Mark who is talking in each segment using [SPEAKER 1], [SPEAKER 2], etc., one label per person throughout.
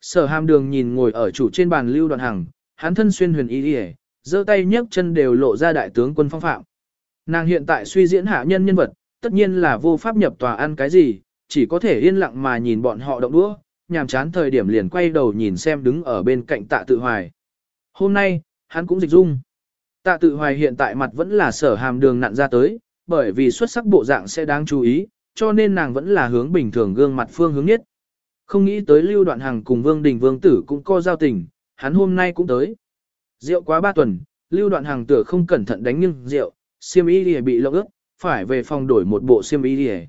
[SPEAKER 1] Sở hàm đường nhìn ngồi ở chủ trên bàn lưu đoạn hằng, hắn thân xuyên huyền y đi giơ tay nhấc chân đều lộ ra đại tướng quân phong phạm. Nàng hiện tại suy diễn hạ nhân nhân vật, tất nhiên là vô pháp nhập tòa ăn cái gì, chỉ có thể yên lặng mà nhìn bọn họ động đũa, nhàm chán thời điểm liền quay đầu nhìn xem đứng ở bên cạnh tạ tự hoài. Hôm nay, hắn cũng dịch dung. Tạ tự hoài hiện tại mặt vẫn là sở hàm đường nặn ra tới, bởi vì xuất sắc bộ dạng sẽ đáng chú ý, cho nên nàng vẫn là hướng bình thường gương mặt phương hướng nhất. Không nghĩ tới lưu đoạn hằng cùng vương đình vương tử cũng có giao tình, hắn hôm nay cũng tới. Rượu quá ba tuần, lưu đoạn hằng tựa không cẩn thận đánh nhưng rượu, xiêm y lìa bị lộng ướt, phải về phòng đổi một bộ xiêm y lìa.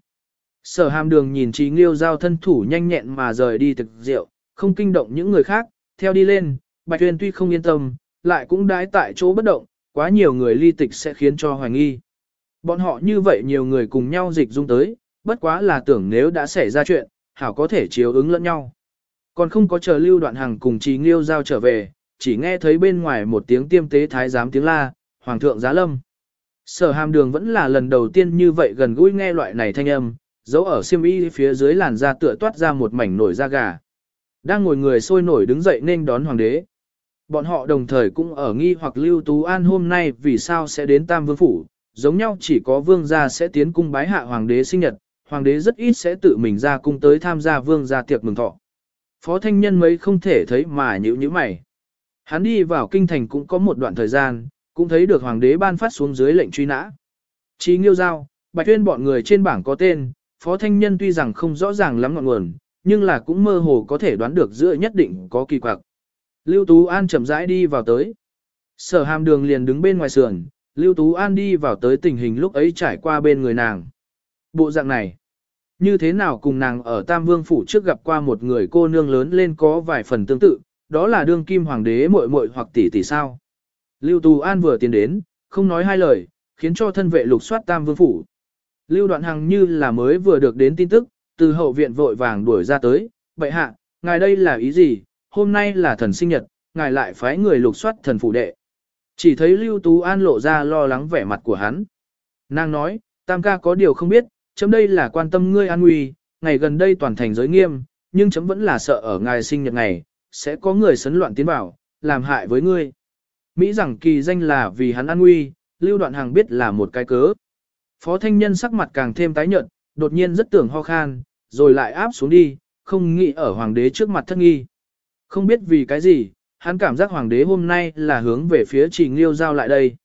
[SPEAKER 1] Sở hàm đường nhìn trí nghiêu giao thân thủ nhanh nhẹn mà rời đi thực rượu, không kinh động những người khác, theo đi lên, bạch tuyên tuy không yên tâm, lại cũng đái tại chỗ bất động, quá nhiều người ly tịch sẽ khiến cho hoài nghi. Bọn họ như vậy nhiều người cùng nhau dịch dung tới, bất quá là tưởng nếu đã xảy ra chuyện, hảo có thể chiếu ứng lẫn nhau. Còn không có chờ lưu đoạn hàng cùng trí nghiêu giao trở về, chỉ nghe thấy bên ngoài một tiếng tiêm tế thái giám tiếng la, hoàng thượng giá lâm. Sở hàm đường vẫn là lần đầu tiên như vậy gần gũi nghe loại này thanh âm, dấu ở xiêm y phía dưới làn da tựa toát ra một mảnh nổi da gà. Đang ngồi người sôi nổi đứng dậy nên đón hoàng đế. Bọn họ đồng thời cũng ở nghi hoặc Lưu Tú An hôm nay vì sao sẽ đến Tam Vương Phủ, giống nhau chỉ có vương gia sẽ tiến cung bái hạ hoàng đế sinh nhật, hoàng đế rất ít sẽ tự mình ra cung tới tham gia vương gia tiệc mừng thọ. Phó thanh nhân mấy không thể thấy mà nhữ như mày. Hắn đi vào kinh thành cũng có một đoạn thời gian, cũng thấy được hoàng đế ban phát xuống dưới lệnh truy nã. Chí nghiêu giao, bạch tuyên bọn người trên bảng có tên, phó thanh nhân tuy rằng không rõ ràng lắm ngọn nguồn, nhưng là cũng mơ hồ có thể đoán được giữa nhất định có kỳ quặc. Lưu Tú An chậm rãi đi vào tới. Sở hàm đường liền đứng bên ngoài sườn, Lưu Tú An đi vào tới tình hình lúc ấy trải qua bên người nàng. Bộ dạng này, như thế nào cùng nàng ở Tam Vương Phủ trước gặp qua một người cô nương lớn lên có vài phần tương tự, đó là đương kim hoàng đế muội muội hoặc tỷ tỷ sao. Lưu Tú An vừa tiến đến, không nói hai lời, khiến cho thân vệ lục soát Tam Vương Phủ. Lưu Đoạn Hằng như là mới vừa được đến tin tức, từ hậu viện vội vàng đuổi ra tới, bệ hạ, ngài đây là ý gì, hôm nay là thần sinh nhật, ngài lại phái người lục soát thần phủ đệ. Chỉ thấy Lưu Tú An lộ ra lo lắng vẻ mặt của hắn. Nàng nói, tam ca có điều không biết, chấm đây là quan tâm ngươi an nguy, ngày gần đây toàn thành giới nghiêm, nhưng chấm vẫn là sợ ở ngài sinh nhật ngày, sẽ có người sấn loạn tiến vào, làm hại với ngươi. Mỹ rằng kỳ danh là vì hắn an nguy, Lưu Đoạn hàng biết là một cái cớ. Phó thanh nhân sắc mặt càng thêm tái nhợt, đột nhiên rất tưởng ho khan, rồi lại áp xuống đi, không nghĩ ở hoàng đế trước mặt thất nghi. Không biết vì cái gì, hắn cảm giác hoàng đế hôm nay là hướng về phía trình liêu giao lại đây.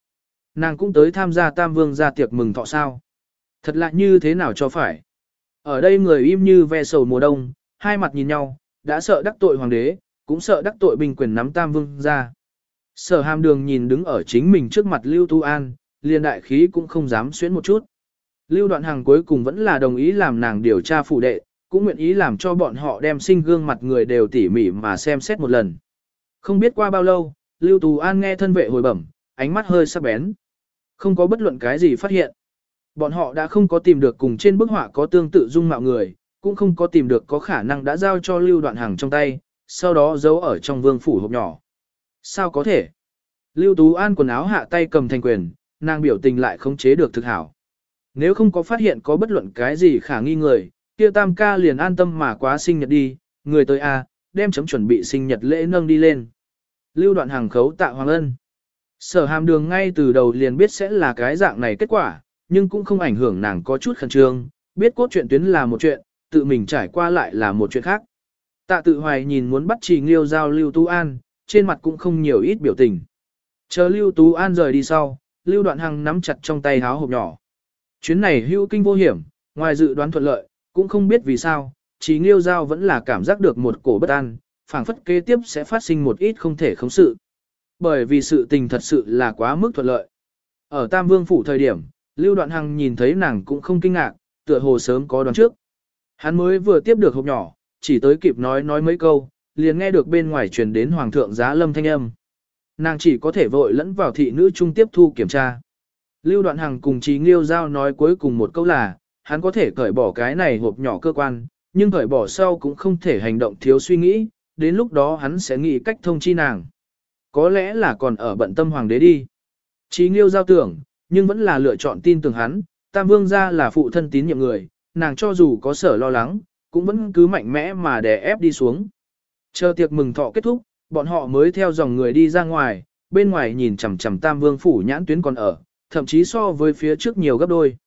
[SPEAKER 1] Nàng cũng tới tham gia tam vương gia tiệc mừng thọ sao. Thật lạ như thế nào cho phải. Ở đây người im như ve sầu mùa đông, hai mặt nhìn nhau, đã sợ đắc tội hoàng đế, cũng sợ đắc tội bình quyền nắm tam vương gia. Sở hàm đường nhìn đứng ở chính mình trước mặt Lưu Tu An, liền đại khí cũng không dám xuyến một chút. Lưu đoạn hàng cuối cùng vẫn là đồng ý làm nàng điều tra phụ đệ, cũng nguyện ý làm cho bọn họ đem sinh gương mặt người đều tỉ mỉ mà xem xét một lần. Không biết qua bao lâu, Lưu Tu An nghe thân vệ hồi bẩm, ánh mắt hơi sắc bén. Không có bất luận cái gì phát hiện. Bọn họ đã không có tìm được cùng trên bức họa có tương tự dung mạo người, cũng không có tìm được có khả năng đã giao cho Lưu Đoạn Hàng trong tay, sau đó giấu ở trong vương phủ hộp nhỏ. Sao có thể? Lưu Tú An quần áo hạ tay cầm thành quyền, nàng biểu tình lại không chế được thực hảo. Nếu không có phát hiện có bất luận cái gì khả nghi người, kia tam ca liền an tâm mà quá sinh nhật đi, người tới a, đem chấm chuẩn bị sinh nhật lễ nâng đi lên. Lưu đoạn hàng khấu tạ hoàng ân. Sở hàm đường ngay từ đầu liền biết sẽ là cái dạng này kết quả, nhưng cũng không ảnh hưởng nàng có chút khẩn trương, biết cốt truyện tuyến là một chuyện, tự mình trải qua lại là một chuyện khác. Tạ tự hoài nhìn muốn bắt trì nghiêu giao Lưu Tú An, trên mặt cũng không nhiều ít biểu tình. Chờ Lưu Tú An rời đi sau, Lưu Đoạn Hằng nắm chặt trong tay háo hộp nhỏ. Chuyến này hữu kinh vô hiểm, ngoài dự đoán thuận lợi, cũng không biết vì sao, trì Nghiêu Giao vẫn là cảm giác được một cổ bất an, phảng phất kế tiếp sẽ phát sinh một ít không thể khống sự. Bởi vì sự tình thật sự là quá mức thuận lợi. Ở Tam Vương phủ thời điểm, Lưu Đoạn Hằng nhìn thấy nàng cũng không kinh ngạc, tựa hồ sớm có đoán trước. Hắn mới vừa tiếp được hộp nhỏ, chỉ tới kịp nói nói mấy câu, liền nghe được bên ngoài truyền đến Hoàng thượng giá lâm thanh âm. Nàng chỉ có thể vội lẫn vào thị nữ trung tiếp thu kiểm tra. Lưu Đoạn Hằng cùng Trí Nghiêu Giao nói cuối cùng một câu là, hắn có thể cởi bỏ cái này hộp nhỏ cơ quan, nhưng cởi bỏ sau cũng không thể hành động thiếu suy nghĩ, đến lúc đó hắn sẽ nghĩ cách thông chi nàng. Có lẽ là còn ở bận tâm hoàng đế đi. Trí Nghiêu Giao tưởng, nhưng vẫn là lựa chọn tin tưởng hắn, Tam Vương gia là phụ thân tín nhiệm người, nàng cho dù có sở lo lắng, cũng vẫn cứ mạnh mẽ mà đè ép đi xuống. Chờ tiệc mừng thọ kết thúc, bọn họ mới theo dòng người đi ra ngoài, bên ngoài nhìn chằm chằm Tam Vương phủ nhãn tuyến còn ở, thậm chí so với phía trước nhiều gấp đôi.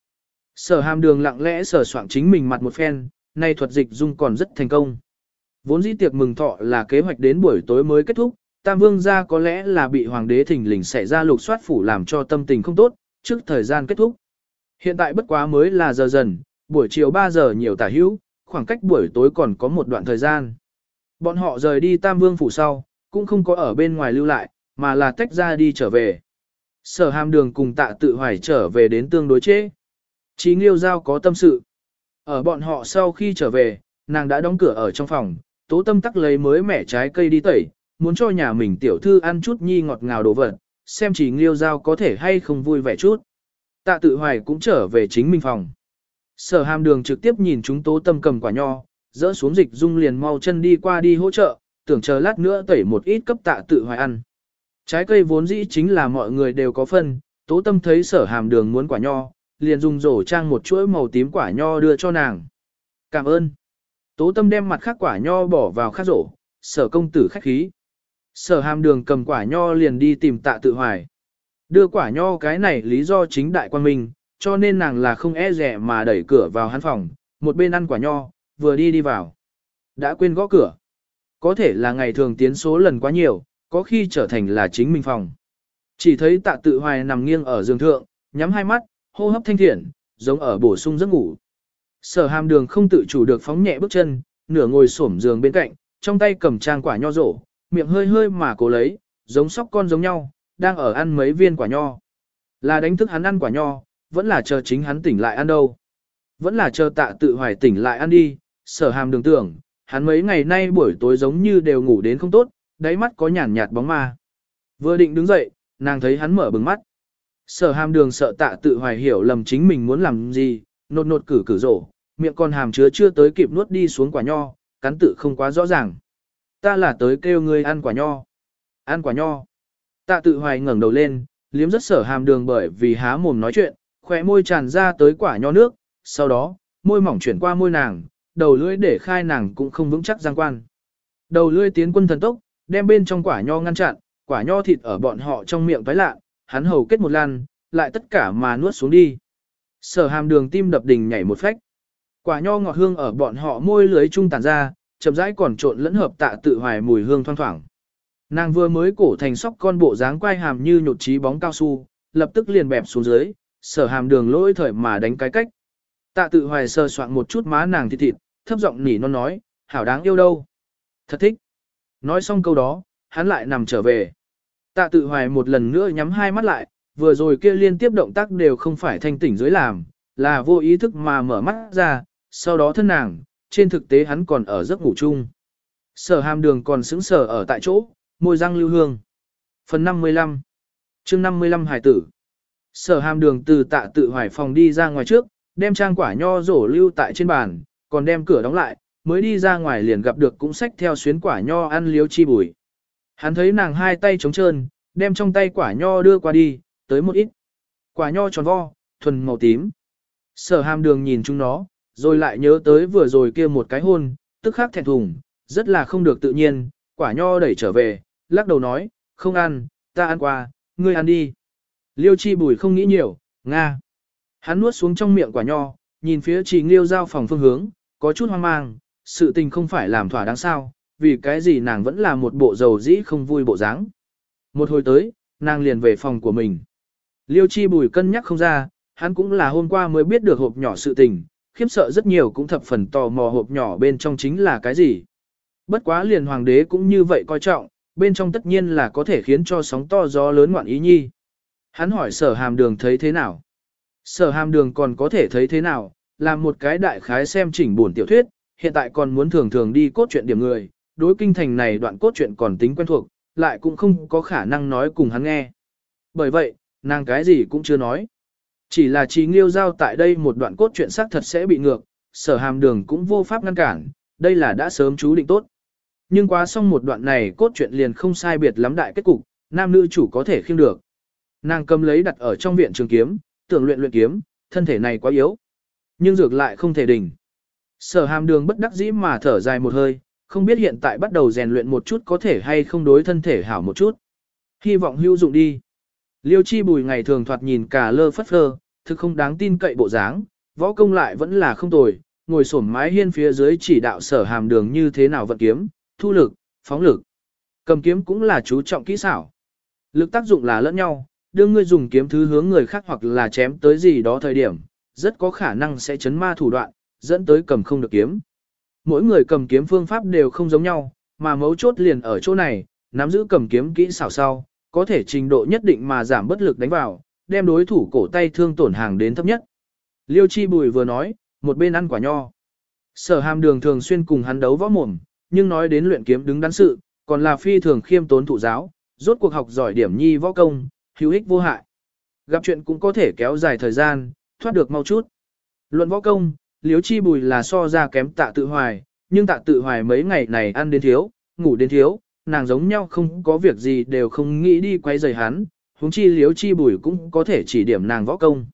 [SPEAKER 1] Sở hàm đường lặng lẽ sở soạn chính mình mặt một phen, nay thuật dịch dung còn rất thành công. Vốn dĩ tiệc mừng thọ là kế hoạch đến buổi tối mới kết thúc, Tam Vương gia có lẽ là bị hoàng đế thỉnh lình xảy ra lục soát phủ làm cho tâm tình không tốt, trước thời gian kết thúc. Hiện tại bất quá mới là giờ dần, buổi chiều 3 giờ nhiều tả hữu, khoảng cách buổi tối còn có một đoạn thời gian. Bọn họ rời đi Tam Vương phủ sau, cũng không có ở bên ngoài lưu lại, mà là tách ra đi trở về. Sở hàm đường cùng tạ tự hoài trở về đến tương đối chế. Chí Nghiêu Giao có tâm sự. Ở bọn họ sau khi trở về, nàng đã đóng cửa ở trong phòng, tố tâm tắc lấy mới mẻ trái cây đi tẩy, muốn cho nhà mình tiểu thư ăn chút nhi ngọt ngào đồ vật, xem chỉ Nghiêu Giao có thể hay không vui vẻ chút. Tạ tự hoài cũng trở về chính mình phòng. Sở hàm đường trực tiếp nhìn chúng tố tâm cầm quả nho, dỡ xuống dịch dung liền mau chân đi qua đi hỗ trợ, tưởng chờ lát nữa tẩy một ít cấp tạ tự hoài ăn. Trái cây vốn dĩ chính là mọi người đều có phân, tố tâm thấy sở hàm đường muốn quả nho, liền dùng rổ trang một chuỗi màu tím quả nho đưa cho nàng. Cảm ơn. Tố tâm đem mặt khác quả nho bỏ vào khác rổ, sở công tử khách khí. Sở hàm đường cầm quả nho liền đi tìm tạ tự hoài. Đưa quả nho cái này lý do chính đại quan minh, cho nên nàng là không e rẻ mà đẩy cửa vào hắn phòng, một bên ăn quả nho, vừa đi đi vào. Đã quên gõ cửa. Có thể là ngày thường tiến số lần quá nhiều, có khi trở thành là chính mình phòng. Chỉ thấy tạ tự hoài nằm nghiêng ở giường thượng, nhắm hai mắt, hô hấp thanh thiện, giống ở bổ sung giấc ngủ. Sở hàm đường không tự chủ được phóng nhẹ bước chân, nửa ngồi xổm giường bên cạnh, trong tay cầm trang quả nho rổ, miệng hơi hơi mà cố lấy, giống sóc con giống nhau, đang ở ăn mấy viên quả nho. Là đánh thức hắn ăn quả nho, vẫn là chờ chính hắn tỉnh lại ăn đâu. Vẫn là chờ tạ tự hoài tỉnh lại ăn đi, sở hàm đường tưởng, hắn mấy ngày nay buổi tối giống như đều ngủ đến không tốt, đáy mắt có nhàn nhạt bóng ma. Vừa định đứng dậy, nàng thấy hắn mở bừng mắt. Sở hàm đường sợ tạ tự hoài hiểu lầm chính mình muốn làm gì, nột nột cử cử rổ, miệng con hàm chứa chưa tới kịp nuốt đi xuống quả nho, cắn tự không quá rõ ràng. Ta là tới kêu ngươi ăn quả nho. Ăn quả nho. Tạ tự hoài ngẩng đầu lên, liếm rất sở hàm đường bởi vì há mồm nói chuyện, khỏe môi tràn ra tới quả nho nước, sau đó, môi mỏng chuyển qua môi nàng, đầu lưỡi để khai nàng cũng không vững chắc giang quan. Đầu lưỡi tiến quân thần tốc, đem bên trong quả nho ngăn chặn, quả nho thịt ở bọn họ trong miệng toái lạ, hắn hầu kết một lan, lại tất cả mà nuốt xuống đi. Sở hàm đường tim đập đỉnh nhảy một phách. Quả nho ngọt hương ở bọn họ môi lưới trung tàn ra, chậm rãi còn trộn lẫn hợp tạ tự hoài mùi hương thoang thoảng. Nàng vừa mới cổ thành sóc con bộ dáng quay hàm như nhột trí bóng cao su, lập tức liền bẹp xuống dưới, sở hàm đường lỗi thời mà đánh cái cách. Tạ tự hoài sờ soạn một chút má nàng thịt thịt, thấp giọng nỉ non nói, hảo đáng yêu đâu. Thật thích. Nói xong câu đó, hắn lại nằm trở về. Tạ tự hoài một lần nữa nhắm hai mắt lại, vừa rồi kia liên tiếp động tác đều không phải thanh tỉnh dưới làm, là vô ý thức mà mở mắt ra, sau đó thân nàng, trên thực tế hắn còn ở giấc ngủ chung. Sở hàm đường còn sững sờ ở tại chỗ, môi răng lưu hương. Phần 55 chương 55 hải tử Sở hàm đường từ tạ tự hoài phòng đi ra ngoài trước, đem trang quả nho rổ lưu tại trên bàn, còn đem cửa đóng lại, mới đi ra ngoài liền gặp được cũng sách theo xuyến quả nho ăn liếu chi bùi. Hắn thấy nàng hai tay trống trơn, đem trong tay quả nho đưa qua đi, tới một ít. Quả nho tròn vo, thuần màu tím. Sở hàm đường nhìn chúng nó, rồi lại nhớ tới vừa rồi kia một cái hôn, tức khắc thẹn thùng, rất là không được tự nhiên, quả nho đẩy trở về, lắc đầu nói, không ăn, ta ăn qua, ngươi ăn đi. Liêu chi bùi không nghĩ nhiều, Nga. Hắn nuốt xuống trong miệng quả nho, nhìn phía chỉ nghiêu giao phòng phương hướng, có chút hoang mang, sự tình không phải làm thỏa đáng sao, vì cái gì nàng vẫn là một bộ dầu dĩ không vui bộ dáng. Một hồi tới, nàng liền về phòng của mình. Liêu chi bùi cân nhắc không ra, hắn cũng là hôm qua mới biết được hộp nhỏ sự tình, khiếp sợ rất nhiều cũng thập phần tò mò hộp nhỏ bên trong chính là cái gì. Bất quá liền hoàng đế cũng như vậy coi trọng, bên trong tất nhiên là có thể khiến cho sóng to gió lớn ngoạn ý nhi. Hắn hỏi sở hàm đường thấy thế nào? Sở hàm đường còn có thể thấy thế nào? Làm một cái đại khái xem chỉnh buồn tiểu thuyết, hiện tại còn muốn thường thường đi cốt truyện điểm người, đối kinh thành này đoạn cốt truyện còn tính quen thuộc, lại cũng không có khả năng nói cùng hắn nghe. Bởi vậy, nàng cái gì cũng chưa nói. Chỉ là trí nghiêu giao tại đây một đoạn cốt truyện xác thật sẽ bị ngược, sở hàm đường cũng vô pháp ngăn cản, đây là đã sớm chú định tốt. Nhưng quá xong một đoạn này cốt truyện liền không sai biệt lắm đại kết cục, nam nữ chủ có thể khiêng được. Nàng cầm lấy đặt ở trong viện trường kiếm, tưởng luyện luyện kiếm, thân thể này quá yếu. Nhưng dược lại không thể đỉnh. Sở hàm đường bất đắc dĩ mà thở dài một hơi, không biết hiện tại bắt đầu rèn luyện một chút có thể hay không đối thân thể hảo một chút. Hy vọng hữu dụng đi. Liêu chi bùi ngày thường thoạt nhìn cả lơ phất phơ, thực không đáng tin cậy bộ dáng, võ công lại vẫn là không tồi, ngồi sổm mái hiên phía dưới chỉ đạo sở hàm đường như thế nào vận kiếm, thu lực, phóng lực. Cầm kiếm cũng là chú trọng kỹ xảo. Lực tác dụng là lẫn nhau, đưa ngươi dùng kiếm thứ hướng người khác hoặc là chém tới gì đó thời điểm, rất có khả năng sẽ chấn ma thủ đoạn, dẫn tới cầm không được kiếm. Mỗi người cầm kiếm phương pháp đều không giống nhau, mà mấu chốt liền ở chỗ này, nắm giữ cầm kiếm kỹ xảo sau, có thể trình độ nhất định mà giảm bất lực đánh vào, đem đối thủ cổ tay thương tổn hàng đến thấp nhất. Liêu Chi Bùi vừa nói, một bên ăn quả nho. Sở hàm đường thường xuyên cùng hắn đấu võ mồm, nhưng nói đến luyện kiếm đứng đắn sự, còn là phi thường khiêm tốn thụ giáo, rốt cuộc học giỏi điểm nhi võ công, hữu ích vô hại. Gặp chuyện cũng có thể kéo dài thời gian, thoát được mau chút. Luận võ công, Liêu chi bùi là so ra kém tạ tự hoài, nhưng tạ tự hoài mấy ngày này ăn đến thiếu, ngủ đến thiếu, nàng giống nhau không có việc gì đều không nghĩ đi quay rời hắn, huống chi liếu chi bùi cũng có thể chỉ điểm nàng võ công.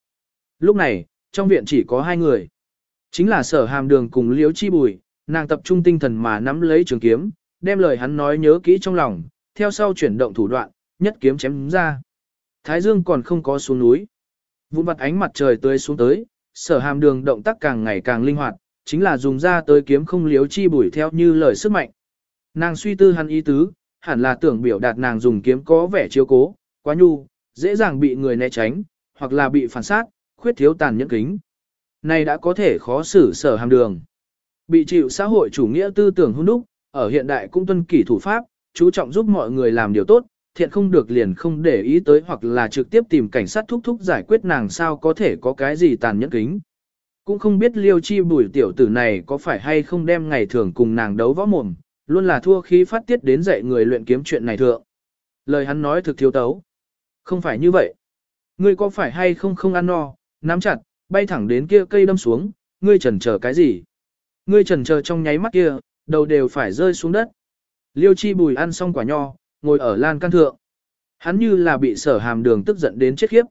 [SPEAKER 1] Lúc này, trong viện chỉ có hai người. Chính là sở hàm đường cùng liếu chi bùi, nàng tập trung tinh thần mà nắm lấy trường kiếm, đem lời hắn nói nhớ kỹ trong lòng, theo sau chuyển động thủ đoạn, nhất kiếm chém ra. Thái dương còn không có xuống núi. Vụn vặt ánh mặt trời tươi xuống tới, sở hàm đường động tác càng ngày càng linh hoạt, chính là dùng ra tới kiếm không liếu chi bùi theo như lời sức mạnh. Nàng suy tư hắn ý tứ, hẳn là tưởng biểu đạt nàng dùng kiếm có vẻ chiếu cố, quá nhu, dễ dàng bị người né tránh, hoặc là bị phản sát, khuyết thiếu tàn nhẫn kính. Này đã có thể khó xử sở hàm đường. Bị chịu xã hội chủ nghĩa tư tưởng hung đúc, ở hiện đại cũng tuân kỷ thủ pháp, chú trọng giúp mọi người làm điều tốt, thiện không được liền không để ý tới hoặc là trực tiếp tìm cảnh sát thúc thúc giải quyết nàng sao có thể có cái gì tàn nhẫn kính. Cũng không biết liêu chi bùi tiểu tử này có phải hay không đem ngày thường cùng nàng đấu võ mồm, luôn là thua khí phát tiết đến dạy người luyện kiếm chuyện này thượng. Lời hắn nói thực thiếu tấu. Không phải như vậy. Ngươi có phải hay không không ăn no, nắm chặt, bay thẳng đến kia cây đâm xuống, ngươi chần chờ cái gì? Ngươi chần chờ trong nháy mắt kia, đầu đều phải rơi xuống đất. Liêu chi bùi ăn xong quả nho, ngồi ở lan can thượng. Hắn như là bị sở hàm đường tức giận đến chết khiếp.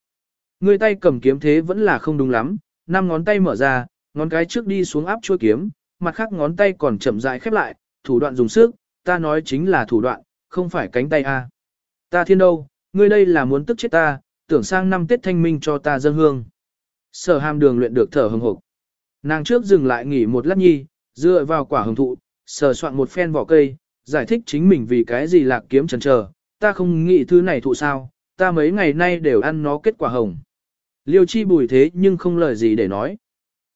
[SPEAKER 1] Người tay cầm kiếm thế vẫn là không đúng lắm, năm ngón tay mở ra, ngón cái trước đi xuống áp chuôi kiếm, mặt khác ngón tay còn chậm rãi khép lại, thủ đoạn dùng sức, ta nói chính là thủ đoạn, không phải cánh tay a. Ta thiên đâu, ngươi đây là muốn tức chết ta, tưởng sang năm Tết thanh minh cho ta dân hương. Sở hàm đường luyện được thở hừng hực. Nàng trước dừng lại nghỉ một lát nhi, dựa vào quả hồng thụ, sờ soạn một phen vỏ cây, giải thích chính mình vì cái gì lạc kiếm chần chờ, ta không nghĩ thứ này thụ sao, ta mấy ngày nay đều ăn nó kết quả hồng. Liêu chi bùi thế nhưng không lời gì để nói.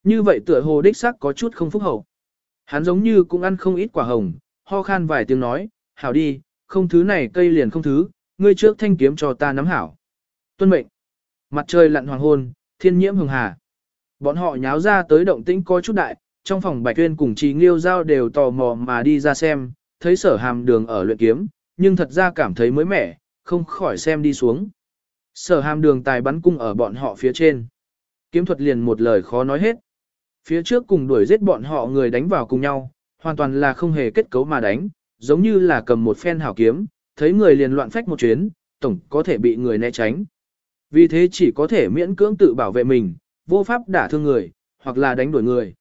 [SPEAKER 1] Như vậy tựa hồ đích xác có chút không phúc hậu. Hắn giống như cũng ăn không ít quả hồng, ho khan vài tiếng nói, hảo đi, không thứ này cây liền không thứ, ngươi trước thanh kiếm cho ta nắm hảo. Tuân mệnh. Mặt trời lặn hoàng hôn, thiên nhiễm hường hà. Bọn họ nháo ra tới động tĩnh có chút đại, trong phòng Bạch Tuyên cùng Trì Nghiêu Giao đều tò mò mà đi ra xem, thấy sở hàm đường ở luyện kiếm, nhưng thật ra cảm thấy mới mẻ, không khỏi xem đi xuống. Sở hàm đường tài bắn cung ở bọn họ phía trên. Kiếm thuật liền một lời khó nói hết. Phía trước cùng đuổi giết bọn họ người đánh vào cùng nhau, hoàn toàn là không hề kết cấu mà đánh, giống như là cầm một phen hảo kiếm, thấy người liền loạn phách một chuyến, tổng có thể bị người né tránh. Vì thế chỉ có thể miễn cưỡng tự bảo vệ mình, vô pháp đả thương người, hoặc là đánh đuổi người.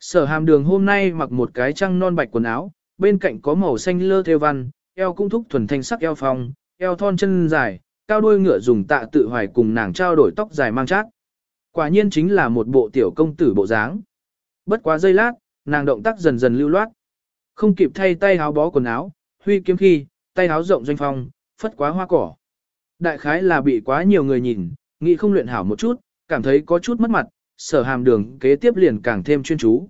[SPEAKER 1] Sở hàm đường hôm nay mặc một cái trăng non bạch quần áo, bên cạnh có màu xanh lơ theo văn, eo cung thúc thuần thanh sắc eo phong, eo thon chân dài, cao đuôi ngựa dùng tạ tự hoài cùng nàng trao đổi tóc dài mang chát. Quả nhiên chính là một bộ tiểu công tử bộ dáng. Bất quá giây lát, nàng động tác dần dần lưu loát. Không kịp thay tay áo bó quần áo, huy kiếm khi, tay áo rộng doanh phong, phất quá hoa cỏ. Đại khái là bị quá nhiều người nhìn, nghĩ không luyện hảo một chút, cảm thấy có chút mất mặt, sở hàm đường kế tiếp liền càng thêm chuyên chú.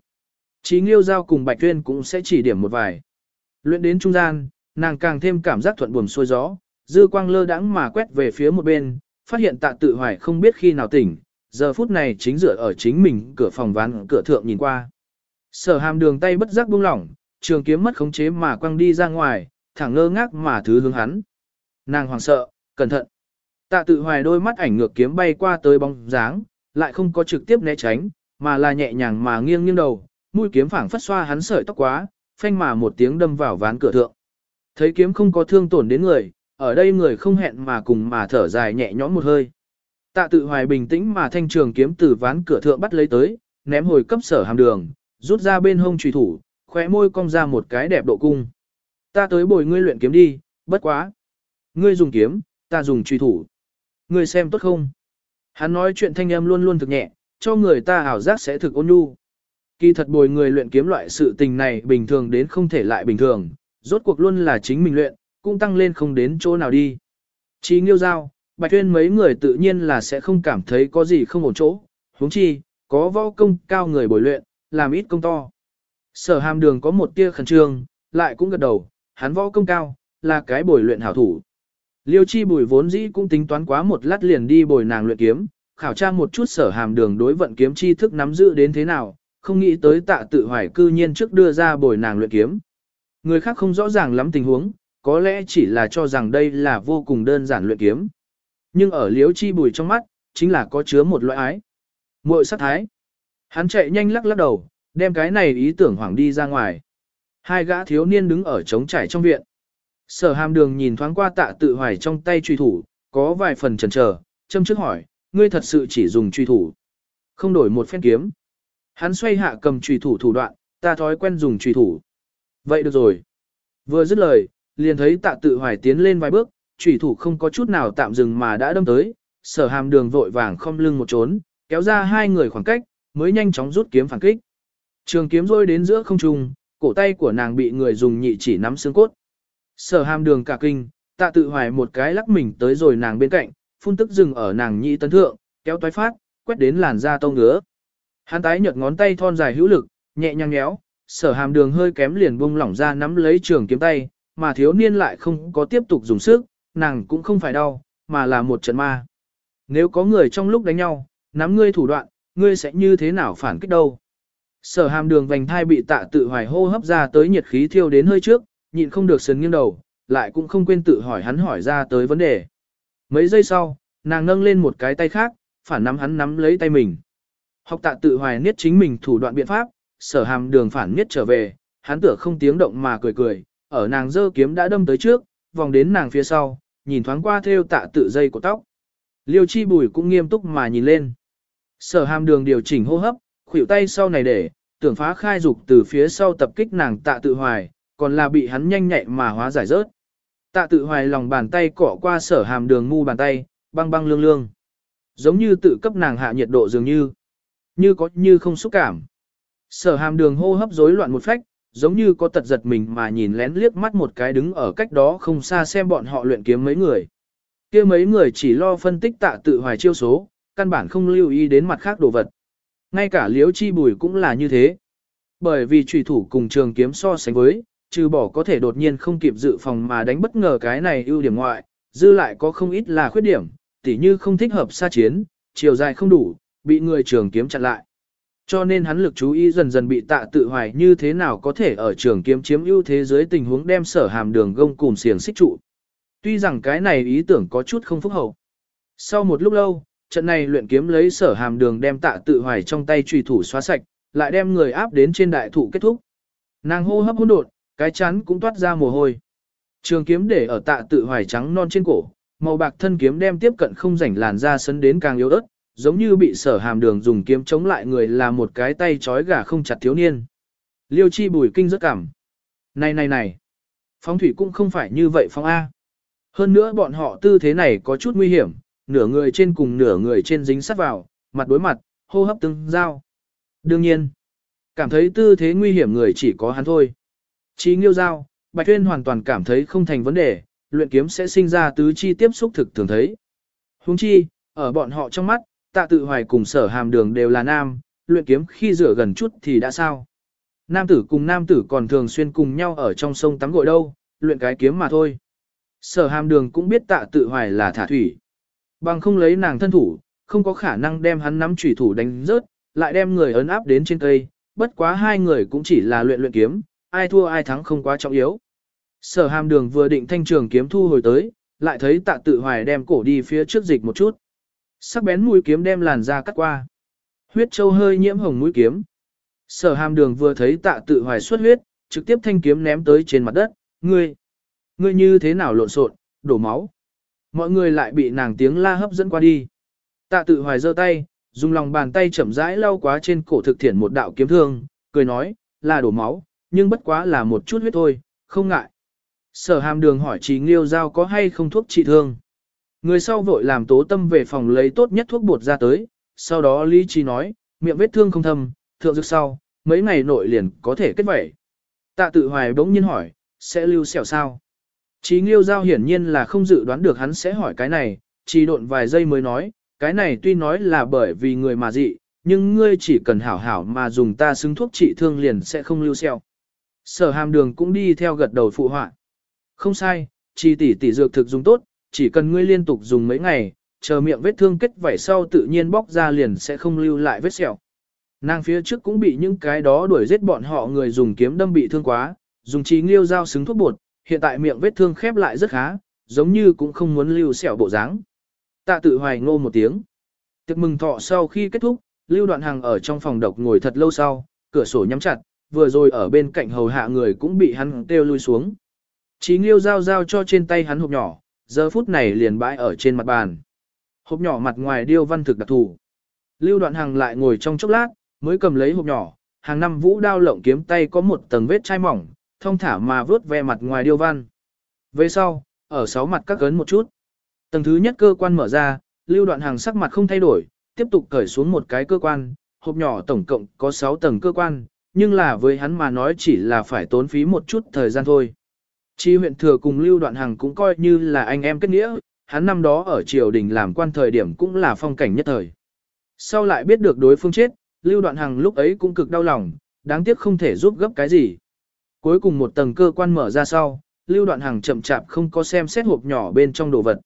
[SPEAKER 1] Chí Nghiêu Giao cùng Bạch Tuyên cũng sẽ chỉ điểm một vài. Luyện đến trung gian, nàng càng thêm cảm giác thuận buồm xuôi gió, dư quang lơ đãng mà quét về phía một bên, phát hiện tạ tự hoài không biết khi nào tỉnh, giờ phút này chính dựa ở chính mình cửa phòng ván cửa thượng nhìn qua. Sở hàm đường tay bất giác buông lỏng, trường kiếm mất khống chế mà quăng đi ra ngoài, thẳng ngơ ngác mà thứ hướng hắn. Nàng hoảng sợ, cẩn thận. Tạ tự hoài đôi mắt ảnh ngược kiếm bay qua tới bóng dáng, lại không có trực tiếp né tránh, mà là nhẹ nhàng mà nghiêng nghiêng đầu, mũi kiếm phảng phất xoa hắn sợi tóc quá, phanh mà một tiếng đâm vào ván cửa thượng. Thấy kiếm không có thương tổn đến người, ở đây người không hẹn mà cùng mà thở dài nhẹ nhõm một hơi. Tạ tự hoài bình tĩnh mà thanh trường kiếm từ ván cửa thượng bắt lấy tới, ném hồi cấp sở hàm đường, rút ra bên hông trùy thủ, khóe môi cong ra một cái đẹp độ cung. Ta tới bồi ngươi luyện kiếm đi, bất quá. Ngươi dùng kiếm, ta dùng truy thủ. Ngươi xem tốt không? Hắn nói chuyện thanh âm luôn luôn thực nhẹ, cho người ta ảo giác sẽ thực ôn nhu. Kỳ thật bồi người luyện kiếm loại sự tình này bình thường đến không thể lại bình thường, rốt cuộc luôn là chính mình luyện, cũng tăng lên không đến chỗ nào đi. Chí nghiêu giao, bạch tuyên mấy người tự nhiên là sẽ không cảm thấy có gì không ổn chỗ, huống chi, có võ công cao người bồi luyện, làm ít công to. Sở hàm đường có một tia khẩn trương, lại cũng gật đầu, hắn võ công cao, là cái bồi luyện hảo thủ. Liêu chi bùi vốn dĩ cũng tính toán quá một lát liền đi bồi nàng luyện kiếm, khảo tra một chút sở hàm đường đối vận kiếm chi thức nắm giữ đến thế nào, không nghĩ tới tạ tự hoài cư nhiên trước đưa ra bồi nàng luyện kiếm. Người khác không rõ ràng lắm tình huống, có lẽ chỉ là cho rằng đây là vô cùng đơn giản luyện kiếm. Nhưng ở liếu chi bùi trong mắt, chính là có chứa một loại ái. muội sát thái. Hắn chạy nhanh lắc lắc đầu, đem cái này ý tưởng hoảng đi ra ngoài. Hai gã thiếu niên đứng ở trống trải trong viện. Sở hàm đường nhìn thoáng qua tạ tự hoài trong tay truy thủ, có vài phần chần chờ, châm trước hỏi, ngươi thật sự chỉ dùng truy thủ. Không đổi một phen kiếm. Hắn xoay hạ cầm truy thủ thủ đoạn, ta thói quen dùng truy thủ. Vậy được rồi. Vừa dứt lời, liền thấy tạ tự hoài tiến lên vài bước, Chủy thủ không có chút nào tạm dừng mà đã đâm tới, sở hàm đường vội vàng không lưng một trốn, kéo ra hai người khoảng cách, mới nhanh chóng rút kiếm phản kích. Trường kiếm rôi đến giữa không trung, cổ tay của nàng bị người dùng nhị chỉ nắm xương cốt. Sở hàm đường cả kinh, tạ tự hoài một cái lắc mình tới rồi nàng bên cạnh, phun tức dừng ở nàng nhị tấn thượng, kéo toái phát, quét đến làn da tông ngứa. Hắn tái nhợt ngón tay thon dài hữu lực, nhẹ nhàng nhéo, sở hàm đường hơi kém liền buông lỏng ra nắm lấy trường kiếm tay, mà thiếu niên lại không có tiếp tục dùng sức, nàng cũng không phải đau, mà là một trận ma. Nếu có người trong lúc đánh nhau, nắm ngươi thủ đoạn, ngươi sẽ như thế nào phản kích đâu? Sở hàm đường vành thai bị tạ tự hoài hô hấp ra tới nhiệt khí thiêu đến hơi trước, nhịn không được sấn nghiêng đầu, lại cũng không quên tự hỏi hắn hỏi ra tới vấn đề. Mấy giây sau, nàng nâng lên một cái tay khác, phản nắm hắn nắm lấy tay mình. Học tạ tự hoài niết chính mình thủ đoạn biện pháp, sở hàm đường phản niết trở về, hắn tựa không tiếng động mà cười cười, ở nàng dơ kiếm đã đâm tới trước, vòng đến nàng phía sau, nhìn thoáng qua theo tạ tự dây của tóc. Liêu chi bùi cũng nghiêm túc mà nhìn lên. Sở hàm đường điều chỉnh hô hấp, khuỷu tay sau này để, tưởng phá khai dục từ phía sau tập kích nàng tạ tự hoài, còn là bị hắn nhanh nhạy mà hóa giải rớt. Tạ tự hoài lòng bàn tay cỏ qua sở hàm đường mu bàn tay, băng băng lương lương. Giống như tự cấp nàng hạ nhiệt độ dường như. Như có như không xúc cảm. Sở hàm đường hô hấp rối loạn một phách, giống như có tật giật mình mà nhìn lén liếc mắt một cái đứng ở cách đó không xa xem bọn họ luyện kiếm mấy người. kia mấy người chỉ lo phân tích tạ tự hoài chiêu số, căn bản không lưu ý đến mặt khác đồ vật. Ngay cả liếu chi bùi cũng là như thế. Bởi vì trùy thủ cùng trường kiếm so sánh với, trừ bỏ có thể đột nhiên không kịp dự phòng mà đánh bất ngờ cái này ưu điểm ngoại, dư lại có không ít là khuyết điểm, tỉ như không thích hợp xa chiến, chiều dài không đủ, bị người trường kiếm chặn lại. Cho nên hắn lực chú ý dần dần bị tạ tự hoài như thế nào có thể ở trường kiếm chiếm ưu thế giới tình huống đem sở hàm đường gông cùng xiềng xích trụ. Tuy rằng cái này ý tưởng có chút không phúc hậu. Sau một lúc lâu, trận này luyện kiếm lấy sở hàm đường đem tạ tự hoài trong tay trùy thủ xóa sạch, lại đem người áp đến trên đại thủ kết thúc. Nàng hô hấp hỗn độn, cái chắn cũng toát ra mồ hôi. Trường kiếm để ở tạ tự hoài trắng non trên cổ, màu bạc thân kiếm đem tiếp cận không rảnh làn da sấn đến càng yếu ớt, giống như bị sở hàm đường dùng kiếm chống lại người là một cái tay trói gà không chặt thiếu niên. Liêu chi bùi kinh rất cảm. Này này này, phóng thủy cũng không phải như vậy phóng A. Hơn nữa bọn họ tư thế này có chút nguy hiểm, nửa người trên cùng nửa người trên dính sát vào, mặt đối mặt, hô hấp tương giao. Đương nhiên, cảm thấy tư thế nguy hiểm người chỉ có hắn thôi. Chí nghiêu giao, Bạch Tuyên hoàn toàn cảm thấy không thành vấn đề, luyện kiếm sẽ sinh ra tứ chi tiếp xúc thực thường thấy. Huống chi, ở bọn họ trong mắt, tạ tự hoài cùng sở hàm đường đều là nam, luyện kiếm khi rửa gần chút thì đã sao. Nam tử cùng nam tử còn thường xuyên cùng nhau ở trong sông tắm gội đâu, luyện cái kiếm mà thôi. Sở hàm đường cũng biết tạ tự hoài là thả thủy. Bằng không lấy nàng thân thủ, không có khả năng đem hắn nắm chủy thủ đánh rớt, lại đem người ấn áp đến trên cây, bất quá hai người cũng chỉ là luyện luyện kiếm, ai thua ai thắng không quá trọng yếu. Sở hàm đường vừa định thanh trường kiếm thu hồi tới, lại thấy tạ tự hoài đem cổ đi phía trước dịch một chút. Sắc bén mũi kiếm đem làn da cắt qua. Huyết châu hơi nhiễm hồng mũi kiếm. Sở hàm đường vừa thấy tạ tự hoài xuất huyết, trực tiếp thanh kiếm ném tới trên mặt đất. Ngươi, ngươi như thế nào lộn xộn, đổ máu. Mọi người lại bị nàng tiếng la hấp dẫn qua đi. Tạ tự hoài giơ tay, dùng lòng bàn tay chậm rãi lau quá trên cổ thực thiển một đạo kiếm thương, cười nói, là đổ máu, nhưng bất quá là một chút huyết thôi, không ngại. Sở hàm đường hỏi trí nghiêu giao có hay không thuốc trị thương. Người sau vội làm tố tâm về phòng lấy tốt nhất thuốc bột ra tới, sau đó Lý Trí nói, miệng vết thương không thâm, thượng dược sau, mấy ngày nội liền có thể kết vẩy. Tạ tự hoài bỗng nhiên hỏi, sẽ lưu sẹo sao? Chí nghiêu giao hiển nhiên là không dự đoán được hắn sẽ hỏi cái này, chỉ độn vài giây mới nói, cái này tuy nói là bởi vì người mà dị, nhưng ngươi chỉ cần hảo hảo mà dùng ta xứng thuốc trị thương liền sẽ không lưu sẹo. Sở hàm đường cũng đi theo gật đầu phụ họa. Không sai, chỉ tỷ tỷ dược thực dùng tốt, chỉ cần ngươi liên tục dùng mấy ngày, chờ miệng vết thương kết vảy sau tự nhiên bóc ra liền sẽ không lưu lại vết sẹo. Nàng phía trước cũng bị những cái đó đuổi giết bọn họ người dùng kiếm đâm bị thương quá, dùng trí nghiêu dao xứng thuốc bột, hiện tại miệng vết thương khép lại rất khá, giống như cũng không muốn lưu sẹo bộ dáng. Tạ tự hoài ngô một tiếng. Tiệc mừng thọ sau khi kết thúc, Lưu Đoạn Hằng ở trong phòng độc ngồi thật lâu sau, cửa sổ nhắm chặt, vừa rồi ở bên cạnh hầu hạ người cũng bị hắn kêu lui xuống. Chí Nghiêu giao giao cho trên tay hắn hộp nhỏ, giờ phút này liền bãi ở trên mặt bàn. Hộp nhỏ mặt ngoài điêu văn thực đặc thù. Lưu Đoạn Hằng lại ngồi trong chốc lát, mới cầm lấy hộp nhỏ, hàng năm vũ đao lộng kiếm tay có một tầng vết chai mỏng, thông thả mà vớt ve mặt ngoài điêu văn. Về sau, ở sáu mặt các cấn một chút. Tầng thứ nhất cơ quan mở ra, lưu đoạn hàng sắc mặt không thay đổi, tiếp tục cởi xuống một cái cơ quan, hộp nhỏ tổng cộng có 6 tầng cơ quan, nhưng là với hắn mà nói chỉ là phải tốn phí một chút thời gian thôi. Chi huyện thừa cùng lưu đoạn Hằng cũng coi như là anh em kết nghĩa, hắn năm đó ở triều đình làm quan thời điểm cũng là phong cảnh nhất thời. Sau lại biết được đối phương chết, lưu đoạn Hằng lúc ấy cũng cực đau lòng, đáng tiếc không thể giúp gấp cái gì. Cuối cùng một tầng cơ quan mở ra sau, lưu đoạn Hằng chậm chạp không có xem xét hộp nhỏ bên trong đồ vật.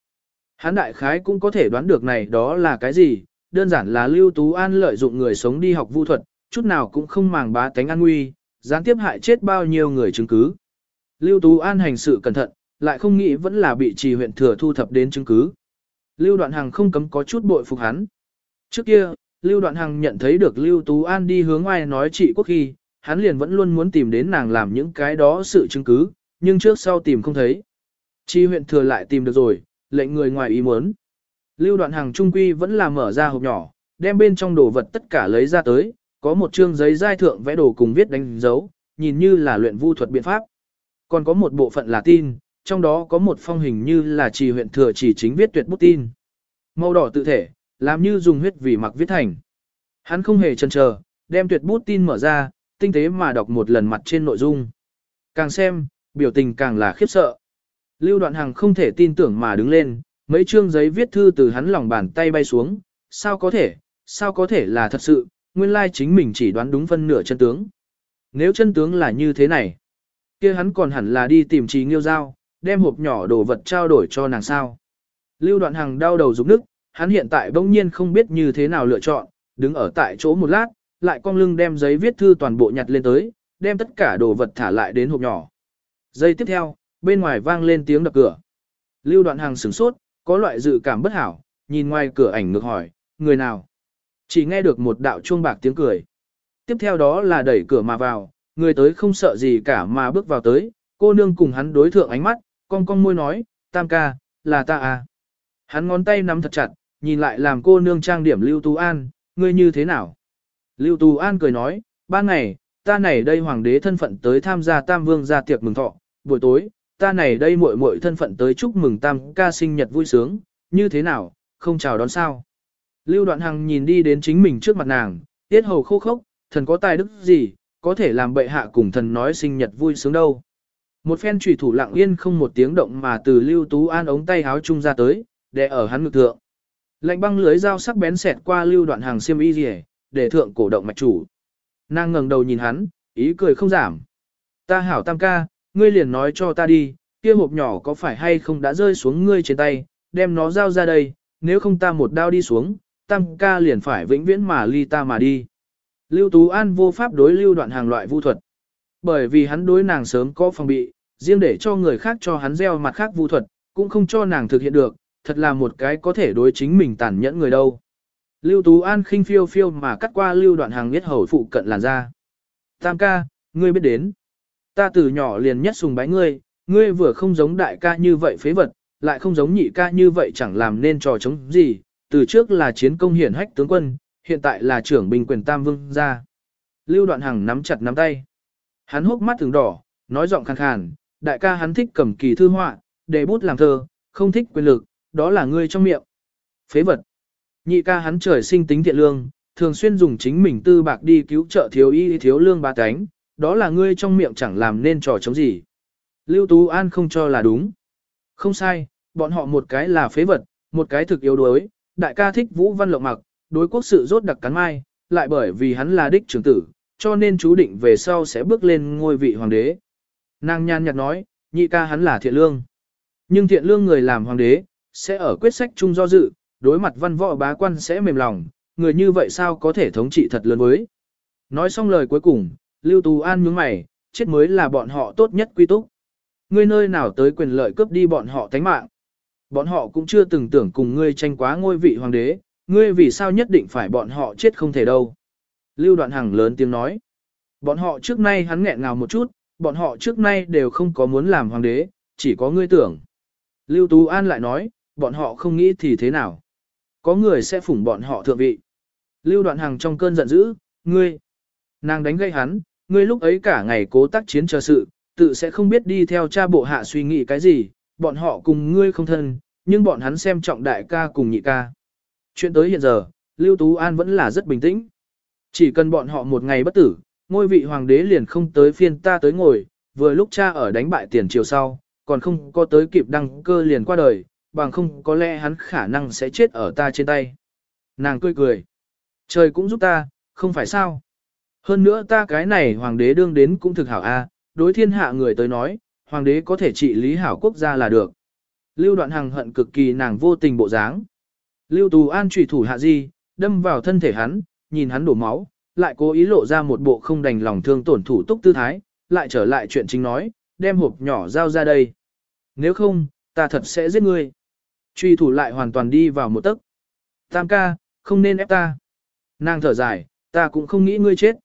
[SPEAKER 1] Hắn đại khái cũng có thể đoán được này đó là cái gì, đơn giản là lưu tú an lợi dụng người sống đi học vu thuật, chút nào cũng không màng bá tánh an nguy, gián tiếp hại chết bao nhiêu người chứng cứ. Lưu tú an hành sự cẩn thận, lại không nghĩ vẫn là bị trì huyện thừa thu thập đến chứng cứ. Lưu đoạn Hằng không cấm có chút bội phục hắn. Trước kia, Lưu đoạn Hằng nhận thấy được Lưu Tú An đi hướng ngoài nói trị quốc khi, hắn liền vẫn luôn muốn tìm đến nàng làm những cái đó sự chứng cứ, nhưng trước sau tìm không thấy. Chi huyện thừa lại tìm được rồi, lệnh người ngoài ý muốn. Lưu đoạn Hằng trung quy vẫn là mở ra hộp nhỏ, đem bên trong đồ vật tất cả lấy ra tới, có một chương giấy giai thượng vẽ đồ cùng viết đánh dấu, nhìn như là luyện vu thuật biện pháp. Còn có một bộ phận là tin, trong đó có một phong hình như là trì huyện thừa chỉ chính viết tuyệt bút tin. Màu đỏ tự thể, làm như dùng huyết vì mặc viết thành. Hắn không hề chần chờ, đem tuyệt bút tin mở ra, tinh tế mà đọc một lần mặt trên nội dung. Càng xem, biểu tình càng là khiếp sợ. Lưu đoạn hàng không thể tin tưởng mà đứng lên, mấy chương giấy viết thư từ hắn lòng bàn tay bay xuống, sao có thể, sao có thể là thật sự, nguyên lai chính mình chỉ đoán đúng phân nửa chân tướng. Nếu chân tướng là như thế này, kia hắn còn hẳn là đi tìm trí nghiêu giao, đem hộp nhỏ đồ vật trao đổi cho nàng sao. Lưu đoạn hàng đau đầu rụng nức, hắn hiện tại bỗng nhiên không biết như thế nào lựa chọn, đứng ở tại chỗ một lát, lại cong lưng đem giấy viết thư toàn bộ nhặt lên tới, đem tất cả đồ vật thả lại đến hộp nhỏ. Giây tiếp theo, bên ngoài vang lên tiếng đập cửa. Lưu đoạn hàng sửng sốt, có loại dự cảm bất hảo, nhìn ngoài cửa ảnh ngược hỏi, người nào? Chỉ nghe được một đạo chuông bạc tiếng cười. Tiếp theo đó là đẩy cửa mà vào, người tới không sợ gì cả mà bước vào tới, cô nương cùng hắn đối thượng ánh mắt, cong cong môi nói, tam ca, là ta à. Hắn ngón tay nắm thật chặt, nhìn lại làm cô nương trang điểm Lưu Tú An, ngươi như thế nào? Lưu Tú An cười nói, ba ngày, ta này đây hoàng đế thân phận tới tham gia tam vương gia tiệc mừng thọ, buổi tối, ta này đây muội muội thân phận tới chúc mừng tam ca sinh nhật vui sướng, như thế nào, không chào đón sao? Lưu Đoạn Hằng nhìn đi đến chính mình trước mặt nàng, tiết hầu khô khốc, thần có tài đức gì, có thể làm bệ hạ cùng thần nói sinh nhật vui sướng đâu. Một phen trùy thủ lặng yên không một tiếng động mà từ Lưu Tú An ống tay háo chung ra tới, để ở hắn ngực thượng. Lạnh băng lưới dao sắc bén xẹt qua lưu đoạn hàng xiêm y rỉ, để thượng cổ động mạch chủ. Nàng ngẩng đầu nhìn hắn, ý cười không giảm. Ta hảo tam ca, ngươi liền nói cho ta đi, kia hộp nhỏ có phải hay không đã rơi xuống ngươi trên tay, đem nó giao ra đây, nếu không ta một đao đi xuống, tam ca liền phải vĩnh viễn mà ly ta mà đi. Lưu Tú An vô pháp đối lưu đoạn hàng loại vu thuật. Bởi vì hắn đối nàng sớm có phòng bị, riêng để cho người khác cho hắn gieo mặt khác vu thuật, cũng không cho nàng thực hiện được, thật là một cái có thể đối chính mình tàn nhẫn người đâu. Lưu Tú An khinh phiêu phiêu mà cắt qua lưu đoạn hàng biết hầu phụ cận làn ra. Tam ca, ngươi biết đến. Ta từ nhỏ liền nhất sùng bái ngươi, ngươi vừa không giống đại ca như vậy phế vật, lại không giống nhị ca như vậy chẳng làm nên trò chống gì, từ trước là chiến công hiển hách tướng quân, hiện tại là trưởng binh quyền tam vương gia. Lưu đoạn hằng nắm chặt nắm tay. Hắn hốc mắt thường đỏ, nói giọng khàn khàn, đại ca hắn thích cầm kỳ thư họa, để bút làm thơ, không thích quyền lực, đó là ngươi trong miệng. Phế vật. Nhị ca hắn trời sinh tính thiện lương, thường xuyên dùng chính mình tư bạc đi cứu trợ thiếu y thiếu lương ba cánh, đó là ngươi trong miệng chẳng làm nên trò chống gì. Lưu Tú An không cho là đúng. Không sai, bọn họ một cái là phế vật, một cái thực yếu đuối, đại ca thích Vũ Văn Lộng mặc, đối quốc sự rốt đặc cắn mai, lại bởi vì hắn là đích trưởng tử, cho nên chú định về sau sẽ bước lên ngôi vị hoàng đế. Nàng nhan nhạt nói, nhị ca hắn là thiện lương. Nhưng thiện lương người làm hoàng đế, sẽ ở quyết sách chung do dự, đối mặt văn võ bá quan sẽ mềm lòng, người như vậy sao có thể thống trị thật lớn với. Nói xong lời cuối cùng, Lưu Tú An nhướng mày, chết mới là bọn họ tốt nhất quy túc. Ngươi nơi nào tới quyền lợi cướp đi bọn họ tánh mạng. Bọn họ cũng chưa từng tưởng cùng ngươi tranh quá ngôi vị hoàng đế, ngươi vì sao nhất định phải bọn họ chết không thể đâu. Lưu Đoạn Hằng lớn tiếng nói. Bọn họ trước nay hắn nghẹn ngào một chút, bọn họ trước nay đều không có muốn làm hoàng đế, chỉ có ngươi tưởng. Lưu Tú An lại nói, bọn họ không nghĩ thì thế nào. Có người sẽ phủng bọn họ thượng vị. Lưu Đoạn Hằng trong cơn giận dữ, ngươi. Nàng đánh gây hắn, ngươi lúc ấy cả ngày cố tác chiến chờ sự, tự sẽ không biết đi theo cha bộ hạ suy nghĩ cái gì, bọn họ cùng ngươi không thân, nhưng bọn hắn xem trọng đại ca cùng nhị ca. Chuyện tới hiện giờ, Lưu Tú An vẫn là rất bình tĩnh. Chỉ cần bọn họ một ngày bất tử, ngôi vị hoàng đế liền không tới phiên ta tới ngồi, vừa lúc cha ở đánh bại tiền triều sau, còn không có tới kịp đăng cơ liền qua đời, bằng không có lẽ hắn khả năng sẽ chết ở ta trên tay. Nàng cười cười. Trời cũng giúp ta, không phải sao. Hơn nữa ta cái này hoàng đế đương đến cũng thực hảo a, đối thiên hạ người tới nói, hoàng đế có thể trị lý hảo quốc gia là được. Lưu đoạn hằng hận cực kỳ nàng vô tình bộ dáng. Lưu tù an trùy thủ hạ di, đâm vào thân thể hắn, nhìn hắn đổ máu, lại cố ý lộ ra một bộ không đành lòng thương tổn thủ túc tư thái, lại trở lại chuyện chính nói, đem hộp nhỏ giao ra đây. Nếu không, ta thật sẽ giết ngươi. Truy thủ lại hoàn toàn đi vào một tấc. Tam ca, không nên ép ta. Nàng thở dài, ta cũng không nghĩ ngươi chết.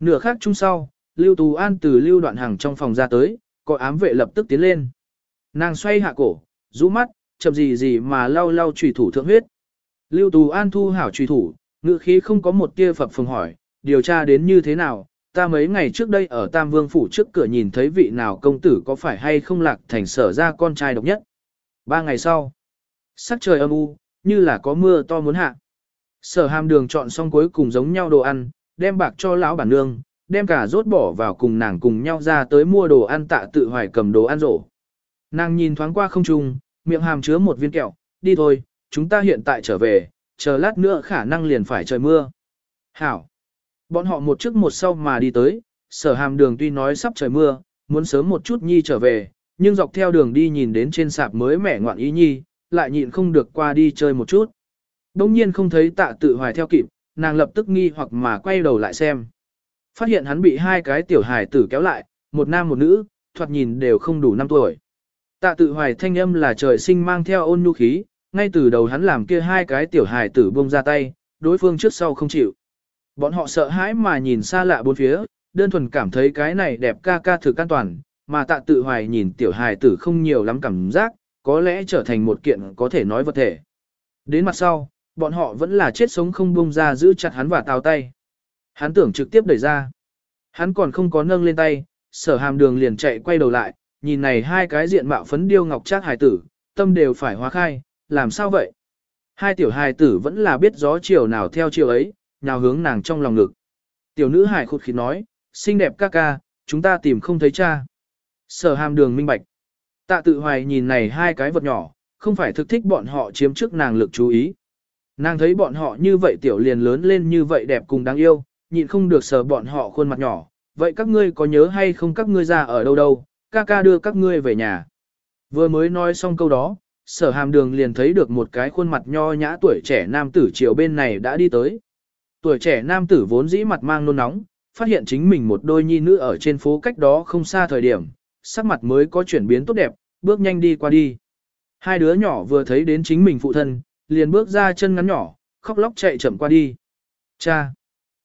[SPEAKER 1] Nửa khác chung sau, Lưu Tú An từ Lưu Đoạn Hằng trong phòng ra tới, có ám vệ lập tức tiến lên. Nàng xoay hạ cổ, rũ mắt, chậm gì gì mà lau lau trùy thủ thượng huyết. Lưu Tú An thu hảo truy thủ, ngự khí không có một tia phập phồng hỏi, điều tra đến như thế nào, ta mấy ngày trước đây ở Tam Vương Phủ trước cửa nhìn thấy vị nào công tử có phải hay không lạc thành sở ra con trai độc nhất. Ba ngày sau, sắc trời âm u, như là có mưa to muốn hạ. Sở hàm đường chọn xong cuối cùng giống nhau đồ ăn, đem bạc cho lão bản nương, đem cả rốt bỏ vào cùng nàng cùng nhau ra tới mua đồ ăn tạ tự hoài cầm đồ ăn rổ. Nàng nhìn thoáng qua không trung, miệng hàm chứa một viên kẹo, đi thôi, chúng ta hiện tại trở về, chờ lát nữa khả năng liền phải trời mưa. Hảo. Bọn họ một trước một sau mà đi tới, sở hàm đường tuy nói sắp trời mưa, muốn sớm một chút nhi trở về, nhưng dọc theo đường đi nhìn đến trên sạp mới mẻ ngoạn ý nhi, lại nhịn không được qua đi chơi một chút. Đông nhiên không thấy tạ tự hoài theo kịp, nàng lập tức nghi hoặc mà quay đầu lại xem. Phát hiện hắn bị hai cái tiểu hài tử kéo lại, một nam một nữ, thoạt nhìn đều không đủ năm tuổi. Tạ tự hoài thanh âm là trời sinh mang theo ôn nhu khí, ngay từ đầu hắn làm kia hai cái tiểu hài tử buông ra tay, đối phương trước sau không chịu. Bọn họ sợ hãi mà nhìn xa lạ bốn phía, đơn thuần cảm thấy cái này đẹp ca ca thực an toàn, mà tạ tự hoài nhìn tiểu hài tử không nhiều lắm cảm giác, có lẽ trở thành một kiện có thể nói vật thể. Đến mặt sau, bọn họ vẫn là chết sống không buông ra giữ chặt hắn và tào tay. Hắn tưởng trực tiếp đẩy ra. Hắn còn không có nâng lên tay, sở hàm đường liền chạy quay đầu lại, nhìn này hai cái diện mạo phấn điêu ngọc trác hài tử, tâm đều phải hóa khai, làm sao vậy? Hai tiểu hài tử vẫn là biết gió chiều nào theo chiều ấy, nào hướng nàng trong lòng ngực. Tiểu nữ hải khụt khịt nói, xinh đẹp ca ca, chúng ta tìm không thấy cha. Sở hàm đường minh bạch. Tạ tự hoài nhìn này hai cái vật nhỏ, không phải thực thích bọn họ chiếm trước nàng lực chú ý. Nàng thấy bọn họ như vậy tiểu liền lớn lên như vậy đẹp cùng đáng yêu, nhịn không được sờ bọn họ khuôn mặt nhỏ. Vậy các ngươi có nhớ hay không các ngươi ra ở đâu đâu, ca ca đưa các ngươi về nhà. Vừa mới nói xong câu đó, sở hàm đường liền thấy được một cái khuôn mặt nho nhã tuổi trẻ nam tử chiều bên này đã đi tới. Tuổi trẻ nam tử vốn dĩ mặt mang nôn nóng, phát hiện chính mình một đôi nhi nữ ở trên phố cách đó không xa thời điểm, sắc mặt mới có chuyển biến tốt đẹp, bước nhanh đi qua đi. Hai đứa nhỏ vừa thấy đến chính mình phụ thân, liền bước ra chân ngắn nhỏ, khóc lóc chạy chậm qua đi. Cha!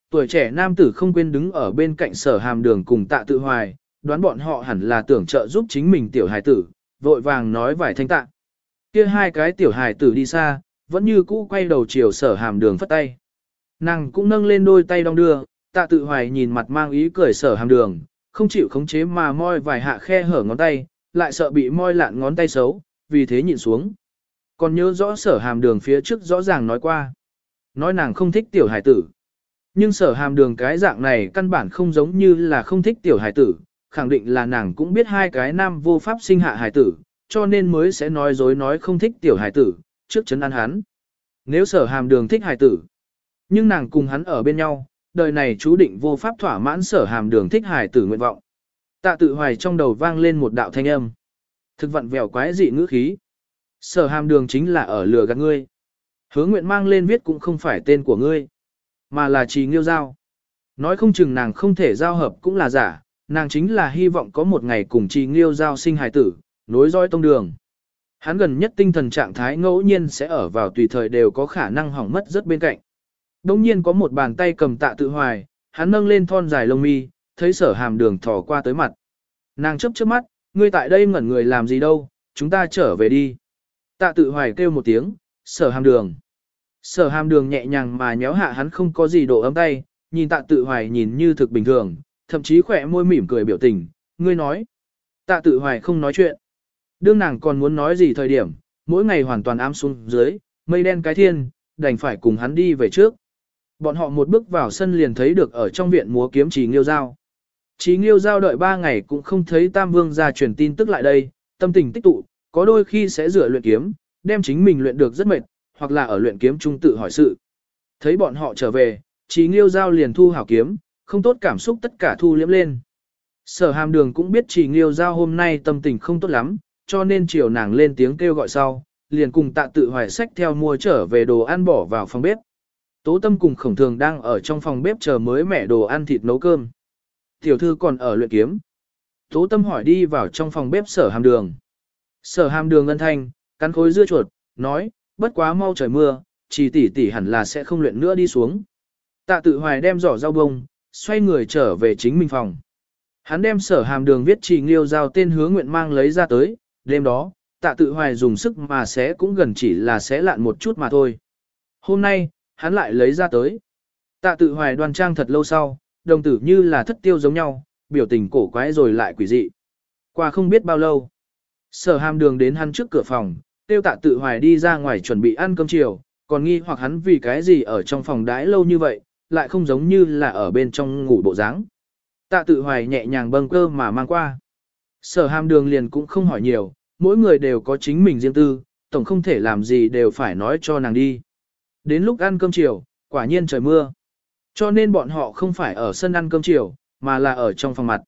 [SPEAKER 1] Tuổi trẻ nam tử không quên đứng ở bên cạnh sở hàm đường cùng tạ tự hoài, đoán bọn họ hẳn là tưởng trợ giúp chính mình tiểu hài tử, vội vàng nói vài thanh tạ. Kia hai cái tiểu hài tử đi xa, vẫn như cũ quay đầu chiều sở hàm đường phất tay. Nàng cũng nâng lên đôi tay đong đưa, tạ tự hoài nhìn mặt mang ý cười sở hàm đường, không chịu khống chế mà moi vài hạ khe hở ngón tay, lại sợ bị moi lạn ngón tay xấu, vì thế nhìn xuống. Còn nhớ rõ sở hàm đường phía trước rõ ràng nói qua. Nói nàng không thích tiểu hải tử. Nhưng sở hàm đường cái dạng này căn bản không giống như là không thích tiểu hải tử, khẳng định là nàng cũng biết hai cái nam vô pháp sinh hạ hải tử, cho nên mới sẽ nói dối nói không thích tiểu hải tử, trước chấn an hắn. Nếu sở hàm đường thích hải tử, nhưng nàng cùng hắn ở bên nhau, đời này chú định vô pháp thỏa mãn sở hàm đường thích hải tử nguyện vọng. Tạ tự hoài trong đầu vang lên một đạo thanh âm. Thực vận vẹo quái dị ngữ khí. Sở hàm đường chính là ở lừa gạt ngươi. Hứa nguyện mang lên viết cũng không phải tên của ngươi, mà là trì nghiêu giao. Nói không chừng nàng không thể giao hợp cũng là giả, nàng chính là hy vọng có một ngày cùng trì nghiêu giao sinh hài tử, nối dõi tông đường. Hắn gần nhất tinh thần trạng thái ngẫu nhiên sẽ ở vào tùy thời đều có khả năng hỏng mất rất bên cạnh. Đông nhiên có một bàn tay cầm tạ tự hoài, hắn nâng lên thon dài lông mi, thấy sở hàm đường thò qua tới mặt. Nàng chấp chớp mắt, ngươi tại đây ngẩn người làm gì đâu, chúng ta trở về đi. Tạ tự hoài kêu một tiếng, sở hàm đường. Sở hàm đường nhẹ nhàng mà nhéo hạ hắn không có gì độ ấm tay, nhìn tạ tự hoài nhìn như thực bình thường, thậm chí khỏe môi mỉm cười biểu tình, ngươi nói. Tạ tự hoài không nói chuyện. Đương nàng còn muốn nói gì thời điểm, mỗi ngày hoàn toàn ám xuống dưới, mây đen cái thiên, đành phải cùng hắn đi về trước. Bọn họ một bước vào sân liền thấy được ở trong viện múa kiếm trí nghiêu giao. Trí nghiêu giao đợi ba ngày cũng không thấy Tam Vương ra truyền tin tức lại đây, tâm tình tích tụ, có đôi khi sẽ rửa luyện kiếm, đem chính mình luyện được rất mệt, hoặc là ở luyện kiếm trung tự hỏi sự. Thấy bọn họ trở về, trí nghiêu giao liền thu hảo kiếm, không tốt cảm xúc tất cả thu liếm lên. Sở hàm đường cũng biết trí nghiêu giao hôm nay tâm tình không tốt lắm, cho nên chiều nàng lên tiếng kêu gọi sau, liền cùng tạ tự hoài sách theo mua trở về đồ ăn bỏ vào phòng bếp. Tố tâm cùng khổng thường đang ở trong phòng bếp chờ mới mẻ đồ ăn thịt nấu cơm. Tiểu thư còn ở luyện kiếm. Tố tâm hỏi đi vào trong phòng bếp sở hàm đường. Sở hàm đường ân thanh, cắn khối dưa chuột, nói, bất quá mau trời mưa, chỉ tỷ tỷ hẳn là sẽ không luyện nữa đi xuống. Tạ tự hoài đem giỏ rau bông, xoay người trở về chính mình phòng. Hắn đem sở hàm đường viết chỉ nghiêu giao tên hứa nguyện mang lấy ra tới, đêm đó, tạ tự hoài dùng sức mà xé cũng gần chỉ là xé lạn một chút mà thôi. Hôm nay, hắn lại lấy ra tới. Tạ tự hoài đoan trang thật lâu sau, đồng tử như là thất tiêu giống nhau, biểu tình cổ quái rồi lại quỷ dị. Qua không biết bao lâu, sở hàm đường đến hắn trước cửa phòng, tiêu tạ tự hoài đi ra ngoài chuẩn bị ăn cơm chiều, còn nghi hoặc hắn vì cái gì ở trong phòng đãi lâu như vậy, lại không giống như là ở bên trong ngủ bộ dáng. Tạ tự hoài nhẹ nhàng bâng cơ mà mang qua. Sở hàm đường liền cũng không hỏi nhiều, mỗi người đều có chính mình riêng tư, tổng không thể làm gì đều phải nói cho nàng đi. Đến lúc ăn cơm chiều, quả nhiên trời mưa. Cho nên bọn họ không phải ở sân ăn cơm chiều, mà là ở trong phòng mặt.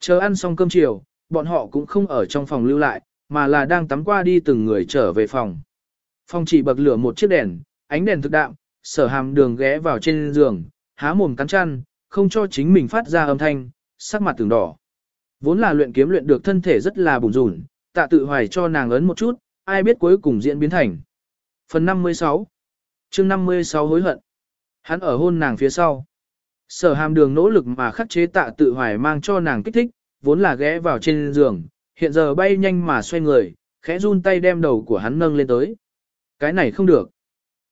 [SPEAKER 1] Chờ ăn xong cơm chiều, bọn họ cũng không ở trong phòng lưu lại, mà là đang tắm qua đi từng người trở về phòng. Phòng chỉ bật lửa một chiếc đèn, ánh đèn thực đạm, sở hàm đường ghé vào trên giường, há mồm cắn chăn, không cho chính mình phát ra âm thanh, sắc mặt từng đỏ. Vốn là luyện kiếm luyện được thân thể rất là bùn rủn, tạ tự hoài cho nàng ấn một chút, ai biết cuối cùng diễn biến thành. Phần 56 chương 56 hối hận. Hắn ở hôn nàng phía sau. Sở hàm đường nỗ lực mà khắc chế tạ tự hoài mang cho nàng kích thích, vốn là ghé vào trên giường, hiện giờ bay nhanh mà xoay người, khẽ run tay đem đầu của hắn nâng lên tới. Cái này không được.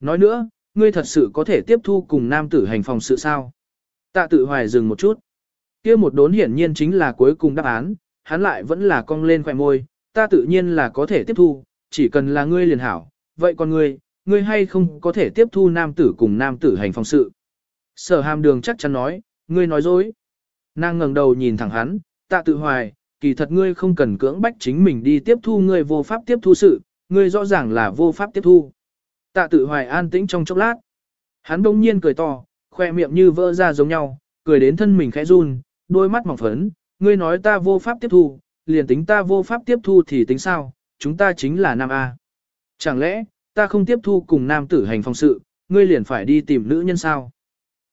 [SPEAKER 1] Nói nữa, ngươi thật sự có thể tiếp thu cùng nam tử hành phòng sự sao. Tạ tự hoài dừng một chút. kia một đốn hiển nhiên chính là cuối cùng đáp án, hắn lại vẫn là cong lên khỏe môi, ta tự nhiên là có thể tiếp thu, chỉ cần là ngươi liền hảo, vậy còn ngươi, ngươi hay không có thể tiếp thu nam tử cùng nam tử hành phong sự. Sở hàm đường chắc chắn nói, ngươi nói dối. Nàng ngẩng đầu nhìn thẳng hắn, tạ tự hoài, kỳ thật ngươi không cần cưỡng bách chính mình đi tiếp thu ngươi vô pháp tiếp thu sự, ngươi rõ ràng là vô pháp tiếp thu. Tạ tự hoài an tĩnh trong chốc lát. Hắn đông nhiên cười to, khoe miệng như vỡ ra giống nhau, cười đến thân mình khẽ run, đôi mắt mỏng phấn, ngươi nói ta vô pháp tiếp thu, liền tính ta vô pháp tiếp thu thì tính sao, chúng ta chính là nam A. Chẳng lẽ, ta không tiếp thu cùng nam tử hành phong sự, ngươi liền phải đi tìm nữ nhân sao?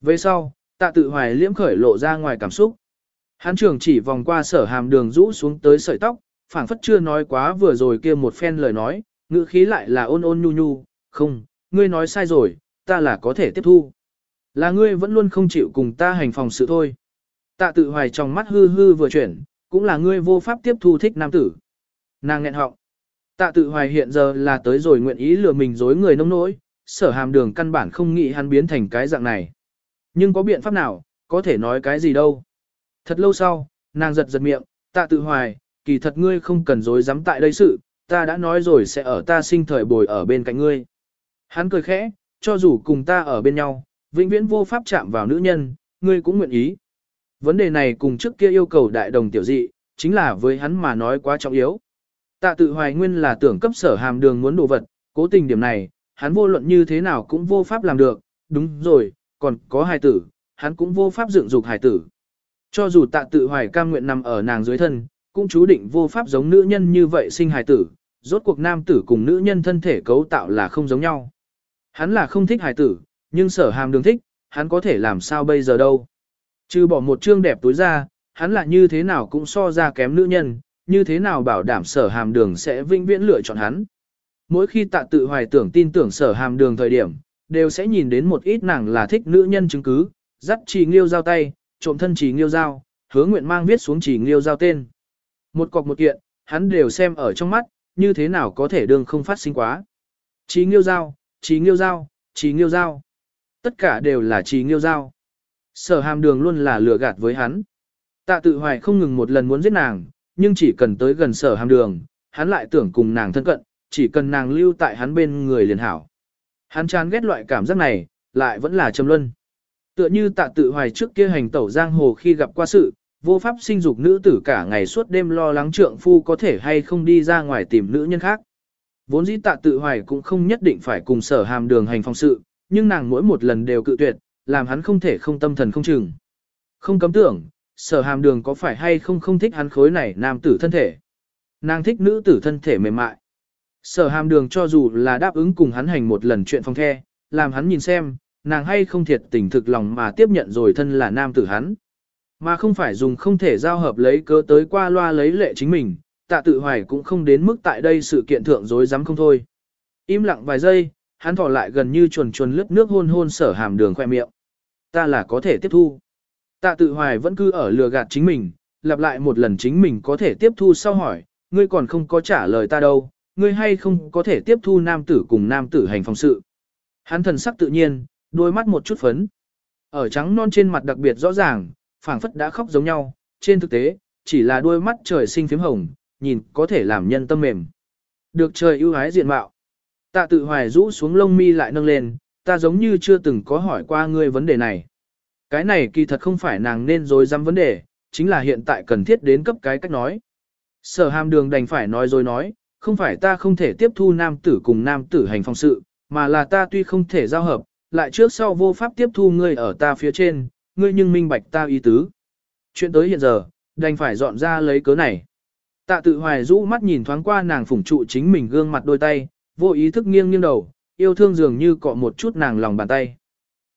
[SPEAKER 1] Về sau, tạ tự hoài liễm khởi lộ ra ngoài cảm xúc. Hán trưởng chỉ vòng qua sở hàm đường rũ xuống tới sợi tóc, phảng phất chưa nói quá vừa rồi kia một phen lời nói, ngữ khí lại là ôn ôn nhu nhu, không, ngươi nói sai rồi, ta là có thể tiếp thu. Là ngươi vẫn luôn không chịu cùng ta hành phòng sự thôi. Tạ tự hoài trong mắt hư hư vừa chuyển, cũng là ngươi vô pháp tiếp thu thích nam tử. Nàng nghẹn họng. Tạ tự hoài hiện giờ là tới rồi nguyện ý lừa mình dối người nông nỗi, sở hàm đường căn bản không nghĩ hắn biến thành cái dạng này. Nhưng có biện pháp nào, có thể nói cái gì đâu. Thật lâu sau, Nàng giật giật miệng, tạ tự hoài, kỳ thật ngươi không cần dối dám tại đây sự, ta đã nói rồi sẽ ở ta sinh thời bồi ở bên cạnh ngươi. Hắn cười khẽ, cho dù cùng ta ở bên nhau, vĩnh viễn vô pháp chạm vào nữ nhân, ngươi cũng nguyện ý. Vấn đề này cùng trước kia yêu cầu đại đồng tiểu dị, chính là với hắn mà nói quá trọng yếu. Tạ tự hoài nguyên là tưởng cấp sở hàm đường muốn đồ vật, cố tình điểm này, hắn vô luận như thế nào cũng vô pháp làm được, đúng rồi, còn có hài tử, hắn cũng vô pháp dựng dục hài tử. Cho dù tạ tự hoài cam nguyện nằm ở nàng dưới thân, cũng chú định vô pháp giống nữ nhân như vậy sinh hài tử, rốt cuộc nam tử cùng nữ nhân thân thể cấu tạo là không giống nhau. Hắn là không thích hài tử, nhưng sở hàm đường thích, hắn có thể làm sao bây giờ đâu. Trừ bỏ một chương đẹp túi ra, hắn là như thế nào cũng so ra kém nữ nhân, như thế nào bảo đảm sở hàm đường sẽ vinh viễn lựa chọn hắn. Mỗi khi tạ tự hoài tưởng tin tưởng sở hàm đường thời điểm, đều sẽ nhìn đến một ít nàng là thích nữ nhân chứng cứ, dắt trì nghiêu giao tay, trộm thân trì nghiêu giao, hứa nguyện mang viết xuống trì nghiêu giao tên. Một cọc một kiện, hắn đều xem ở trong mắt, như thế nào có thể đương không phát sinh quá. Trì nghiêu giao, trì nghiêu giao, trì nghiêu giao. Tất cả đều là trì nghiêu giao. Sở hàm đường luôn là lừa gạt với hắn. Tạ tự hoài không ngừng một lần muốn giết nàng, nhưng chỉ cần tới gần sở hàm đường, hắn lại tưởng cùng nàng thân cận, chỉ cần nàng lưu tại hắn bên người liền hảo. Hắn chán ghét loại cảm giác này, lại vẫn là trầm luân. Tựa như tạ tự hoài trước kia hành tẩu giang hồ khi gặp qua sự, vô pháp sinh dục nữ tử cả ngày suốt đêm lo lắng trượng phu có thể hay không đi ra ngoài tìm nữ nhân khác. Vốn dĩ tạ tự hoài cũng không nhất định phải cùng sở hàm đường hành phong sự, nhưng nàng mỗi một lần đều cự tuyệt, làm hắn không thể không tâm thần không chừng. Không cấm tưởng, sở hàm đường có phải hay không không thích hắn khối này nam tử thân thể. Nàng thích nữ tử thân thể mềm mại. Sở hàm đường cho dù là đáp ứng cùng hắn hành một lần chuyện phong the, làm hắn nhìn xem, nàng hay không thiệt tình thực lòng mà tiếp nhận rồi thân là nam tử hắn. Mà không phải dùng không thể giao hợp lấy cớ tới qua loa lấy lệ chính mình, tạ tự hoài cũng không đến mức tại đây sự kiện thượng dối dám không thôi. Im lặng vài giây, hắn thỏ lại gần như chuồn chuồn lướt nước hôn hôn sở hàm đường khoe miệng. Ta là có thể tiếp thu. Tạ tự hoài vẫn cứ ở lừa gạt chính mình, lặp lại một lần chính mình có thể tiếp thu sau hỏi, ngươi còn không có trả lời ta đâu, ngươi hay không có thể tiếp thu nam tử cùng nam tử hành phòng sự. Hắn thần sắc tự nhiên, đôi mắt một chút phấn. Ở trắng non trên mặt đặc biệt rõ ràng, phảng phất đã khóc giống nhau, trên thực tế, chỉ là đôi mắt trời sinh phím hồng, nhìn có thể làm nhân tâm mềm. Được trời ưu ái diện mạo. Tạ tự hoài rũ xuống lông mi lại nâng lên, ta giống như chưa từng có hỏi qua ngươi vấn đề này. Cái này kỳ thật không phải nàng nên dối dám vấn đề, chính là hiện tại cần thiết đến cấp cái cách nói. Sở hàm đường đành phải nói dối nói, không phải ta không thể tiếp thu nam tử cùng nam tử hành phong sự, mà là ta tuy không thể giao hợp, lại trước sau vô pháp tiếp thu ngươi ở ta phía trên, ngươi nhưng minh bạch ta ý tứ. Chuyện tới hiện giờ, đành phải dọn ra lấy cớ này. Tạ tự hoài rũ mắt nhìn thoáng qua nàng phủng trụ chính mình gương mặt đôi tay, vô ý thức nghiêng nghiêng đầu, yêu thương dường như cọ một chút nàng lòng bàn tay.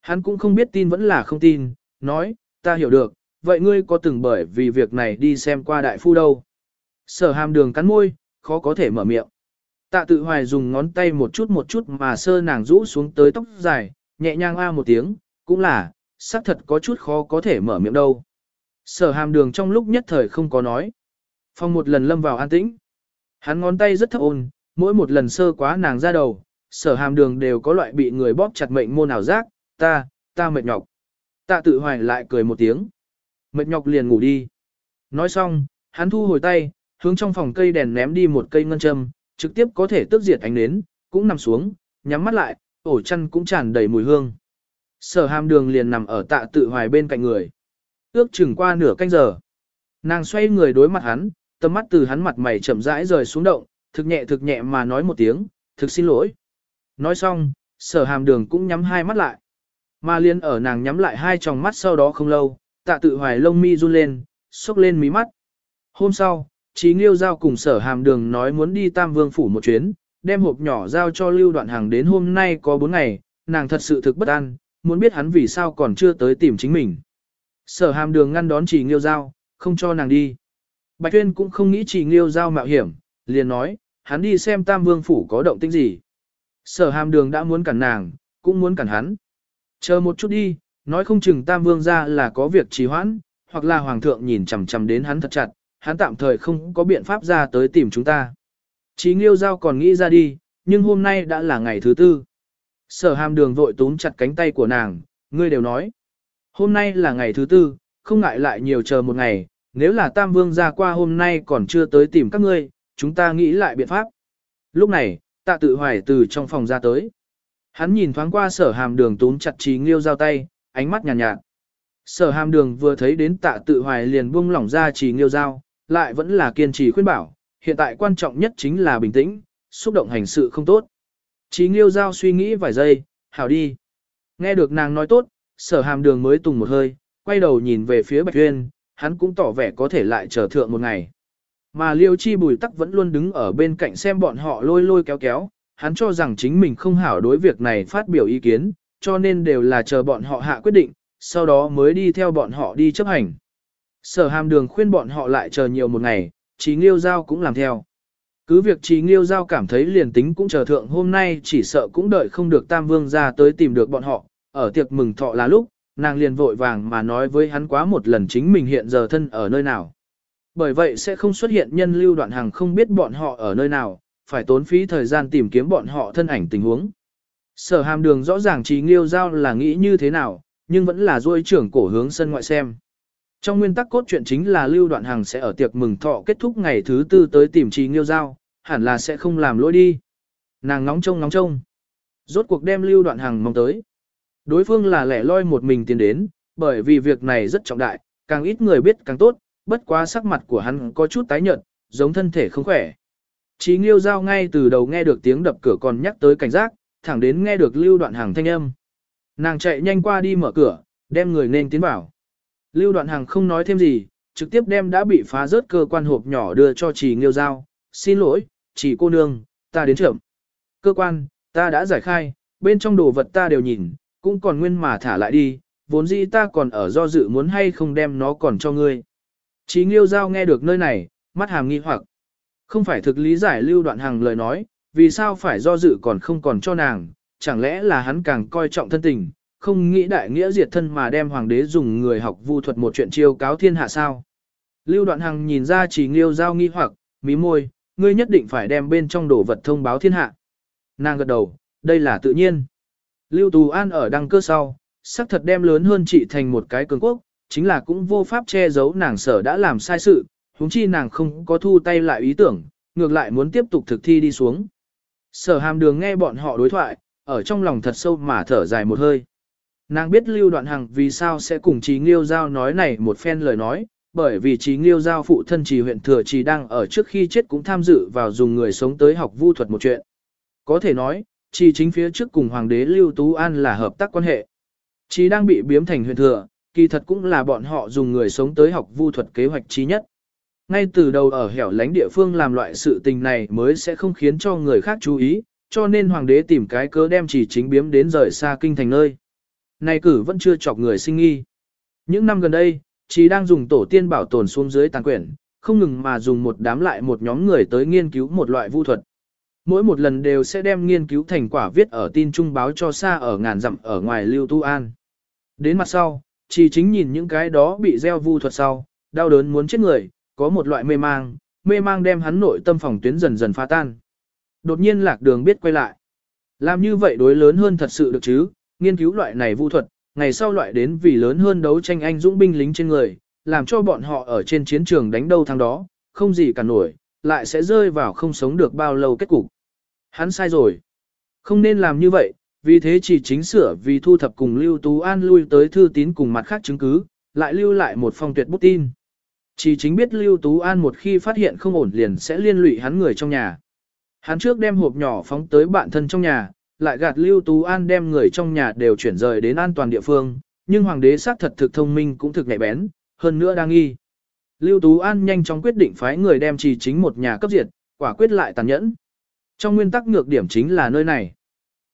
[SPEAKER 1] Hắn cũng không biết tin vẫn là không tin, nói, ta hiểu được, vậy ngươi có từng bởi vì việc này đi xem qua đại phu đâu. Sở hàm đường cắn môi, khó có thể mở miệng. Tạ tự hoài dùng ngón tay một chút một chút mà sơ nàng rũ xuống tới tóc dài, nhẹ nhàng a một tiếng, cũng là, xác thật có chút khó có thể mở miệng đâu. Sở hàm đường trong lúc nhất thời không có nói. Phong một lần lâm vào an tĩnh. Hắn ngón tay rất thấp ôn, mỗi một lần sơ quá nàng ra đầu, sở hàm đường đều có loại bị người bóp chặt mệnh môn ảo giác, ta, ta mệt nhọc. Tạ tự hoài lại cười một tiếng. Mệt nhọc liền ngủ đi. Nói xong, hắn thu hồi tay, hướng trong phòng cây đèn ném đi một cây ngân châm, trực tiếp có thể tước diệt ánh nến, cũng nằm xuống, nhắm mắt lại, ổ chăn cũng tràn đầy mùi hương. Sở hàm đường liền nằm ở tạ tự hoài bên cạnh người. Ước chừng qua nửa canh giờ. Nàng xoay người đối mặt hắn, tầm mắt từ hắn mặt mày chậm rãi rời xuống động, thực nhẹ thực nhẹ mà nói một tiếng, thực xin lỗi. Nói xong, sở hàm đường cũng nhắm hai mắt lại. Mà liên ở nàng nhắm lại hai tròng mắt sau đó không lâu, tạ tự hoài lông mi run lên, xúc lên mí mắt. Hôm sau, Chí Nghiêu Giao cùng sở hàm đường nói muốn đi Tam Vương Phủ một chuyến, đem hộp nhỏ giao cho Lưu Đoạn Hàng đến hôm nay có bốn ngày, nàng thật sự thực bất an, muốn biết hắn vì sao còn chưa tới tìm chính mình. Sở hàm đường ngăn đón Chí Nghiêu Giao, không cho nàng đi. Bạch Tuyên cũng không nghĩ Chí Nghiêu Giao mạo hiểm, liền nói, hắn đi xem Tam Vương Phủ có động tĩnh gì. Sở hàm đường đã muốn cản nàng, cũng muốn cản hắn. Chờ một chút đi, nói không chừng Tam Vương ra là có việc trì hoãn, hoặc là Hoàng thượng nhìn chằm chằm đến hắn thật chặt, hắn tạm thời không có biện pháp ra tới tìm chúng ta. Chí Nghiêu Giao còn nghĩ ra đi, nhưng hôm nay đã là ngày thứ tư. Sở hàm đường vội túm chặt cánh tay của nàng, ngươi đều nói. Hôm nay là ngày thứ tư, không ngại lại nhiều chờ một ngày, nếu là Tam Vương ra qua hôm nay còn chưa tới tìm các ngươi, chúng ta nghĩ lại biện pháp. Lúc này, tạ tự hoài từ trong phòng ra tới. Hắn nhìn thoáng qua sở hàm đường tún chặt trí nghiêu giao tay, ánh mắt nhàn nhạt, nhạt. Sở hàm đường vừa thấy đến tạ tự hoài liền buông lỏng ra trí nghiêu giao, lại vẫn là kiên trì khuyên bảo, hiện tại quan trọng nhất chính là bình tĩnh, xúc động hành sự không tốt. Trí nghiêu giao suy nghĩ vài giây, hảo đi. Nghe được nàng nói tốt, sở hàm đường mới tùng một hơi, quay đầu nhìn về phía Bạch Uyên, hắn cũng tỏ vẻ có thể lại chờ thượng một ngày. Mà liêu chi bùi tắc vẫn luôn đứng ở bên cạnh xem bọn họ lôi lôi kéo kéo, hắn cho rằng chính mình không hảo đối việc này phát biểu ý kiến, cho nên đều là chờ bọn họ hạ quyết định, sau đó mới đi theo bọn họ đi chấp hành. Sở hàm đường khuyên bọn họ lại chờ nhiều một ngày, trí nghiêu giao cũng làm theo. Cứ việc trí nghiêu giao cảm thấy liền tính cũng chờ thượng hôm nay chỉ sợ cũng đợi không được Tam Vương ra tới tìm được bọn họ, ở tiệc mừng thọ là lúc, nàng liền vội vàng mà nói với hắn quá một lần chính mình hiện giờ thân ở nơi nào. Bởi vậy sẽ không xuất hiện nhân lưu đoạn hàng không biết bọn họ ở nơi nào, phải tốn phí thời gian tìm kiếm bọn họ thân ảnh tình huống. Sở hàm đường rõ ràng trí nghiêu giao là nghĩ như thế nào, nhưng vẫn là duỗi trưởng cổ hướng sân ngoại xem. Trong nguyên tắc cốt truyện chính là lưu đoạn hàng sẽ ở tiệc mừng thọ kết thúc ngày thứ tư tới tìm trí nghiêu giao, hẳn là sẽ không làm lỗi đi. Nàng ngóng trông ngóng trông. Rốt cuộc đem lưu đoạn hàng mong tới. Đối phương là lẻ loi một mình tiến đến, bởi vì việc này rất trọng đại, càng ít người biết càng tốt, bất quá sắc mặt của hắn có chút tái nhợt, giống thân thể không khỏe. Chí Nghiêu Giao ngay từ đầu nghe được tiếng đập cửa còn nhắc tới cảnh giác, thẳng đến nghe được lưu đoạn hàng thanh âm. Nàng chạy nhanh qua đi mở cửa, đem người nên tiến vào. Lưu đoạn hàng không nói thêm gì, trực tiếp đem đã bị phá rớt cơ quan hộp nhỏ đưa cho Chí Nghiêu Giao. Xin lỗi, chỉ cô nương, ta đến trưởng. Cơ quan, ta đã giải khai, bên trong đồ vật ta đều nhìn, cũng còn nguyên mà thả lại đi, vốn dĩ ta còn ở do dự muốn hay không đem nó còn cho ngươi. Chí Nghiêu Giao nghe được nơi này, mắt hàm nghi hoặc. Không phải thực lý giải lưu đoạn hàng lời nói, vì sao phải do dự còn không còn cho nàng, chẳng lẽ là hắn càng coi trọng thân tình, không nghĩ đại nghĩa diệt thân mà đem hoàng đế dùng người học vu thuật một chuyện chiêu cáo thiên hạ sao. Lưu đoạn hằng nhìn ra chỉ nghiêu giao nghi hoặc, mí môi, ngươi nhất định phải đem bên trong đồ vật thông báo thiên hạ. Nàng gật đầu, đây là tự nhiên. Lưu Tù An ở đăng cơ sau, sắc thật đem lớn hơn trị thành một cái cường quốc, chính là cũng vô pháp che giấu nàng sở đã làm sai sự, huống chi nàng không có thu tay lại ý tưởng, ngược lại muốn tiếp tục thực thi đi xuống. Sở hàm đường nghe bọn họ đối thoại, ở trong lòng thật sâu mà thở dài một hơi. Nàng biết lưu đoạn hằng vì sao sẽ cùng trí nghiêu giao nói này một phen lời nói, bởi vì trí nghiêu giao phụ thân trì huyện thừa trì đang ở trước khi chết cũng tham dự vào dùng người sống tới học vu thuật một chuyện. Có thể nói, trì chính phía trước cùng hoàng đế lưu tú an là hợp tác quan hệ. Trì đang bị biếm thành huyện thừa, kỳ thật cũng là bọn họ dùng người sống tới học vu thuật kế hoạch trí nhất. Ngay từ đầu ở hẻo lánh địa phương làm loại sự tình này mới sẽ không khiến cho người khác chú ý, cho nên hoàng đế tìm cái cớ đem chỉ chính biếm đến rời xa kinh thành nơi. Này cử vẫn chưa chọc người sinh nghi. Những năm gần đây, chỉ đang dùng tổ tiên bảo tồn xuống dưới tàn quyển, không ngừng mà dùng một đám lại một nhóm người tới nghiên cứu một loại vu thuật. Mỗi một lần đều sẽ đem nghiên cứu thành quả viết ở tin trung báo cho xa ở ngàn dặm ở ngoài Lưu Tu An. Đến mặt sau, chỉ chính nhìn những cái đó bị gieo vu thuật sau, đau đớn muốn chết người, có một loại mê mang, mê mang đem hắn nội tâm phòng tuyến dần dần phá tan. Đột nhiên lạc đường biết quay lại. Làm như vậy đối lớn hơn thật sự được chứ, nghiên cứu loại này vu thuật, ngày sau loại đến vì lớn hơn đấu tranh anh dũng binh lính trên người, làm cho bọn họ ở trên chiến trường đánh đâu thắng đó, không gì cả nổi, lại sẽ rơi vào không sống được bao lâu kết cục. Hắn sai rồi. Không nên làm như vậy, vì thế chỉ chính sửa vì thu thập cùng Lưu Tú An lui tới thư tín cùng mặt khác chứng cứ, lại lưu lại một phong tuyệt bút tin. Chỉ chính biết Lưu Tú An một khi phát hiện không ổn liền sẽ liên lụy hắn người trong nhà. Hắn trước đem hộp nhỏ phóng tới bạn thân trong nhà, lại gạt Lưu Tú An đem người trong nhà đều chuyển rời đến an toàn địa phương, nhưng hoàng đế xác thật thực thông minh cũng thực nhạy bén, hơn nữa đang nghi. Lưu Tú An nhanh chóng quyết định phái người đem trì chính một nhà cấp diệt, quả quyết lại tàn nhẫn. Trong nguyên tắc ngược điểm chính là nơi này.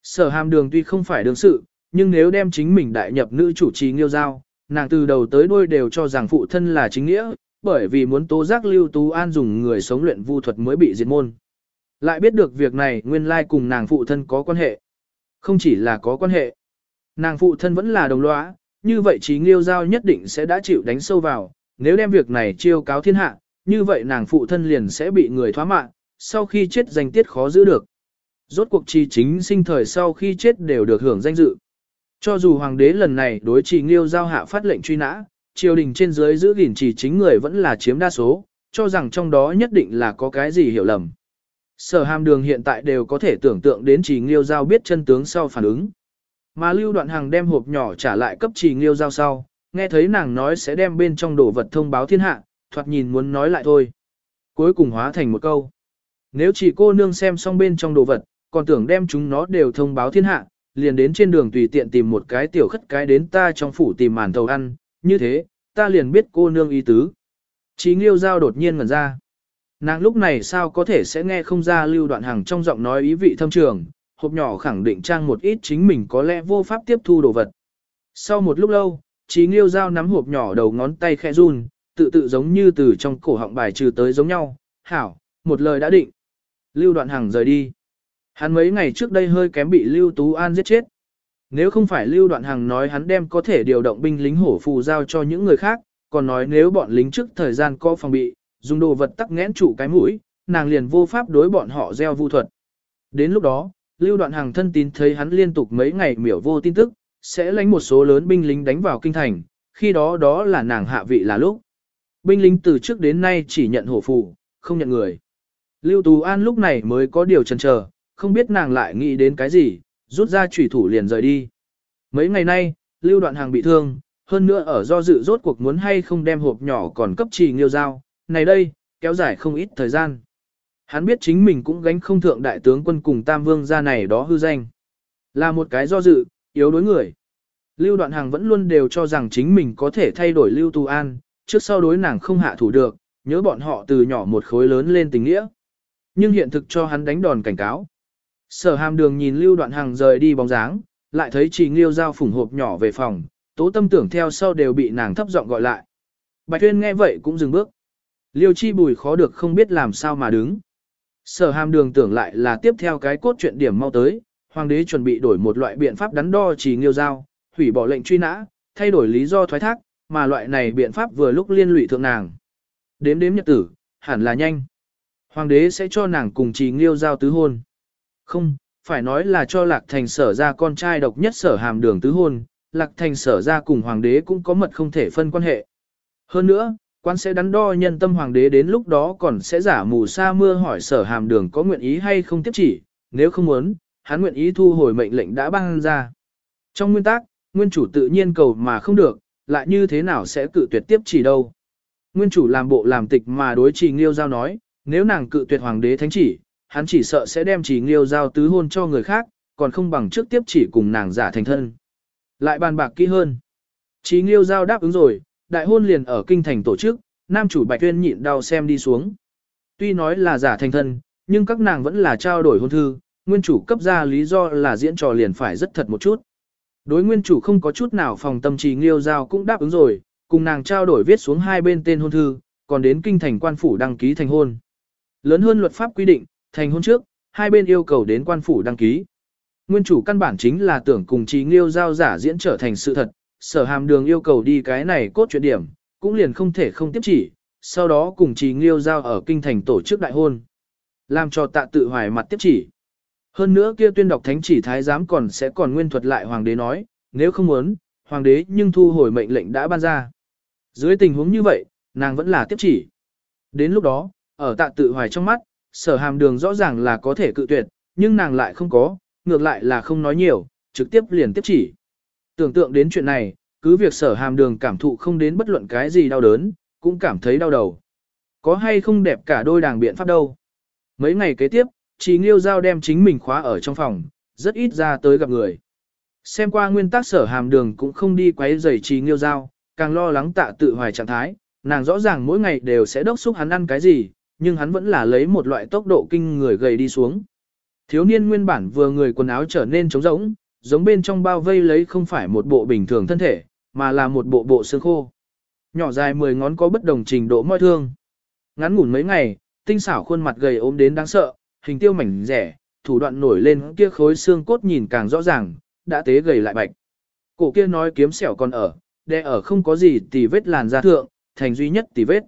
[SPEAKER 1] Sở hàm đường tuy không phải đương sự, nhưng nếu đem chính mình đại nhập nữ chủ trì nghiêu giao, nàng từ đầu tới đuôi đều cho rằng phụ thân là chính nghĩa, bởi vì muốn tố giác Lưu Tú An dùng người sống luyện vu thuật mới bị diệt môn. Lại biết được việc này nguyên lai cùng nàng phụ thân có quan hệ. Không chỉ là có quan hệ. Nàng phụ thân vẫn là đồng lõa, như vậy trí nghiêu giao nhất định sẽ đã chịu đánh sâu vào, nếu đem việc này chiêu cáo thiên hạ, như vậy nàng phụ thân liền sẽ bị người thoá mạng, sau khi chết danh tiết khó giữ được. Rốt cuộc trì chính sinh thời sau khi chết đều được hưởng danh dự. Cho dù hoàng đế lần này đối trì nghiêu giao hạ phát lệnh truy nã, triều đình trên dưới giữ gìn chỉ chính người vẫn là chiếm đa số, cho rằng trong đó nhất định là có cái gì hiểu lầm. Sở hàm đường hiện tại đều có thể tưởng tượng đến chỉ nghiêu giao biết chân tướng sau phản ứng. Mà lưu đoạn hàng đem hộp nhỏ trả lại cấp chỉ nghiêu giao sau, nghe thấy nàng nói sẽ đem bên trong đồ vật thông báo thiên hạ, thoạt nhìn muốn nói lại thôi. Cuối cùng hóa thành một câu. Nếu chỉ cô nương xem xong bên trong đồ vật, còn tưởng đem chúng nó đều thông báo thiên hạ, liền đến trên đường tùy tiện tìm một cái tiểu khất cái đến ta trong phủ tìm màn thầu ăn, như thế, ta liền biết cô nương ý tứ. Chí nghiêu giao đột nhiên ngẩn ra. Nàng lúc này sao có thể sẽ nghe không ra lưu đoạn hàng trong giọng nói ý vị thâm trường, hộp nhỏ khẳng định trang một ít chính mình có lẽ vô pháp tiếp thu đồ vật. Sau một lúc lâu, Chí nghiêu giao nắm hộp nhỏ đầu ngón tay khẽ run, tự tự giống như từ trong cổ họng bài trừ tới giống nhau, hảo, một lời đã định. Lưu đoạn hàng rời đi. Hắn mấy ngày trước đây hơi kém bị Lưu Tú An giết chết. Nếu không phải Lưu Đoạn Hằng nói hắn đem có thể điều động binh lính hổ phù giao cho những người khác, còn nói nếu bọn lính trước thời gian có phòng bị, dùng đồ vật tắc nghẽn trụ cái mũi, nàng liền vô pháp đối bọn họ gieo vu thuật. Đến lúc đó, Lưu Đoạn Hằng thân tín thấy hắn liên tục mấy ngày miểu vô tin tức, sẽ lãnh một số lớn binh lính đánh vào kinh thành, khi đó đó là nàng hạ vị là lúc. Binh lính từ trước đến nay chỉ nhận hổ phù, không nhận người. Lưu Tú An lúc này mới có điều chần chờ, không biết nàng lại nghĩ đến cái gì, rút ra chủy thủ liền rời đi. Mấy ngày nay, Lưu Đoạn Hàng bị thương, hơn nữa ở do dự rốt cuộc muốn hay không đem hộp nhỏ còn cấp trì nghiêu dao, này đây, kéo dài không ít thời gian. Hắn biết chính mình cũng gánh không thượng đại tướng quân cùng Tam Vương ra này đó hư danh. Là một cái do dự, yếu đối người. Lưu Đoạn Hàng vẫn luôn đều cho rằng chính mình có thể thay đổi Lưu Tu An, trước sau đối nàng không hạ thủ được, nhớ bọn họ từ nhỏ một khối lớn lên tình nghĩa. Nhưng hiện thực cho hắn đánh đòn cảnh cáo. Sở hàm đường nhìn lưu đoạn hàng rời đi bóng dáng, lại thấy chỉ nghiêu giao phủng hộp nhỏ về phòng, tố tâm tưởng theo sau đều bị nàng thấp giọng gọi lại. Bạch Tuyên nghe vậy cũng dừng bước. Liêu chi bùi khó được không biết làm sao mà đứng. Sở hàm đường tưởng lại là tiếp theo cái cốt truyện điểm mau tới, hoàng đế chuẩn bị đổi một loại biện pháp đắn đo chỉ nghiêu giao, hủy bỏ lệnh truy nã, thay đổi lý do thoái thác, mà loại này biện pháp vừa lúc liên lụy thượng nàng. Đếm đếm nhật tử, hẳn là nhanh. Hoàng đế sẽ cho nàng cùng trì nghiêu giao tứ hôn. Không, phải nói là cho Lạc Thành sở ra con trai độc nhất sở hàm đường tứ hôn, Lạc Thành sở ra cùng hoàng đế cũng có mật không thể phân quan hệ. Hơn nữa, quan sẽ đắn đo nhân tâm hoàng đế đến lúc đó còn sẽ giả mù sa mưa hỏi sở hàm đường có nguyện ý hay không tiếp chỉ, nếu không muốn, hắn nguyện ý thu hồi mệnh lệnh đã ban ra. Trong nguyên tắc, nguyên chủ tự nhiên cầu mà không được, lại như thế nào sẽ cự tuyệt tiếp chỉ đâu. Nguyên chủ làm bộ làm tịch mà đối trì nghiêu giao nói, nếu nàng cự tuyệt hoàng đế thánh chỉ, hắn chỉ sợ sẽ đem chỉ nghiêu giao tứ hôn cho người khác, còn không bằng trước tiếp chỉ cùng nàng giả thành thân. Lại bàn bạc kỹ hơn. Chỉ nghiêu giao đáp ứng rồi, đại hôn liền ở kinh thành tổ chức, nam chủ bạch tuyên nhịn đau xem đi xuống. Tuy nói là giả thành thân, nhưng các nàng vẫn là trao đổi hôn thư, nguyên chủ cấp ra lý do là diễn trò liền phải rất thật một chút. Đối nguyên chủ không có chút nào phòng tâm trí nghiêu giao cũng đáp ứng rồi, cùng nàng trao đổi viết xuống hai bên tên hôn thư, còn đến kinh thành quan phủ đăng ký thành hôn. Lớn hơn luật pháp quy định, thành hôn trước, hai bên yêu cầu đến quan phủ đăng ký. Nguyên chủ căn bản chính là tưởng cùng trí nghiêu giao giả diễn trở thành sự thật, sở hàm đường yêu cầu đi cái này cốt truyện điểm, cũng liền không thể không tiếp chỉ, sau đó cùng trí nghiêu giao ở kinh thành tổ chức đại hôn. Làm cho tạ tự hoài mặt tiếp chỉ. Hơn nữa kia tuyên đọc thánh chỉ thái giám còn sẽ còn nguyên thuật lại hoàng đế nói, nếu không muốn, hoàng đế nhưng thu hồi mệnh lệnh đã ban ra. Dưới tình huống như vậy, nàng vẫn là tiếp chỉ. Đến lúc đó, ở tạ tự hoài trong mắt, sở hàm đường rõ ràng là có thể cự tuyệt, nhưng nàng lại không có, ngược lại là không nói nhiều, trực tiếp liền tiếp chỉ. Tưởng tượng đến chuyện này, cứ việc sở hàm đường cảm thụ không đến bất luận cái gì đau đớn, cũng cảm thấy đau đầu. Có hay không đẹp cả đôi đàng biện pháp đâu. Mấy ngày kế tiếp, chỉ Nghiêu Giao đem chính mình khóa ở trong phòng, rất ít ra tới gặp người. Xem qua nguyên tắc sở hàm đường cũng không đi quấy rầy Trí Nghiêu Giao, càng lo lắng tạ tự hoài trạng thái, nàng rõ ràng mỗi ngày đều sẽ đốc xúc hắn ăn cái gì, nhưng hắn vẫn là lấy một loại tốc độ kinh người gầy đi xuống. Thiếu niên nguyên bản vừa người quần áo trở nên trống rỗng, giống bên trong bao vây lấy không phải một bộ bình thường thân thể, mà là một bộ bộ xương khô. Nhỏ dài 10 ngón có bất đồng trình độ moi thương. Ngắn ngủn mấy ngày, tinh xảo khuôn mặt gầy ốm đến đáng sợ, hình tiêu mảnh rẻ, thủ đoạn nổi lên kia khối xương cốt nhìn càng rõ ràng, đã tế gầy lại bạch. Cổ kia nói kiếm xẻo còn ở, đe ở không có gì tì vết làn da thượng, thành duy nhất tì vết.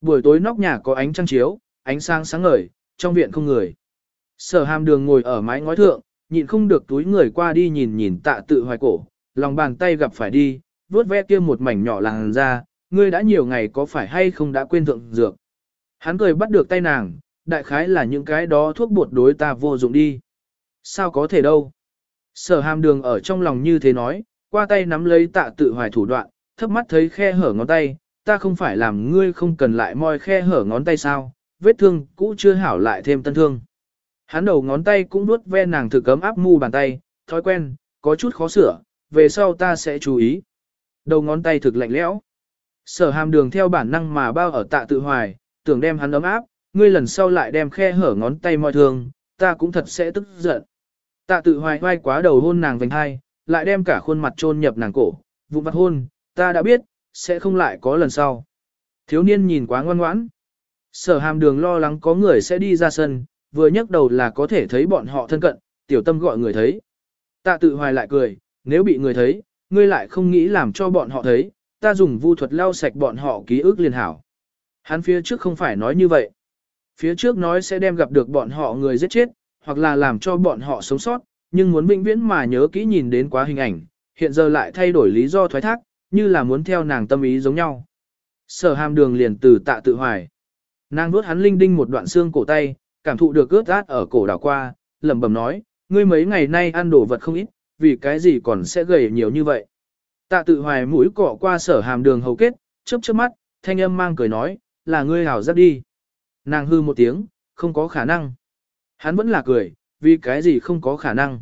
[SPEAKER 1] Buổi tối nóc nhà có ánh trăng chiếu, ánh sáng sáng ngời, trong viện không người. Sở hàm đường ngồi ở mái ngói thượng, nhịn không được túi người qua đi nhìn nhìn tạ tự hoài cổ, lòng bàn tay gặp phải đi, vuốt ve kia một mảnh nhỏ làng ra, ngươi đã nhiều ngày có phải hay không đã quên thượng dược. Hắn cười bắt được tay nàng, đại khái là những cái đó thuốc bột đối ta vô dụng đi. Sao có thể đâu. Sở hàm đường ở trong lòng như thế nói, qua tay nắm lấy tạ tự hoài thủ đoạn, thấp mắt thấy khe hở ngón tay, ta không phải làm ngươi không cần lại moi khe hở ngón tay sao, vết thương cũ chưa hảo lại thêm tân thương. Hắn đầu ngón tay cũng nuốt ve nàng thử cấm áp mu bàn tay, thói quen, có chút khó sửa, về sau ta sẽ chú ý. Đầu ngón tay thực lạnh lẽo. Sở hàm đường theo bản năng mà bao ở tạ tự hoài, tưởng đem hắn ấm áp, ngươi lần sau lại đem khe hở ngón tay moi thương, ta cũng thật sẽ tức giận. Tạ tự hoài hoài quá đầu hôn nàng vành hai, lại đem cả khuôn mặt chôn nhập nàng cổ, vụ mặt hôn, ta đã biết, sẽ không lại có lần sau. Thiếu niên nhìn quá ngoan ngoãn. Sở hàm đường lo lắng có người sẽ đi ra sân, vừa nhấc đầu là có thể thấy bọn họ thân cận, tiểu tâm gọi người thấy. Tạ tự hoài lại cười, nếu bị người thấy, ngươi lại không nghĩ làm cho bọn họ thấy, ta dùng vu thuật lau sạch bọn họ ký ức liền hảo. Hắn phía trước không phải nói như vậy. Phía trước nói sẽ đem gặp được bọn họ người giết chết, hoặc là làm cho bọn họ sống sót, nhưng muốn vĩnh viễn mà nhớ kỹ nhìn đến quá hình ảnh, hiện giờ lại thay đổi lý do thoái thác, như là muốn theo nàng tâm ý giống nhau. Sở hàm đường liền từ tạ tự hoài. Nàng vuốt hắn linh đinh một đoạn xương cổ tay, cảm thụ được ướt át ở cổ đảo qua, lẩm bẩm nói, ngươi mấy ngày nay ăn đồ vật không ít, vì cái gì còn sẽ gầy nhiều như vậy. Tạ tự hoài mũi cọ qua sở hàm đường hầu kết, chớp chớp mắt, thanh âm mang cười nói, là ngươi hảo giáp đi. Nàng hư một tiếng, không có khả năng. Hắn vẫn là cười, vì cái gì không có khả năng.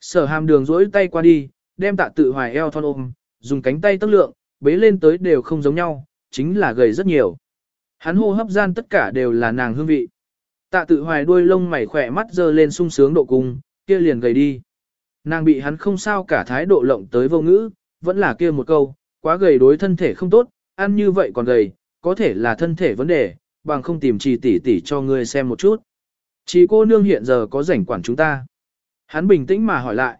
[SPEAKER 1] Sở hàm đường rỗi tay qua đi, đem tạ tự hoài eo thon ôm, dùng cánh tay tất lượng, bế lên tới đều không giống nhau, chính là gầy rất nhiều. Hắn hô hấp gian tất cả đều là nàng hương vị. Tạ tự hoài đuôi lông mày khỏe mắt dơ lên sung sướng độ cung, kia liền gầy đi. Nàng bị hắn không sao cả thái độ lộng tới vô ngữ, vẫn là kia một câu, quá gầy đối thân thể không tốt, ăn như vậy còn gầy, có thể là thân thể vấn đề, bằng không tìm trì tỉ tỉ cho ngươi xem một chút. Chỉ cô nương hiện giờ có rảnh quản chúng ta. Hắn bình tĩnh mà hỏi lại.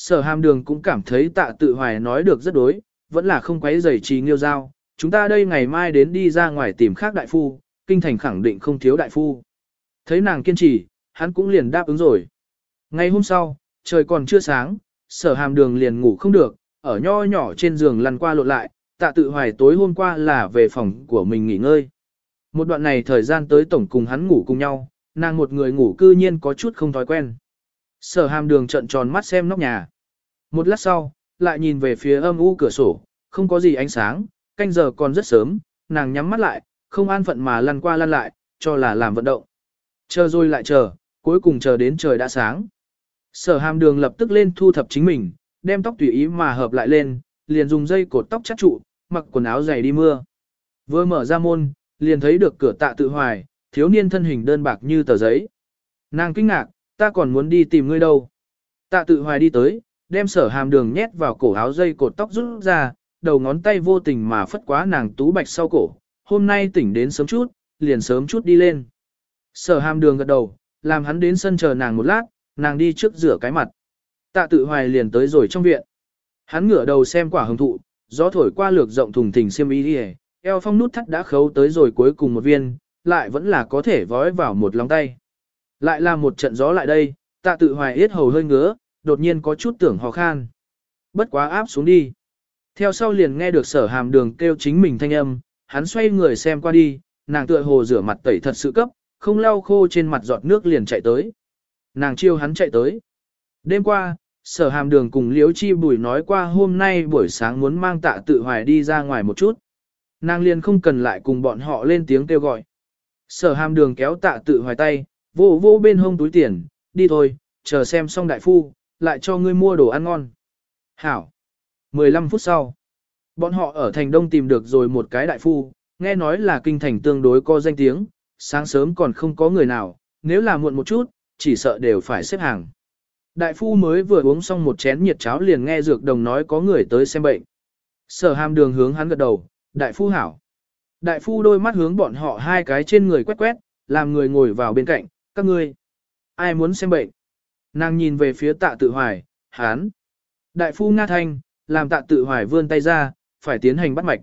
[SPEAKER 1] Sở hàm đường cũng cảm thấy tạ tự hoài nói được rất đối, vẫn là không quấy rầy trì nghiêu giao. Chúng ta đây ngày mai đến đi ra ngoài tìm khác đại phu, kinh thành khẳng định không thiếu đại phu. Thấy nàng kiên trì, hắn cũng liền đáp ứng rồi. Ngày hôm sau, trời còn chưa sáng, sở hàm đường liền ngủ không được, ở nho nhỏ trên giường lăn qua lộn lại, tạ tự hoài tối hôm qua là về phòng của mình nghỉ ngơi. Một đoạn này thời gian tới tổng cùng hắn ngủ cùng nhau, nàng một người ngủ cư nhiên có chút không thói quen. Sở hàm đường trận tròn mắt xem nóc nhà. Một lát sau, lại nhìn về phía âm u cửa sổ, không có gì ánh sáng, canh giờ còn rất sớm, nàng nhắm mắt lại, không an phận mà lăn qua lăn lại, cho là làm vận động. Chờ rồi lại chờ, cuối cùng chờ đến trời đã sáng. Sở hàm đường lập tức lên thu thập chính mình, đem tóc tùy ý mà hợp lại lên, liền dùng dây cột tóc chắc trụ, mặc quần áo dày đi mưa. Vừa mở ra môn, liền thấy được cửa tạ tự hoài, thiếu niên thân hình đơn bạc như tờ giấy. Nàng kinh ngạc, ta còn muốn đi tìm ngươi đâu. Tạ tự hoài đi tới, đem sở hàm đường nhét vào cổ áo dây cột tóc rút ra, đầu ngón tay vô tình mà phất quá nàng tú bạch sau cổ. Hôm nay tỉnh đến sớm chút, liền sớm chút đi lên. Sở hàm đường gật đầu, làm hắn đến sân chờ nàng một lát, nàng đi trước rửa cái mặt. Tạ tự hoài liền tới rồi trong viện. Hắn ngửa đầu xem quả hồng thụ, gió thổi qua lược rộng thùng thình xiêm y đi eo phong nút thắt đã khấu tới rồi cuối cùng một viên, lại vẫn là có thể vói vào một lòng tay. Lại là một trận gió lại đây, tạ tự hoài yết hầu hơi ngứa, đột nhiên có chút tưởng ho khan. Bất quá áp xuống đi. Theo sau liền nghe được sở hàm đường kêu chính mình thanh âm, hắn xoay người xem qua đi, nàng tựa hồ rửa mặt tẩy thật sự cấp, không lau khô trên mặt giọt nước liền chạy tới. Nàng chiêu hắn chạy tới. Đêm qua, sở hàm đường cùng liễu chi bùi nói qua hôm nay buổi sáng muốn mang tạ tự hoài đi ra ngoài một chút. Nàng liền không cần lại cùng bọn họ lên tiếng kêu gọi. Sở hàm đường kéo tạ tự hoài tay, vô vô bên hông túi tiền, đi thôi, chờ xem xong đại phu, lại cho ngươi mua đồ ăn ngon. Hảo. 15 phút sau, bọn họ ở thành đông tìm được rồi một cái đại phu, nghe nói là kinh thành tương đối có danh tiếng, sáng sớm còn không có người nào, nếu là muộn một chút, chỉ sợ đều phải xếp hàng. Đại phu mới vừa uống xong một chén nhiệt cháo liền nghe dược đồng nói có người tới xem bệnh. Sở hàm đường hướng hắn gật đầu, đại phu hảo. Đại phu đôi mắt hướng bọn họ hai cái trên người quét quét, làm người ngồi vào bên cạnh, các ngươi. Ai muốn xem bệnh? Nàng nhìn về phía tạ tự hoài, hán. Đại phu Nga Thanh, làm tạ tự hoài vươn tay ra, phải tiến hành bắt mạch.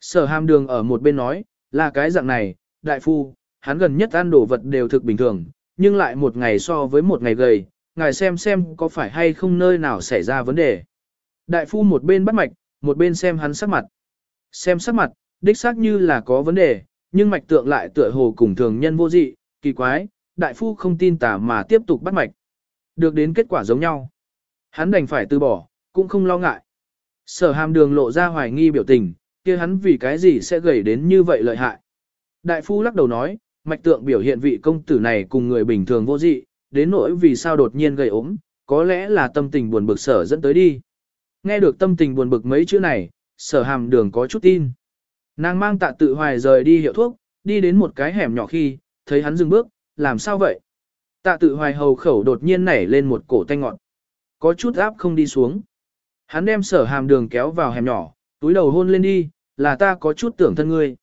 [SPEAKER 1] Sở hàm đường ở một bên nói, là cái dạng này, đại phu, hắn gần nhất ăn đồ vật đều thực bình thường, nhưng lại một ngày so với một ngày gầy, ngài xem xem có phải hay không nơi nào xảy ra vấn đề. Đại phu một bên bắt mạch, một bên xem hắn sắc mặt. Xem sắc mặt, đích xác như là có vấn đề, nhưng mạch tượng lại tựa hồ cùng thường nhân vô dị, kỳ quái, đại phu không tin tả mà tiếp tục bắt mạch. Được đến kết quả giống nhau. Hắn đành phải từ bỏ, cũng không lo ngại. Sở hàm đường lộ ra hoài nghi biểu tình, kia hắn vì cái gì sẽ gầy đến như vậy lợi hại. Đại phu lắc đầu nói, mạch tượng biểu hiện vị công tử này cùng người bình thường vô dị, đến nỗi vì sao đột nhiên gầy ốm, có lẽ là tâm tình buồn bực sở dẫn tới đi. Nghe được tâm tình buồn bực mấy chữ này, sở hàm đường có chút tin. Nàng mang tạ tự hoài rời đi hiệu thuốc, đi đến một cái hẻm nhỏ khi, thấy hắn dừng bước, làm sao vậy? Tạ tự hoài hầu khẩu đột nhiên nảy lên một cổ tanh ngọn. Có chút áp không đi xuống. Hắn đem sở hàm đường kéo vào hẻm nhỏ, túi đầu hôn lên đi, là ta có chút tưởng thân ngươi.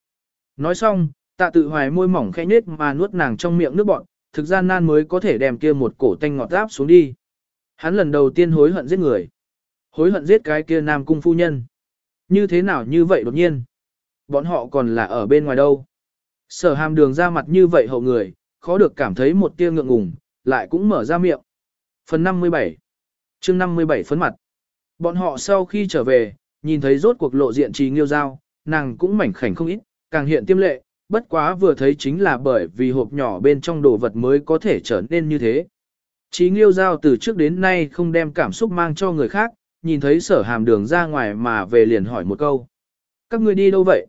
[SPEAKER 1] Nói xong, tạ tự hoài môi mỏng khẽ nết mà nuốt nàng trong miệng nước bọn, thực gian nan mới có thể đem kia một cổ tanh ngọt áp xuống đi. Hắn lần đầu tiên hối hận giết người. Hối hận giết cái kia nam cung phu nhân. Như thế nào như vậy đột nhiên? Bọn họ còn là ở bên ngoài đâu? Sở hàm đường ra mặt như vậy hậu người, khó được cảm thấy một tia ngượng ngùng, lại cũng mở ra miệng. Phần 57 chương 57 phấn mặt. Bọn họ sau khi trở về, nhìn thấy rốt cuộc lộ diện trì nghiêu Giao nàng cũng mảnh khảnh không ít, càng hiện tiêm lệ, bất quá vừa thấy chính là bởi vì hộp nhỏ bên trong đồ vật mới có thể trở nên như thế. Chí nghiêu giao từ trước đến nay không đem cảm xúc mang cho người khác, nhìn thấy sở hàm đường ra ngoài mà về liền hỏi một câu. Các ngươi đi đâu vậy?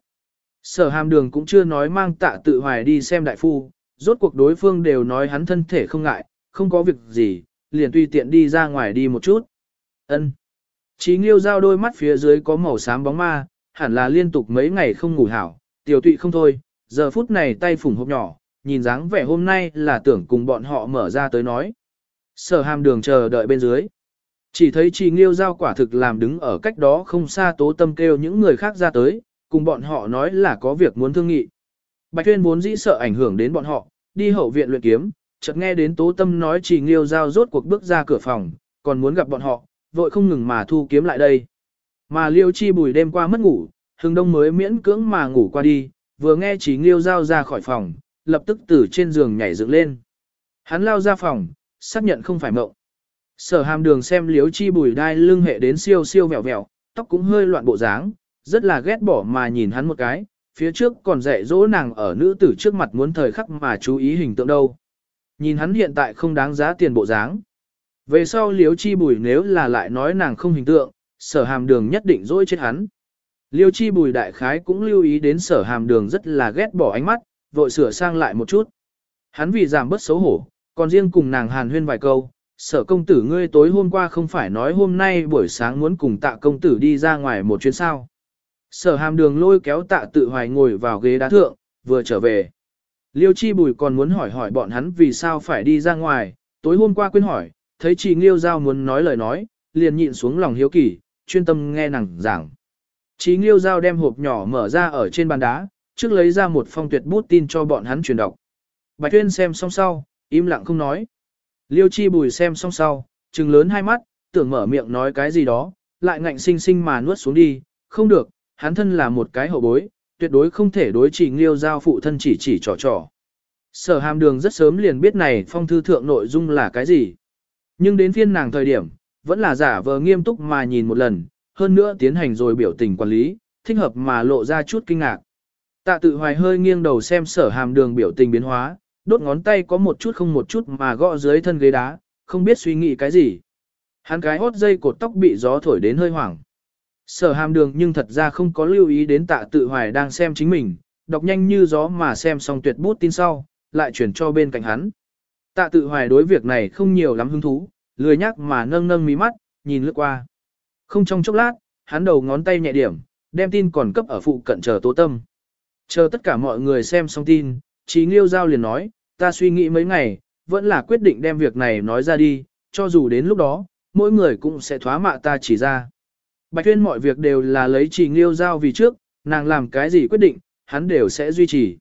[SPEAKER 1] Sở hàm đường cũng chưa nói mang tạ tự hoài đi xem đại phu, rốt cuộc đối phương đều nói hắn thân thể không ngại, không có việc gì, liền tùy tiện đi ra ngoài đi một chút. Ân. Chí nghiêu giao đôi mắt phía dưới có màu xám bóng ma, hẳn là liên tục mấy ngày không ngủ hảo, tiểu tụy không thôi, giờ phút này tay phủng hộp nhỏ, nhìn dáng vẻ hôm nay là tưởng cùng bọn họ mở ra tới nói. Sở hàm đường chờ đợi bên dưới. Chỉ thấy Chí Nghiêu Giao quả thực làm đứng ở cách đó không xa tố tâm kêu những người khác ra tới, cùng bọn họ nói là có việc muốn thương nghị. Bạch Tuyên vốn dĩ sợ ảnh hưởng đến bọn họ, đi hậu viện luyện kiếm, chợt nghe đến tố tâm nói Trì Nghiêu Giao rốt cuộc bước ra cửa phòng, còn muốn gặp bọn họ, vội không ngừng mà thu kiếm lại đây. Mà Liêu Chi bùi đêm qua mất ngủ, hưng đông mới miễn cưỡng mà ngủ qua đi, vừa nghe chỉ Nghiêu Giao ra khỏi phòng, lập tức từ trên giường nhảy dựng lên. Hắn lao ra phòng, xác nhận không phải mộng. Sở hàm đường xem Liêu chi bùi đai lưng hệ đến siêu siêu vẹo vẹo, tóc cũng hơi loạn bộ dáng, rất là ghét bỏ mà nhìn hắn một cái, phía trước còn dạy dỗ nàng ở nữ tử trước mặt muốn thời khắc mà chú ý hình tượng đâu. Nhìn hắn hiện tại không đáng giá tiền bộ dáng. Về sau liếu chi bùi nếu là lại nói nàng không hình tượng, sở hàm đường nhất định dỗi chết hắn. Liêu chi bùi đại khái cũng lưu ý đến sở hàm đường rất là ghét bỏ ánh mắt, vội sửa sang lại một chút. Hắn vì giảm bớt xấu hổ, còn riêng cùng nàng hàn huyên vài câu, sở công tử ngươi tối hôm qua không phải nói hôm nay buổi sáng muốn cùng tạ công tử đi ra ngoài một chuyến sao. Sở hàm đường lôi kéo tạ tự hoài ngồi vào ghế đá thượng, vừa trở về. Liêu chi bùi còn muốn hỏi hỏi bọn hắn vì sao phải đi ra ngoài, tối hôm qua quên hỏi, thấy chị Nghiêu Giao muốn nói lời nói, liền nhịn xuống lòng hiếu kỳ, chuyên tâm nghe nàng giảng. Chí Nghiêu Giao đem hộp nhỏ mở ra ở trên bàn đá, trước lấy ra một phong tuyệt bút tin cho bọn hắn truyền đọc. Bạch Tuyên xem xong sau, im lặng không nói. Liêu Chi Bùi xem xong sau, trừng lớn hai mắt, tưởng mở miệng nói cái gì đó, lại ngạnh sinh sinh mà nuốt xuống đi, không được, hắn thân là một cái hậu bối, tuyệt đối không thể đối chỉ Liêu giao phụ thân chỉ chỉ trò trò. Sở hàm đường rất sớm liền biết này phong thư thượng nội dung là cái gì. Nhưng đến phiên nàng thời điểm, vẫn là giả vờ nghiêm túc mà nhìn một lần, hơn nữa tiến hành rồi biểu tình quản lý, thích hợp mà lộ ra chút kinh ngạc. Tạ tự hoài hơi nghiêng đầu xem sở hàm đường biểu tình biến hóa, đốt ngón tay có một chút không một chút mà gõ dưới thân ghế đá, không biết suy nghĩ cái gì. Hắn cái hốt dây cột tóc bị gió thổi đến hơi hoảng. Sở hàm đường nhưng thật ra không có lưu ý đến tạ tự hoài đang xem chính mình, đọc nhanh như gió mà xem xong tuyệt bút tin sau, lại chuyển cho bên cạnh hắn. Tạ tự hoài đối việc này không nhiều lắm hứng thú, lười nhắc mà nâng nâng mí mắt, nhìn lướt qua. Không trong chốc lát, hắn đầu ngón tay nhẹ điểm, đem tin còn cấp ở phụ cận chờ tố tâm. Chờ tất cả mọi người xem xong tin, Chí Nghiêu Giao liền nói, ta suy nghĩ mấy ngày, vẫn là quyết định đem việc này nói ra đi, cho dù đến lúc đó, mỗi người cũng sẽ thoá mạ ta chỉ ra. Bạch Tuyên mọi việc đều là lấy Chí Nghiêu Giao vì trước, nàng làm cái gì quyết định, hắn đều sẽ duy trì.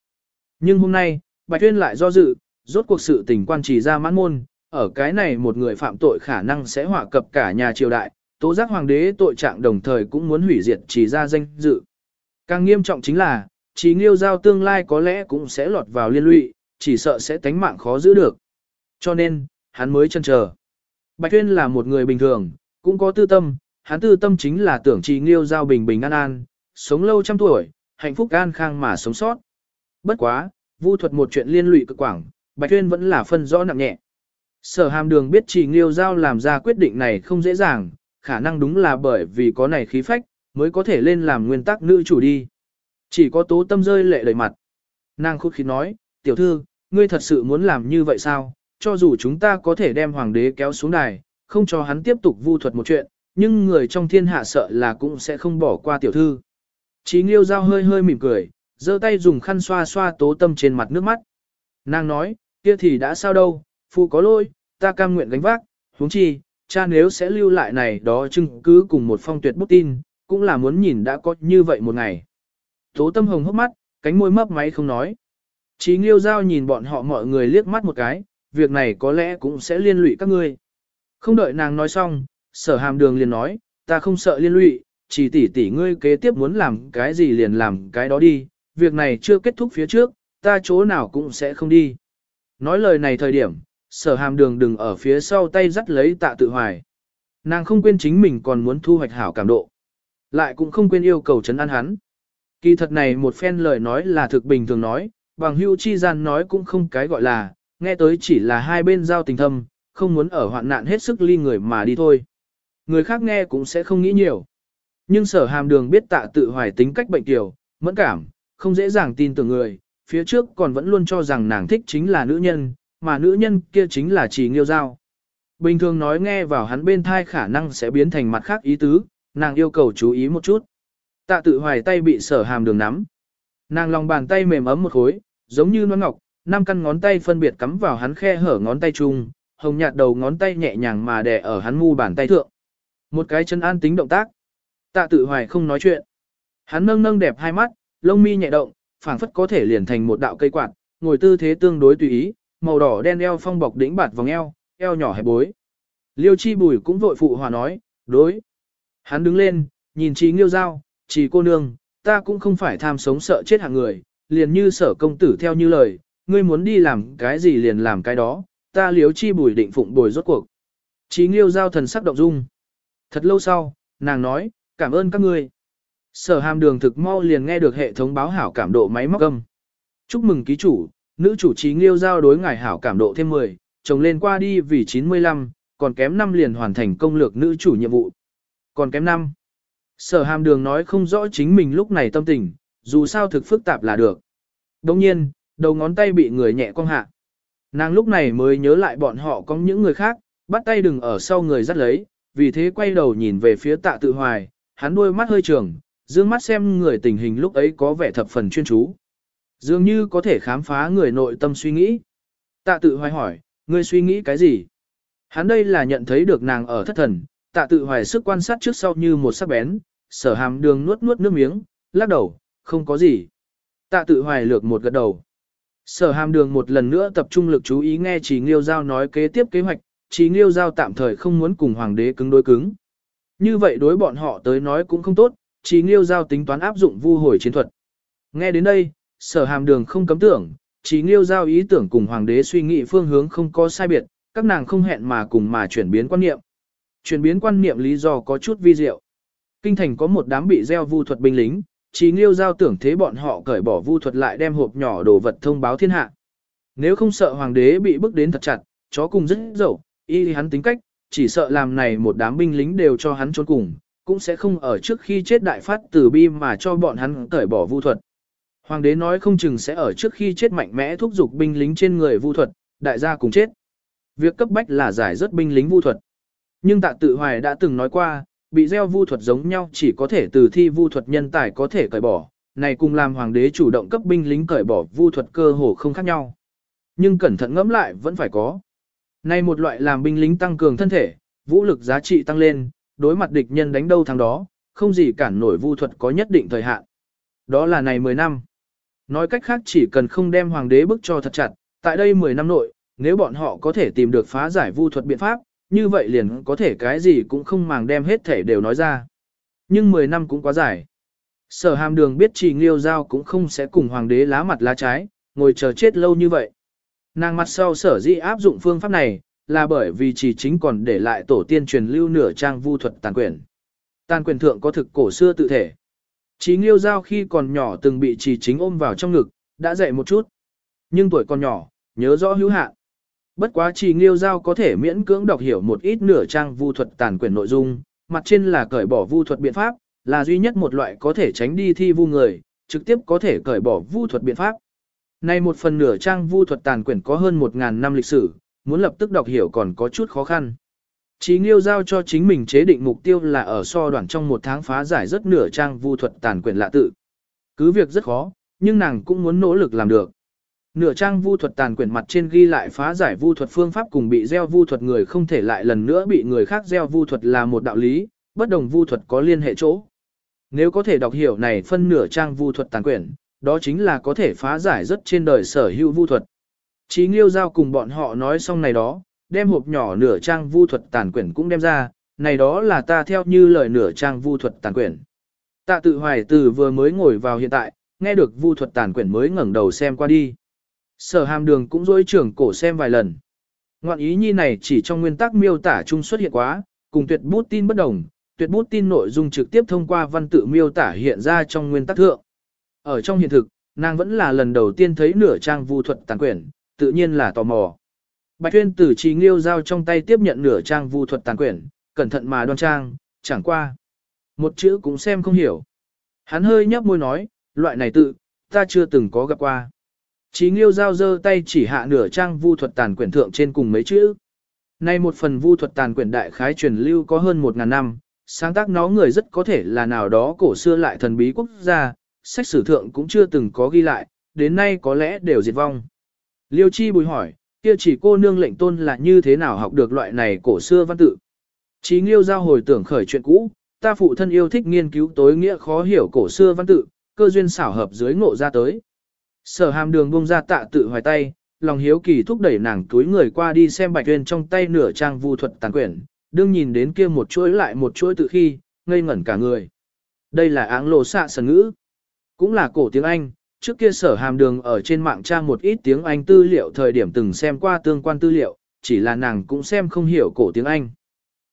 [SPEAKER 1] Nhưng hôm nay, Bạch Tuyên lại do dự, rốt cuộc sự tình quan trì ra mãn môn, ở cái này một người phạm tội khả năng sẽ hỏa cập cả nhà triều đại, tố giác hoàng đế tội trạng đồng thời cũng muốn hủy diệt chỉ ra danh dự. Càng nghiêm trọng chính là, chỉ nghiêu giao tương lai có lẽ cũng sẽ lọt vào liên lụy, chỉ sợ sẽ tánh mạng khó giữ được. Cho nên, hắn mới chân chờ. Bạch Tuyên là một người bình thường, cũng có tư tâm, hắn tư tâm chính là tưởng trì nghiêu giao bình bình an an, sống lâu trăm tuổi, hạnh phúc an khang mà sống sót. Bất quá, vu thuật một chuyện liên lụy cực quảng, Bạch Tuyên vẫn là phân rõ nặng nhẹ. Sở hàm đường biết trì nghiêu giao làm ra quyết định này không dễ dàng, khả năng đúng là bởi vì có này khí phách, mới có thể lên làm nguyên tắc nữ chủ đi. Chỉ có tố tâm rơi lệ đầy mặt. Nàng khúc khí nói, tiểu thư, ngươi thật sự muốn làm như vậy sao? Cho dù chúng ta có thể đem hoàng đế kéo xuống đài, không cho hắn tiếp tục vu thuật một chuyện, nhưng người trong thiên hạ sợ là cũng sẽ không bỏ qua tiểu thư. Chí nghiêu giao hơi hơi mỉm cười, giơ tay dùng khăn xoa xoa tố tâm trên mặt nước mắt. Nàng nói, kia thì đã sao đâu, phụ có lỗi, ta cam nguyện gánh vác, huống chi, cha nếu sẽ lưu lại này đó chứng cứ cùng một phong tuyệt bút tin, cũng là muốn nhìn đã có như vậy một ngày. Tố tâm hồng hốc mắt, cánh môi mấp máy không nói. Chí nghiêu giao nhìn bọn họ mọi người liếc mắt một cái, việc này có lẽ cũng sẽ liên lụy các ngươi. Không đợi nàng nói xong, sở hàm đường liền nói, ta không sợ liên lụy, chỉ tỷ tỷ ngươi kế tiếp muốn làm cái gì liền làm cái đó đi, việc này chưa kết thúc phía trước, ta chỗ nào cũng sẽ không đi. Nói lời này thời điểm, sở hàm đường đừng ở phía sau tay dắt lấy tạ tự hoài. Nàng không quên chính mình còn muốn thu hoạch hảo cảm độ. Lại cũng không quên yêu cầu chấn an hắn. Kỳ thật này một phen lời nói là thực bình thường nói, bằng hưu chi gian nói cũng không cái gọi là, nghe tới chỉ là hai bên giao tình thâm, không muốn ở hoạn nạn hết sức ly người mà đi thôi. Người khác nghe cũng sẽ không nghĩ nhiều. Nhưng sở hàm đường biết tạ tự hoài tính cách bệnh tiểu, mẫn cảm, không dễ dàng tin tưởng người, phía trước còn vẫn luôn cho rằng nàng thích chính là nữ nhân, mà nữ nhân kia chính là chỉ nghiêu giao. Bình thường nói nghe vào hắn bên thai khả năng sẽ biến thành mặt khác ý tứ, nàng yêu cầu chú ý một chút. Tạ tự hoài tay bị sở hàm đường nắm. Nàng lòng bàn tay mềm ấm một khối, giống như noan ngọc, năm căn ngón tay phân biệt cắm vào hắn khe hở ngón tay chung, hồng nhạt đầu ngón tay nhẹ nhàng mà đè ở hắn mu bàn tay thượng. Một cái chân an tính động tác. Tạ tự hoài không nói chuyện. Hắn nâng nâng đẹp hai mắt, lông mi nhẹ động, phảng phất có thể liền thành một đạo cây quạt, ngồi tư thế tương đối tùy ý, màu đỏ đen eo phong bọc đỉnh bạt vòng eo, eo nhỏ hẹp bối. Liêu chi bùi cũng vội phụ hòa nói, đối. Hắn đứng lên, nhìn trí nghiêu dao, chỉ cô nương, ta cũng không phải tham sống sợ chết hạng người, liền như sở công tử theo như lời, ngươi muốn đi làm cái gì liền làm cái đó, ta liếu chi bùi định phụng bồi rốt cuộc. Trí nghiêu giao thần sắc động dung. Thật lâu sau, nàng nói, cảm ơn các ngươi. Sở hàm đường thực mau liền nghe được hệ thống báo hảo cảm độ máy móc âm. Chúc mừng ký chủ, nữ chủ trí nghiêu giao đối ngài hảo cảm độ thêm 10, chồng lên qua đi vì 95, còn kém 5 liền hoàn thành công lược nữ chủ nhiệm vụ. Còn kém 5. Sở hàm đường nói không rõ chính mình lúc này tâm tình, dù sao thực phức tạp là được. Đồng nhiên, đầu ngón tay bị người nhẹ cong hạ. Nàng lúc này mới nhớ lại bọn họ có những người khác, bắt tay đừng ở sau người dắt lấy, vì thế quay đầu nhìn về phía tạ tự hoài, hắn đôi mắt hơi trường, dương mắt xem người tình hình lúc ấy có vẻ thập phần chuyên chú. Dường như có thể khám phá người nội tâm suy nghĩ. Tạ tự hoài hỏi, ngươi suy nghĩ cái gì? Hắn đây là nhận thấy được nàng ở thất thần, tạ tự hoài sức quan sát trước sau như một sắc bén, sở hàm đường nuốt nuốt nước miếng, lắc đầu, không có gì. Tạ tự hoài lược một gật đầu. Sở hàm đường một lần nữa tập trung lực chú ý nghe chỉ Nghiêu Giao nói kế tiếp kế hoạch, Trí Nghiêu Giao tạm thời không muốn cùng hoàng đế cứng đối cứng. Như vậy đối bọn họ tới nói cũng không tốt, Trí Nghiêu Giao tính toán áp dụng vu hồi chiến thuật. Nghe đến đây, sở hàm đường không cấm tưởng, Trí Nghiêu Giao ý tưởng cùng hoàng đế suy nghĩ phương hướng không có sai biệt, các nàng không hẹn mà cùng mà chuyển biến quan niệm. Chuyển biến quan niệm lý do có chút vi diệu. Kinh thành có một đám bị gieo vu thuật binh lính, Chí Nghiêu giao tưởng thế bọn họ cởi bỏ vu thuật lại đem hộp nhỏ đồ vật thông báo thiên hạ. Nếu không sợ hoàng đế bị bức đến thật chặt, chó cùng rất dẫu, y hắn tính cách, chỉ sợ làm này một đám binh lính đều cho hắn trốn cùng, cũng sẽ không ở trước khi chết đại phát tử bi mà cho bọn hắn cởi bỏ vu thuật. Hoàng đế nói không chừng sẽ ở trước khi chết mạnh mẽ thúc giục binh lính trên người vu thuật, đại gia cùng chết. Việc cấp bách là giải rất binh lính vu thuật. Nhưng tạ tự hoài đã từng nói qua, bị gieo vu thuật giống nhau chỉ có thể từ thi vu thuật nhân tài có thể cởi bỏ, này cùng làm hoàng đế chủ động cấp binh lính cởi bỏ vu thuật cơ hồ không khác nhau. Nhưng cẩn thận ngẫm lại vẫn phải có. Này một loại làm binh lính tăng cường thân thể, vũ lực giá trị tăng lên, đối mặt địch nhân đánh đâu thắng đó, không gì cản nổi vu thuật có nhất định thời hạn. Đó là này 10 năm. Nói cách khác chỉ cần không đem hoàng đế bức cho thật chặt, tại đây 10 năm nội, nếu bọn họ có thể tìm được phá giải vu thuật biện pháp, như vậy liền có thể cái gì cũng không màng đem hết thể đều nói ra. Nhưng 10 năm cũng quá dài. Sở hàm đường biết trì nghiêu giao cũng không sẽ cùng hoàng đế lá mặt lá trái, ngồi chờ chết lâu như vậy. Nàng mặt sau sở dĩ áp dụng phương pháp này, là bởi vì chỉ chính còn để lại tổ tiên truyền lưu nửa trang vu thuật tàn quyển. Tàn quyền thượng có thực cổ xưa tự thể. Chí Nghiêu Giao khi còn nhỏ từng bị chỉ chính ôm vào trong ngực, đã dậy một chút. Nhưng tuổi còn nhỏ, nhớ rõ hữu hạn. Bất quá chỉ Nghiêu Giao có thể miễn cưỡng đọc hiểu một ít nửa trang vu thuật tàn quyền nội dung, mặt trên là cởi bỏ vu thuật biện pháp, là duy nhất một loại có thể tránh đi thi vu người, trực tiếp có thể cởi bỏ vu thuật biện pháp. Này một phần nửa trang vu thuật tàn quyển có hơn 1.000 năm lịch sử, muốn lập tức đọc hiểu còn có chút khó khăn. Chí Nghiêu giao cho chính mình chế định mục tiêu là ở so đoạn trong một tháng phá giải rất nửa trang vu thuật tàn quyển lạ tự. Cứ việc rất khó, nhưng nàng cũng muốn nỗ lực làm được. Nửa trang vu thuật tàn quyển mặt trên ghi lại phá giải vu thuật phương pháp cùng bị gieo vu thuật người không thể lại lần nữa bị người khác gieo vu thuật là một đạo lý, bất đồng vu thuật có liên hệ chỗ. Nếu có thể đọc hiểu này phân nửa trang vu thuật tàn quyển, đó chính là có thể phá giải rất trên đời sở hữu vu thuật. Chí Nghiêu giao cùng bọn họ nói xong này đó, đem hộp nhỏ nửa trang vu thuật tàn quyển cũng đem ra, này đó là ta theo như lời nửa trang vu thuật tàn quyển. Tạ tự hoài từ vừa mới ngồi vào hiện tại, nghe được vu thuật tàn quyển mới ngẩng đầu xem qua đi. Sở hàm đường cũng dối trưởng cổ xem vài lần. Ngoạn ý nhi này chỉ trong nguyên tắc miêu tả chung xuất hiện quá, cùng tuyệt bút tin bất đồng, tuyệt bút tin nội dung trực tiếp thông qua văn tự miêu tả hiện ra trong nguyên tắc thượng. Ở trong hiện thực, nàng vẫn là lần đầu tiên thấy nửa trang vu thuật tàn quyển, tự nhiên là tò mò. Bạch Tuyên tử trí nghiêu giao trong tay tiếp nhận nửa trang vu thuật tàn quyển, cẩn thận mà đoan trang, chẳng qua. Một chữ cũng xem không hiểu. Hắn hơi nhấp môi nói, loại này tự, ta chưa từng có gặp qua. Chí nghiêu giao giơ tay chỉ hạ nửa trang vu thuật tàn quyển thượng trên cùng mấy chữ. Nay một phần vu thuật tàn quyển đại khái truyền lưu có hơn một ngàn năm, sáng tác nó người rất có thể là nào đó cổ xưa lại thần bí quốc gia, sách sử thượng cũng chưa từng có ghi lại, đến nay có lẽ đều diệt vong. Liêu Chi bùi hỏi, kia chỉ cô nương lệnh tôn là như thế nào học được loại này cổ xưa văn tự. Chí nghiêu giao hồi tưởng khởi chuyện cũ, ta phụ thân yêu thích nghiên cứu tối nghĩa khó hiểu cổ xưa văn tự, cơ duyên xảo hợp dưới ngộ ra tới. Sở hàm đường bông ra tạ tự hoài tay, lòng hiếu kỳ thúc đẩy nàng túi người qua đi xem bạch tuyên trong tay nửa trang vu thuật tàn quyển, đương nhìn đến kia một chuỗi lại một chuỗi tự khi, ngây ngẩn cả người. Đây là áng lộ xạ sần ngữ. Cũng là cổ tiếng Anh, trước kia sở hàm đường ở trên mạng trang một ít tiếng Anh tư liệu thời điểm từng xem qua tương quan tư liệu, chỉ là nàng cũng xem không hiểu cổ tiếng Anh.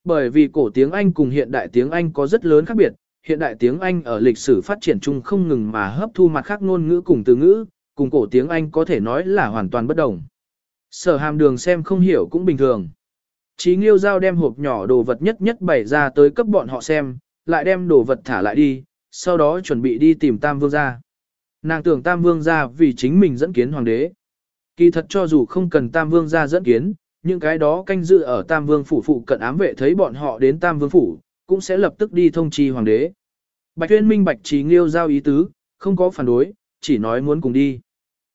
[SPEAKER 1] Bởi vì cổ tiếng Anh cùng hiện đại tiếng Anh có rất lớn khác biệt, hiện đại tiếng Anh ở lịch sử phát triển chung không ngừng mà hấp thu mặt khác ngôn ngữ cùng từ ngữ, cùng cổ tiếng Anh có thể nói là hoàn toàn bất đồng. Sở hàm đường xem không hiểu cũng bình thường. Chí nghiêu giao đem hộp nhỏ đồ vật nhất nhất bày ra tới cấp bọn họ xem, lại đem đồ vật thả lại đi, sau đó chuẩn bị đi tìm Tam Vương gia. Nàng tưởng Tam Vương gia vì chính mình dẫn kiến hoàng đế. Kỳ thật cho dù không cần Tam Vương gia dẫn kiến, những cái đó canh dự ở Tam Vương phủ phụ cận ám vệ thấy bọn họ đến Tam Vương phủ, cũng sẽ lập tức đi thông chi hoàng đế. Bạch Tuyên Minh Bạch Trí Nghiêu giao ý tứ, không có phản đối, chỉ nói muốn cùng đi.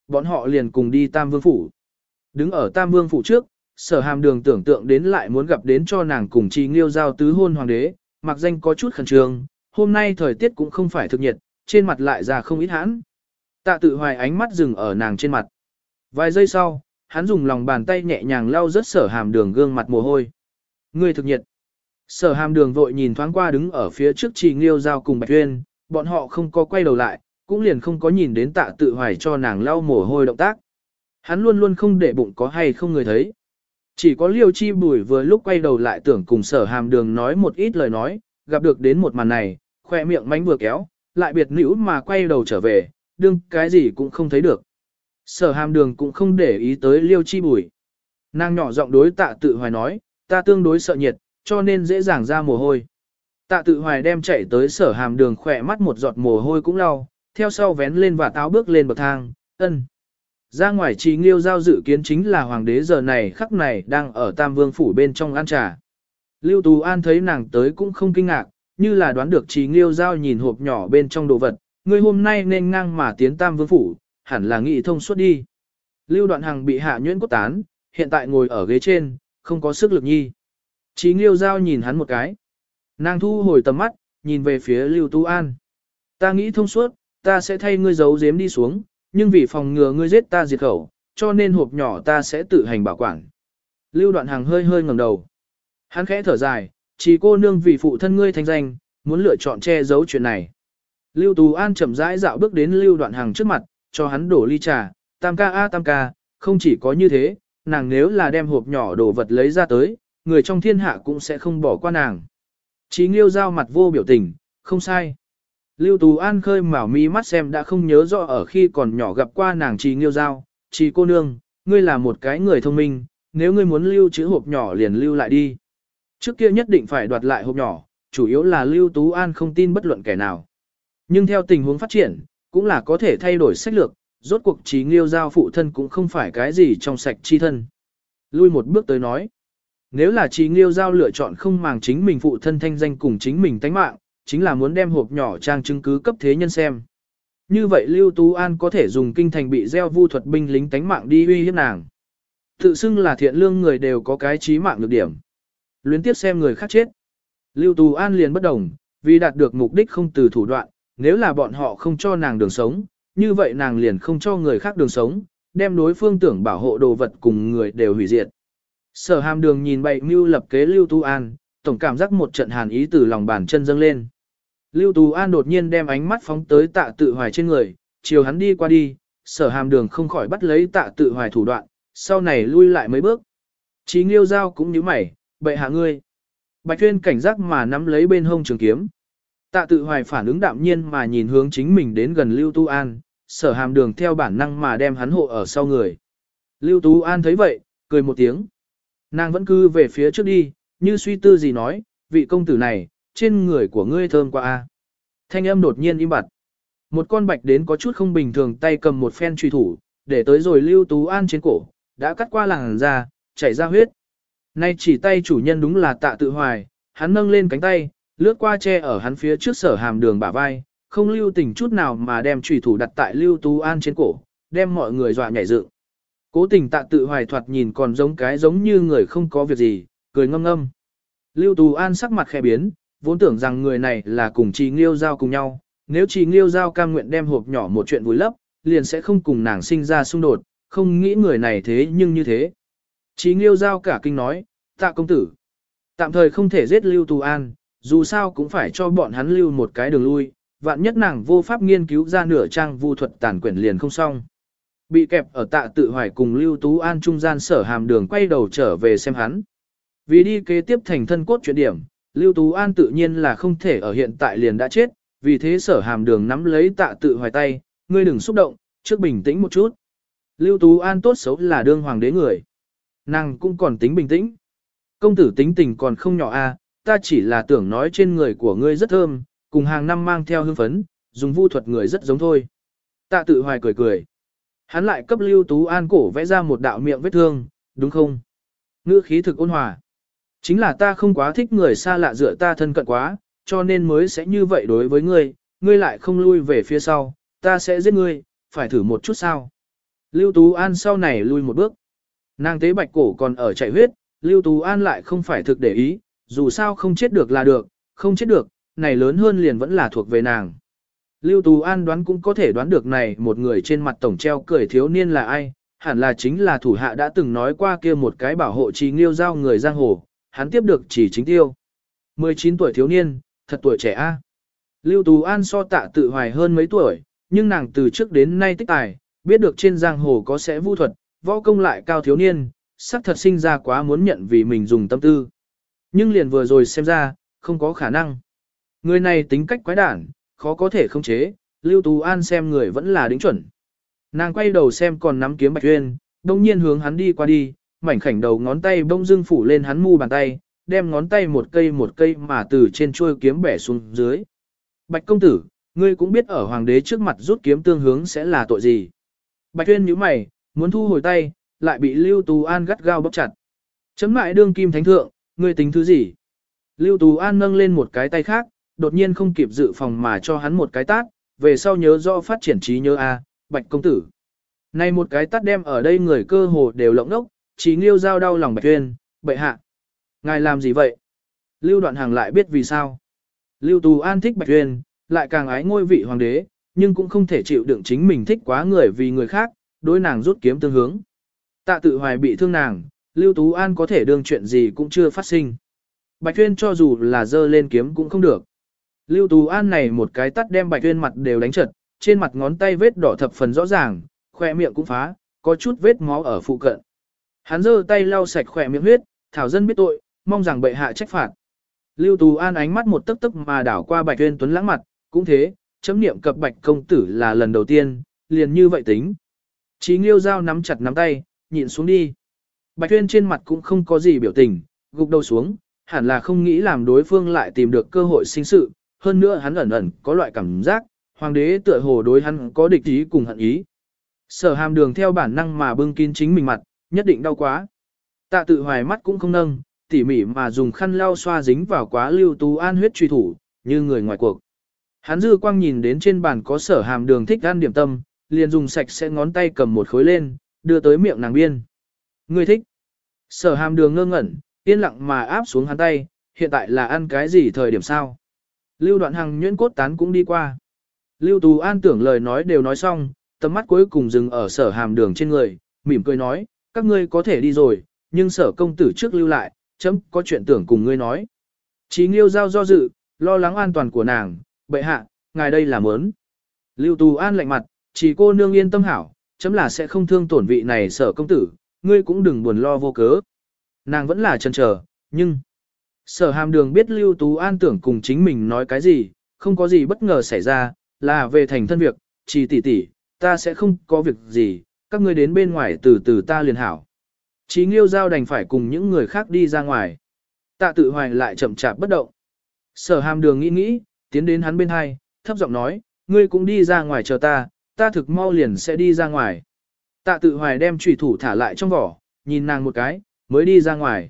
[SPEAKER 1] Bọn họ liền cùng đi Tam Vương phủ. Đứng ở Tam Vương phủ trước, Sở Hàm Đường tưởng tượng đến lại muốn gặp đến cho nàng cùng Trí Nghiêu giao tứ hôn hoàng đế, mặc danh có chút khẩn trương, hôm nay thời tiết cũng không phải thực nhiệt, trên mặt lại ra không ít hãn. Tạ tự hoài ánh mắt dừng ở nàng trên mặt. Vài giây sau, hắn dùng lòng bàn tay nhẹ nhàng lau rất sở hàm đường gương mặt mồ hôi. Người thực nhiệt. Sở hàm đường vội nhìn thoáng qua đứng ở phía trước trì nghiêu giao cùng bạch tuyên, bọn họ không có quay đầu lại, cũng liền không có nhìn đến tạ tự hoài cho nàng lau mồ hôi động tác. Hắn luôn luôn không để bụng có hay không người thấy. Chỉ có liêu chi bùi vừa lúc quay đầu lại tưởng cùng sở hàm đường nói một ít lời nói, gặp được đến một màn này, khoe miệng mánh vừa kéo, lại biệt nữ mà quay đầu trở về, đương cái gì cũng không thấy được. Sở hàm đường cũng không để ý tới liêu chi bùi. Nàng nhỏ giọng đối tạ tự hoài nói, ta tương đối sợ nhiệt, cho nên dễ dàng ra mồ hôi. Tạ tự hoài đem chạy tới sở hàm đường khỏe mắt một giọt mồ hôi cũng lau, theo sau vén lên và táo bước lên bậc thang, ân. Ra ngoài trì nghiêu giao dự kiến chính là hoàng đế giờ này khắc này đang ở Tam Vương Phủ bên trong ăn trà. Lưu Tú An thấy nàng tới cũng không kinh ngạc, như là đoán được trí nghiêu giao nhìn hộp nhỏ bên trong đồ vật, người hôm nay nên ngang mà tiến tam vương phủ, hẳn là nghị thông suốt đi. Lưu đoạn hằng bị hạ nhuyễn cốt tán, hiện tại ngồi ở ghế trên, không có sức lực nhi. Trí nghiêu giao nhìn hắn một cái. Nàng thu hồi tầm mắt, nhìn về phía Lưu Tu An. Ta nghĩ thông suốt, ta sẽ thay ngươi giấu giếm đi xuống, nhưng vì phòng ngừa ngươi giết ta diệt khẩu, cho nên hộp nhỏ ta sẽ tự hành bảo quản. Lưu đoạn Hằng hơi hơi ngẩng đầu. Hắn khẽ thở dài, chỉ cô nương vì phụ thân ngươi thành danh, muốn lựa chọn che giấu chuyện này. Lưu Tú An chậm rãi dạo bước đến Lưu Đoạn Hằng trước mặt, cho hắn đổ ly trà, tam ca a tam ca, không chỉ có như thế, nàng nếu là đem hộp nhỏ đồ vật lấy ra tới, người trong thiên hạ cũng sẽ không bỏ qua nàng. Chí nghiêu giao mặt vô biểu tình, không sai. Lưu Tú An khơi mào mi mắt xem đã không nhớ rõ ở khi còn nhỏ gặp qua nàng Chí nghiêu giao. Chí cô nương, ngươi là một cái người thông minh, nếu ngươi muốn lưu chữ hộp nhỏ liền lưu lại đi. Trước kia nhất định phải đoạt lại hộp nhỏ, chủ yếu là Lưu Tú An không tin bất luận kẻ nào. Nhưng theo tình huống phát triển, cũng là có thể thay đổi sách lược, rốt cuộc trí nghiêu giao phụ thân cũng không phải cái gì trong sạch chi thân. Lui một bước tới nói, nếu là trí nghiêu giao lựa chọn không màng chính mình phụ thân thanh danh cùng chính mình tánh mạng, chính là muốn đem hộp nhỏ trang chứng cứ cấp thế nhân xem. Như vậy Lưu Tú An có thể dùng kinh thành bị gieo vu thuật binh lính tánh mạng đi uy hiếp nàng. Tự xưng là thiện lương người đều có cái trí mạng được điểm. Luyến tiếp xem người khác chết. Lưu Tú An liền bất đồng, vì đạt được mục đích không từ thủ đoạn, nếu là bọn họ không cho nàng đường sống, như vậy nàng liền không cho người khác đường sống, đem đối phương tưởng bảo hộ đồ vật cùng người đều hủy diệt. Sở hàm đường nhìn bậy mưu lập kế Lưu Tú An, tổng cảm giác một trận hàn ý từ lòng bàn chân dâng lên. Lưu Tú An đột nhiên đem ánh mắt phóng tới tạ tự hoài trên người, chiều hắn đi qua đi, sở hàm đường không khỏi bắt lấy tạ tự hoài thủ đoạn, sau này lui lại mấy bước. Chí nghiêu giao cũng như mày, bệ hạ ngươi. Bạch Tuyên cảnh giác mà nắm lấy bên hông trường kiếm. Tạ tự hoài phản ứng đạm nhiên mà nhìn hướng chính mình đến gần Lưu Tu An, sở hàm đường theo bản năng mà đem hắn hộ ở sau người. Lưu Tú An thấy vậy, cười một tiếng. Nàng vẫn cứ về phía trước đi, như suy tư gì nói, vị công tử này, trên người của ngươi thơm quá a. Thanh âm đột nhiên im bặt. Một con bạch đến có chút không bình thường tay cầm một phen truy thủ, để tới rồi Lưu Tú An trên cổ, đã cắt qua làng ra, chảy ra huyết. Nay chỉ tay chủ nhân đúng là tạ tự hoài, hắn nâng lên cánh tay, lướt qua che ở hắn phía trước sở hàm đường bả vai, không lưu tình chút nào mà đem trùy thủ đặt tại Lưu Tú An trên cổ, đem mọi người dọa nhảy dựng. Cố tình tạ tự hoài thoạt nhìn còn giống cái giống như người không có việc gì, cười ngâm ngâm. Lưu Tú An sắc mặt khẽ biến, vốn tưởng rằng người này là cùng Trì Nghiêu Giao cùng nhau, nếu Trì Nghiêu Giao cam nguyện đem hộp nhỏ một chuyện vùi lấp, liền sẽ không cùng nàng sinh ra xung đột, không nghĩ người này thế nhưng như thế. Chí Nghiêu Giao cả kinh nói, tạ công tử, tạm thời không thể giết Lưu Tù An, dù sao cũng phải cho bọn hắn lưu một cái đường lui, vạn nhất nàng vô pháp nghiên cứu ra nửa trang vu thuật tàn quyển liền không xong. Bị kẹp ở tạ tự hoài cùng Lưu Tú An trung gian sở hàm đường quay đầu trở về xem hắn. Vì đi kế tiếp thành thân cốt chuyện điểm, Lưu Tú An tự nhiên là không thể ở hiện tại liền đã chết, vì thế sở hàm đường nắm lấy tạ tự hoài tay, ngươi đừng xúc động, trước bình tĩnh một chút. Lưu Tú An tốt xấu là đương hoàng đế người. Nàng cũng còn tính bình tĩnh. Công tử tính tình còn không nhỏ a, à, ta chỉ là tưởng nói trên người của ngươi rất thơm, cùng hàng năm mang theo hương phấn, dùng vu thuật người rất giống thôi. Tạ tự hoài cười cười. Hắn lại cấp lưu tú an cổ vẽ ra một đạo miệng vết thương, đúng không? Ngữ khí thực ôn hòa. Chính là ta không quá thích người xa lạ dựa ta thân cận quá, cho nên mới sẽ như vậy đối với ngươi, ngươi lại không lui về phía sau, ta sẽ giết ngươi, phải thử một chút sao. Lưu Tú An sau này lui một bước. Nàng tế bạch cổ còn ở chạy huyết, Lưu Tú An lại không phải thực để ý, dù sao không chết được là được, không chết được, này lớn hơn liền vẫn là thuộc về nàng. Lưu Tú An đoán cũng có thể đoán được này một người trên mặt tổng treo cười thiếu niên là ai, hẳn là chính là thủ hạ đã từng nói qua kia một cái bảo hộ trí nghiêu giao người giang hồ, hắn tiếp được chỉ chính tiêu. 19 tuổi thiếu niên, thật tuổi trẻ a. Lưu Tú An so tạ tự hoài hơn mấy tuổi, nhưng nàng từ trước đến nay tích tài, biết được trên giang hồ có sẽ vu thuật, võ công lại cao thiếu niên, sắc thật sinh ra quá muốn nhận vì mình dùng tâm tư. Nhưng liền vừa rồi xem ra, không có khả năng. Người này tính cách quái đản, khó có thể không chế, Lưu Tú An xem người vẫn là đính chuẩn. Nàng quay đầu xem còn nắm kiếm Bạch Uyên, đồng nhiên hướng hắn đi qua đi, mảnh khảnh đầu ngón tay bông dưng phủ lên hắn mu bàn tay, đem ngón tay một cây một cây mà từ trên chuôi kiếm bẻ xuống dưới. Bạch công tử, ngươi cũng biết ở hoàng đế trước mặt rút kiếm tương hướng sẽ là tội gì. Bạch Uyên nhíu mày, muốn thu hồi tay, lại bị Lưu Tú An gắt gao bóp chặt. Chấm lại đương kim thánh thượng, ngươi tính thứ gì? Lưu Tú An nâng lên một cái tay khác, đột nhiên không kịp dự phòng mà cho hắn một cái tát, về sau nhớ rõ phát triển trí nhớ a, Bạch công tử. Này một cái tát đem ở đây người cơ hồ đều lộng đốc, chỉ nghiêu giao đau lòng Bạch Tuyên, bệ hạ. Ngài làm gì vậy? Lưu đoạn hàng lại biết vì sao. Lưu Tú An thích Bạch Tuyên, lại càng ái ngôi vị hoàng đế, nhưng cũng không thể chịu đựng chính mình thích quá người vì người khác, đối nàng rút kiếm tương hướng. Tạ tự hoài bị thương nàng, Lưu Tú An có thể đương chuyện gì cũng chưa phát sinh. Bạch Tuyên cho dù là dơ lên kiếm cũng không được. Lưu Tú An này một cái tắt đem Bạch Tuyên mặt đều đánh trật, trên mặt ngón tay vết đỏ thập phần rõ ràng, khoe miệng cũng phá, có chút vết máu ở phụ cận. Hắn giơ tay lau sạch khoe miệng huyết, thảo dân biết tội, mong rằng bệ hạ trách phạt. Lưu Tú An ánh mắt một tức tức mà đảo qua Bạch Tuyên Tuấn lãng mặt, cũng thế, chấm niệm cập Bạch công tử là lần đầu tiên, liền như vậy tính. Chí Nghiêu dao nắm chặt nắm tay, nhịn xuống đi. Bạch Tuyên trên mặt cũng không có gì biểu tình, gục đầu xuống, hẳn là không nghĩ làm đối phương lại tìm được cơ hội sinh sự, hơn nữa hắn ẩn ẩn có loại cảm giác, hoàng đế tựa hồ đối hắn có địch ý cùng hận ý. Sở hàm đường theo bản năng mà bưng kín chính mình mặt, nhất định đau quá. Tạ tự hoài mắt cũng không nâng, tỉ mỉ mà dùng khăn lau xoa dính vào quá lưu tú an huyết truy thủ, như người ngoài cuộc. Hắn dư quang nhìn đến trên bàn có sở hàm đường thích ăn điểm tâm, liền dùng sạch sẽ ngón tay cầm một khối lên, đưa tới miệng nàng biên. Ngươi thích. Sở hàm đường ngơ ngẩn, yên lặng mà áp xuống hắn tay, hiện tại là ăn cái gì thời điểm sao. Lưu đoạn hằng nhuyễn cốt tán cũng đi qua. Lưu Tú An tưởng lời nói đều nói xong, tầm mắt cuối cùng dừng ở sở hàm đường trên người, mỉm cười nói, các ngươi có thể đi rồi, nhưng sở công tử trước lưu lại, chấm có chuyện tưởng cùng ngươi nói. Chí nghiêu giao do dự, lo lắng an toàn của nàng, bệ hạ, ngài đây là mớn. Lưu Tú An lạnh mặt, chỉ cô nương yên tâm hảo, chấm là sẽ không thương tổn vị này sở công tử, ngươi cũng đừng buồn lo vô cớ. Nàng vẫn là chân chờ, nhưng... Sở hàm đường biết Lưu Tú An tưởng cùng chính mình nói cái gì, không có gì bất ngờ xảy ra, là về thành thân việc, chỉ tỷ tỷ, ta sẽ không có việc gì, các ngươi đến bên ngoài từ từ ta liền hảo. Chí nghiêu giao đành phải cùng những người khác đi ra ngoài. Tạ tự hoài lại chậm chạp bất động. Sở hàm đường nghĩ nghĩ, tiến đến hắn bên hai, thấp giọng nói, ngươi cũng đi ra ngoài chờ ta, ta thực mau liền sẽ đi ra ngoài. Tạ tự hoài đem trùy thủ thả lại trong vỏ, nhìn nàng một cái, mới đi ra ngoài.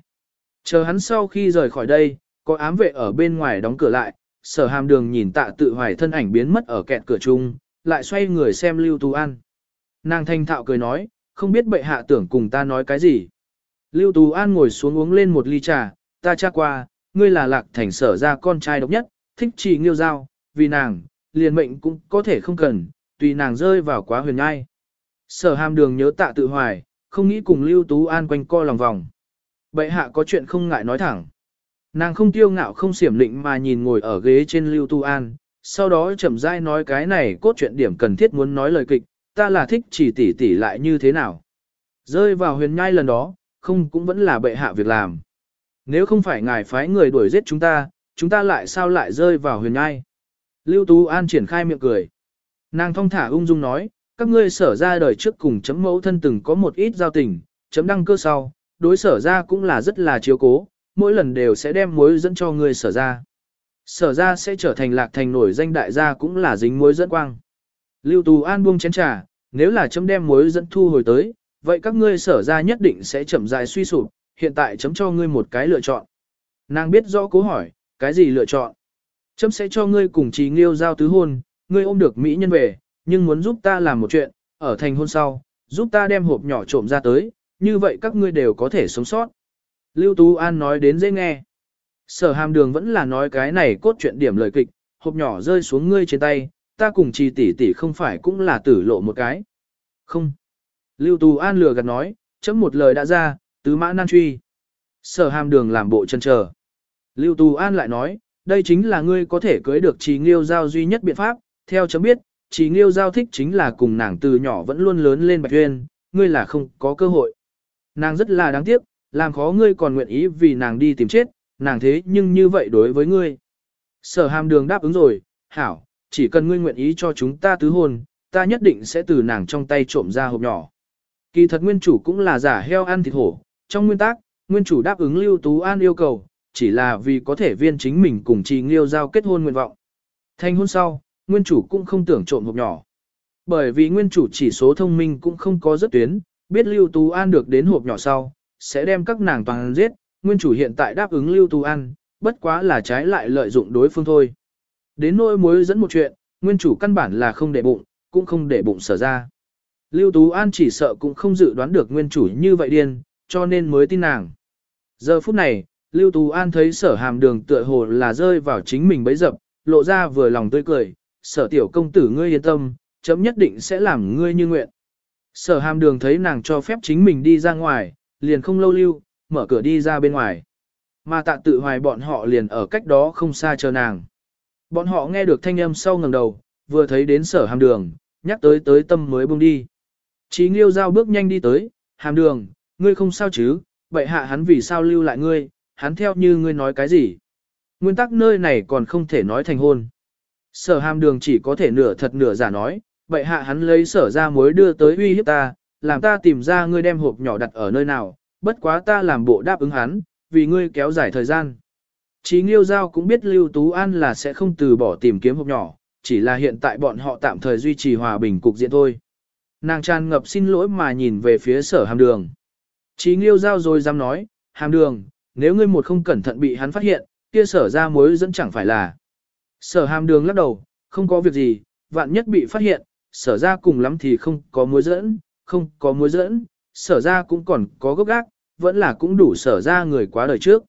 [SPEAKER 1] Chờ hắn sau khi rời khỏi đây, có ám vệ ở bên ngoài đóng cửa lại, sở hàm đường nhìn tạ tự hoài thân ảnh biến mất ở kẹt cửa chung, lại xoay người xem Lưu Tú An. Nàng thanh thạo cười nói, không biết bệ hạ tưởng cùng ta nói cái gì. Lưu Tú An ngồi xuống uống lên một ly trà, ta tra qua, ngươi là lạc thành sở ra con trai độc nhất, thích chỉ nghiêu giao, vì nàng, liền mệnh cũng có thể không cần, tùy nàng rơi vào quá huyền ngai. Sở hàm đường nhớ tạ tự hoài, không nghĩ cùng Lưu Tú An quanh co lòng vòng. Bệ hạ có chuyện không ngại nói thẳng. Nàng không tiêu ngạo không xiểm định mà nhìn ngồi ở ghế trên Lưu tú An, sau đó chậm rãi nói cái này cốt chuyện điểm cần thiết muốn nói lời kịch, ta là thích chỉ tỉ tỉ lại như thế nào. Rơi vào huyền nhai lần đó, không cũng vẫn là bệ hạ việc làm. Nếu không phải ngài phái người đuổi giết chúng ta, chúng ta lại sao lại rơi vào huyền nhai. Lưu Tú An triển khai miệng cười. Nàng thong thả ung dung nói, các ngươi sở ra đời trước cùng chấm mẫu thân từng có một ít giao tình, chấm đăng cơ sau, đối sở ra cũng là rất là chiếu cố, mỗi lần đều sẽ đem mối dẫn cho ngươi sở ra. Sở ra sẽ trở thành lạc thành nổi danh đại gia cũng là dính mối dẫn quang. Lưu Tú An buông chén trà, nếu là chấm đem mối dẫn thu hồi tới, vậy các ngươi sở ra nhất định sẽ chậm dài suy sụp, hiện tại chấm cho ngươi một cái lựa chọn. Nàng biết rõ cố hỏi, cái gì lựa chọn? Chấm sẽ cho ngươi cùng trí nghiêu giao tứ hôn, ngươi ôm được Mỹ nhân về, nhưng muốn giúp ta làm một chuyện, ở thành hôn sau, giúp ta đem hộp nhỏ trộm ra tới, như vậy các ngươi đều có thể sống sót. Lưu Tú An nói đến dễ nghe. Sở hàm đường vẫn là nói cái này cốt truyện điểm lời kịch, hộp nhỏ rơi xuống ngươi trên tay, ta cùng trì tỷ tỷ không phải cũng là tử lộ một cái. Không. Lưu Tú An lừa gạt nói, chấm một lời đã ra, tứ mã nan truy. Sở hàm đường làm bộ chân chờ. Lưu Tú An lại nói, đây chính là ngươi có thể cưới được trì nghiêu giao duy nhất biện pháp, theo chấm biết, chỉ nghiêu giao thích chính là cùng nàng từ nhỏ vẫn luôn lớn lên bạch huyên, ngươi là không có cơ hội. Nàng rất là đáng tiếc, làm khó ngươi còn nguyện ý vì nàng đi tìm chết, nàng thế nhưng như vậy đối với ngươi. Sở hàm đường đáp ứng rồi, hảo, chỉ cần ngươi nguyện ý cho chúng ta tứ hôn, ta nhất định sẽ từ nàng trong tay trộm ra hộp nhỏ. Kỳ thật nguyên chủ cũng là giả heo ăn thịt hổ, trong nguyên tắc, nguyên chủ đáp ứng Lưu Tú An yêu cầu, chỉ là vì có thể viên chính mình cùng trì nghiêu giao kết hôn nguyện vọng. Thành hôn sau, nguyên chủ cũng không tưởng trộm hộp nhỏ. Bởi vì nguyên chủ chỉ số thông minh cũng không có rất tuyến, biết Lưu Tú An được đến hộp nhỏ sau, sẽ đem các nàng toàn giết, nguyên chủ hiện tại đáp ứng Lưu Tú An, bất quá là trái lại lợi dụng đối phương thôi. Đến nỗi mối dẫn một chuyện, nguyên chủ căn bản là không để bụng, cũng không để bụng sở ra. Lưu Tú An chỉ sợ cũng không dự đoán được nguyên chủ như vậy điên, cho nên mới tin nàng. Giờ phút này, Lưu Tú An thấy sở hàm đường tựa hồ là rơi vào chính mình bấy dập, lộ ra vừa lòng tươi cười, sở tiểu công tử ngươi yên tâm, chấm nhất định sẽ làm ngươi như nguyện. Sở hàm đường thấy nàng cho phép chính mình đi ra ngoài, liền không lâu lưu, mở cửa đi ra bên ngoài. Mà tạ tự hoài bọn họ liền ở cách đó không xa chờ nàng. Bọn họ nghe được thanh âm sau ngẩng đầu, vừa thấy đến sở hàm đường, nhắc tới tới tâm mới buông đi. Chí nghiêu giao bước nhanh đi tới, hàm đường, ngươi không sao chứ, vậy hạ hắn vì sao lưu lại ngươi, hắn theo như ngươi nói cái gì. Nguyên tắc nơi này còn không thể nói thành hôn. Sở hàm đường chỉ có thể nửa thật nửa giả nói, vậy hạ hắn lấy sở ra mối đưa tới uy hiếp ta, làm ta tìm ra ngươi đem hộp nhỏ đặt ở nơi nào, bất quá ta làm bộ đáp ứng hắn, vì ngươi kéo dài thời gian. Chí Nghiêu Giao cũng biết Lưu Tú An là sẽ không từ bỏ tìm kiếm hộp nhỏ, chỉ là hiện tại bọn họ tạm thời duy trì hòa bình cục diện thôi. Nàng tràn ngập xin lỗi mà nhìn về phía sở hàm đường. Chí Nghiêu Giao rồi dám nói, hàm đường, nếu ngươi một không cẩn thận bị hắn phát hiện, kia sở ra mối dẫn chẳng phải là. Sở hàm đường lắc đầu, không có việc gì, vạn nhất bị phát hiện, sở ra cùng lắm thì không có mối dẫn, không có mối dẫn, sở ra cũng còn có gốc gác, vẫn là cũng đủ sở ra người quá đời trước.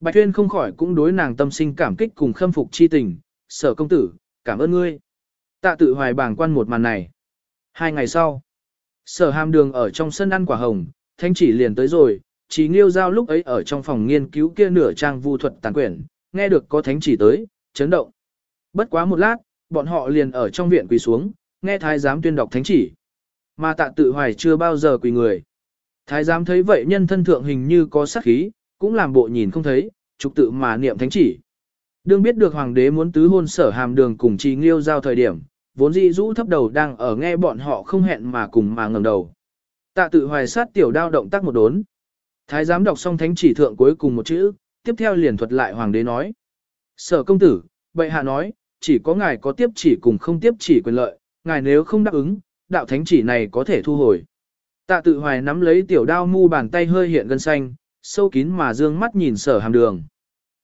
[SPEAKER 1] Bạch Thuyên không khỏi cũng đối nàng tâm sinh cảm kích cùng khâm phục chi tình, sở công tử, cảm ơn ngươi. Tạ tự hoài bảng quan một màn này. Hai ngày sau, sở hàm đường ở trong sân ăn quả hồng, thanh chỉ liền tới rồi, chỉ nghiêu giao lúc ấy ở trong phòng nghiên cứu kia nửa trang vu thuật tàn quyển, nghe được có thánh chỉ tới, chấn động. Bất quá một lát, bọn họ liền ở trong viện quỳ xuống, nghe thái giám tuyên đọc thánh chỉ. Mà tạ tự hoài chưa bao giờ quỳ người. Thái giám thấy vậy nhân thân thượng hình như có sát khí, cũng làm bộ nhìn không thấy, trục tự mà niệm thánh chỉ. Đương biết được hoàng đế muốn tứ hôn sở hàm đường cùng trì nghiêu giao thời điểm, vốn dị rũ thấp đầu đang ở nghe bọn họ không hẹn mà cùng mà ngẩng đầu. Tạ tự hoài sát tiểu đao động tác một đốn. Thái giám đọc xong thánh chỉ thượng cuối cùng một chữ, tiếp theo liền thuật lại hoàng đế nói. Sở công tử, bệ hạ nói, chỉ có ngài có tiếp chỉ cùng không tiếp chỉ quyền lợi, ngài nếu không đáp ứng, đạo thánh chỉ này có thể thu hồi. Tạ tự hoài nắm lấy tiểu đao mu bàn tay hơi hiện gân xanh, sâu kín mà dương mắt nhìn sở hàm đường.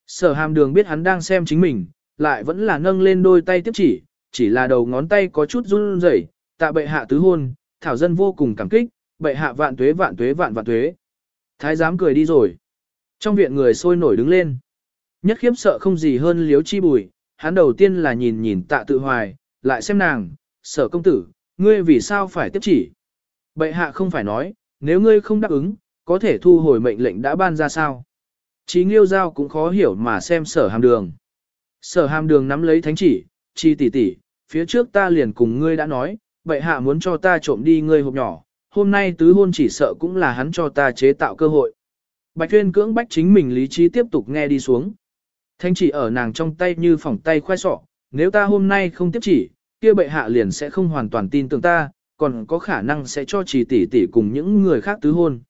[SPEAKER 1] Sở hàm đường biết hắn đang xem chính mình, lại vẫn là nâng lên đôi tay tiếp chỉ, chỉ là đầu ngón tay có chút run rẩy. tạ bệ hạ tứ hôn, thảo dân vô cùng cảm kích, bệ hạ vạn tuế vạn tuế vạn vạn tuế. Thái giám cười đi rồi. Trong viện người sôi nổi đứng lên. Nhất khiếp sợ không gì hơn liếu chi bùi, hắn đầu tiên là nhìn nhìn tạ tự hoài, lại xem nàng, sở công tử, ngươi vì sao phải tiếp chỉ. Bệ hạ không phải nói, nếu ngươi không đáp ứng, có thể thu hồi mệnh lệnh đã ban ra sao. Chí nghiêu giao cũng khó hiểu mà xem sở hàm đường. Sở hàm đường nắm lấy thánh chỉ, chi tỷ tỷ, phía trước ta liền cùng ngươi đã nói, bệ hạ muốn cho ta trộm đi ngươi hộp nhỏ, hôm nay tứ hôn chỉ sợ cũng là hắn cho ta chế tạo cơ hội. Bạch Thuyên cưỡng bách chính mình lý trí tiếp tục nghe đi xuống. Thánh chỉ ở nàng trong tay như phỏng tay khoai sọ, nếu ta hôm nay không tiếp chỉ, kia bệ hạ liền sẽ không hoàn toàn tin tưởng ta, còn có khả năng sẽ cho chỉ tỷ tỷ cùng những người khác tứ hôn.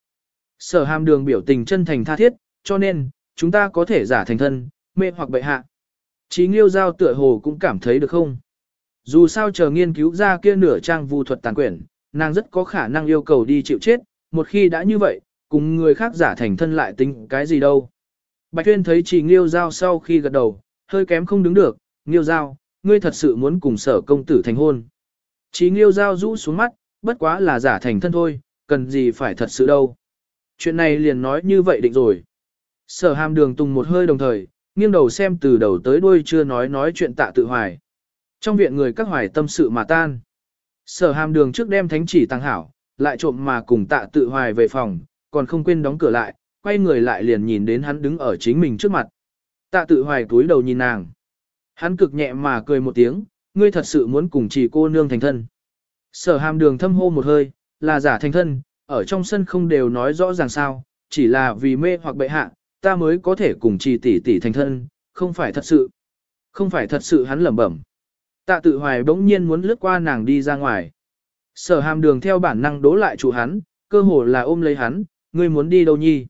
[SPEAKER 1] Sở hàm đường biểu tình chân thành tha thiết, cho nên, chúng ta có thể giả thành thân, mê hoặc bệ hạ. Chí nghiêu giao tựa hồ cũng cảm thấy được không? Dù sao chờ nghiên cứu ra kia nửa trang vu thuật tàn quyển, nàng rất có khả năng yêu cầu đi chịu chết, một khi đã như vậy, cùng người khác giả thành thân lại tính cái gì đâu. Bạch Tuyên thấy chỉ nghiêu giao sau khi gật đầu, hơi kém không đứng được, nghiêu giao, ngươi thật sự muốn cùng sở công tử thành hôn. Chỉ nghiêu giao rũ xuống mắt, bất quá là giả thành thân thôi, cần gì phải thật sự đâu. Chuyện này liền nói như vậy định rồi. Sở hàm đường tùng một hơi đồng thời, nghiêng đầu xem từ đầu tới đuôi chưa nói nói chuyện tạ tự hoài. Trong viện người các hoài tâm sự mà tan. Sở hàm đường trước đem thánh chỉ tăng hảo, lại trộm mà cùng tạ tự hoài về phòng, còn không quên đóng cửa lại, quay người lại liền nhìn đến hắn đứng ở chính mình trước mặt. Tạ tự hoài túi đầu nhìn nàng. Hắn cực nhẹ mà cười một tiếng, ngươi thật sự muốn cùng chỉ cô nương thành thân. Sở hàm đường thâm hô một hơi, là giả thành thân, ở trong sân không đều nói rõ ràng sao, chỉ là vì mê hoặc bệ hạ, ta mới có thể cùng chỉ tỷ tỷ thành thân, không phải thật sự. Không phải thật sự hắn lẩm bẩm. Tạ tự hoài bỗng nhiên muốn lướt qua nàng đi ra ngoài. Sở hàm đường theo bản năng đố lại chủ hắn, cơ hồ là ôm lấy hắn, ngươi muốn đi đâu nhi?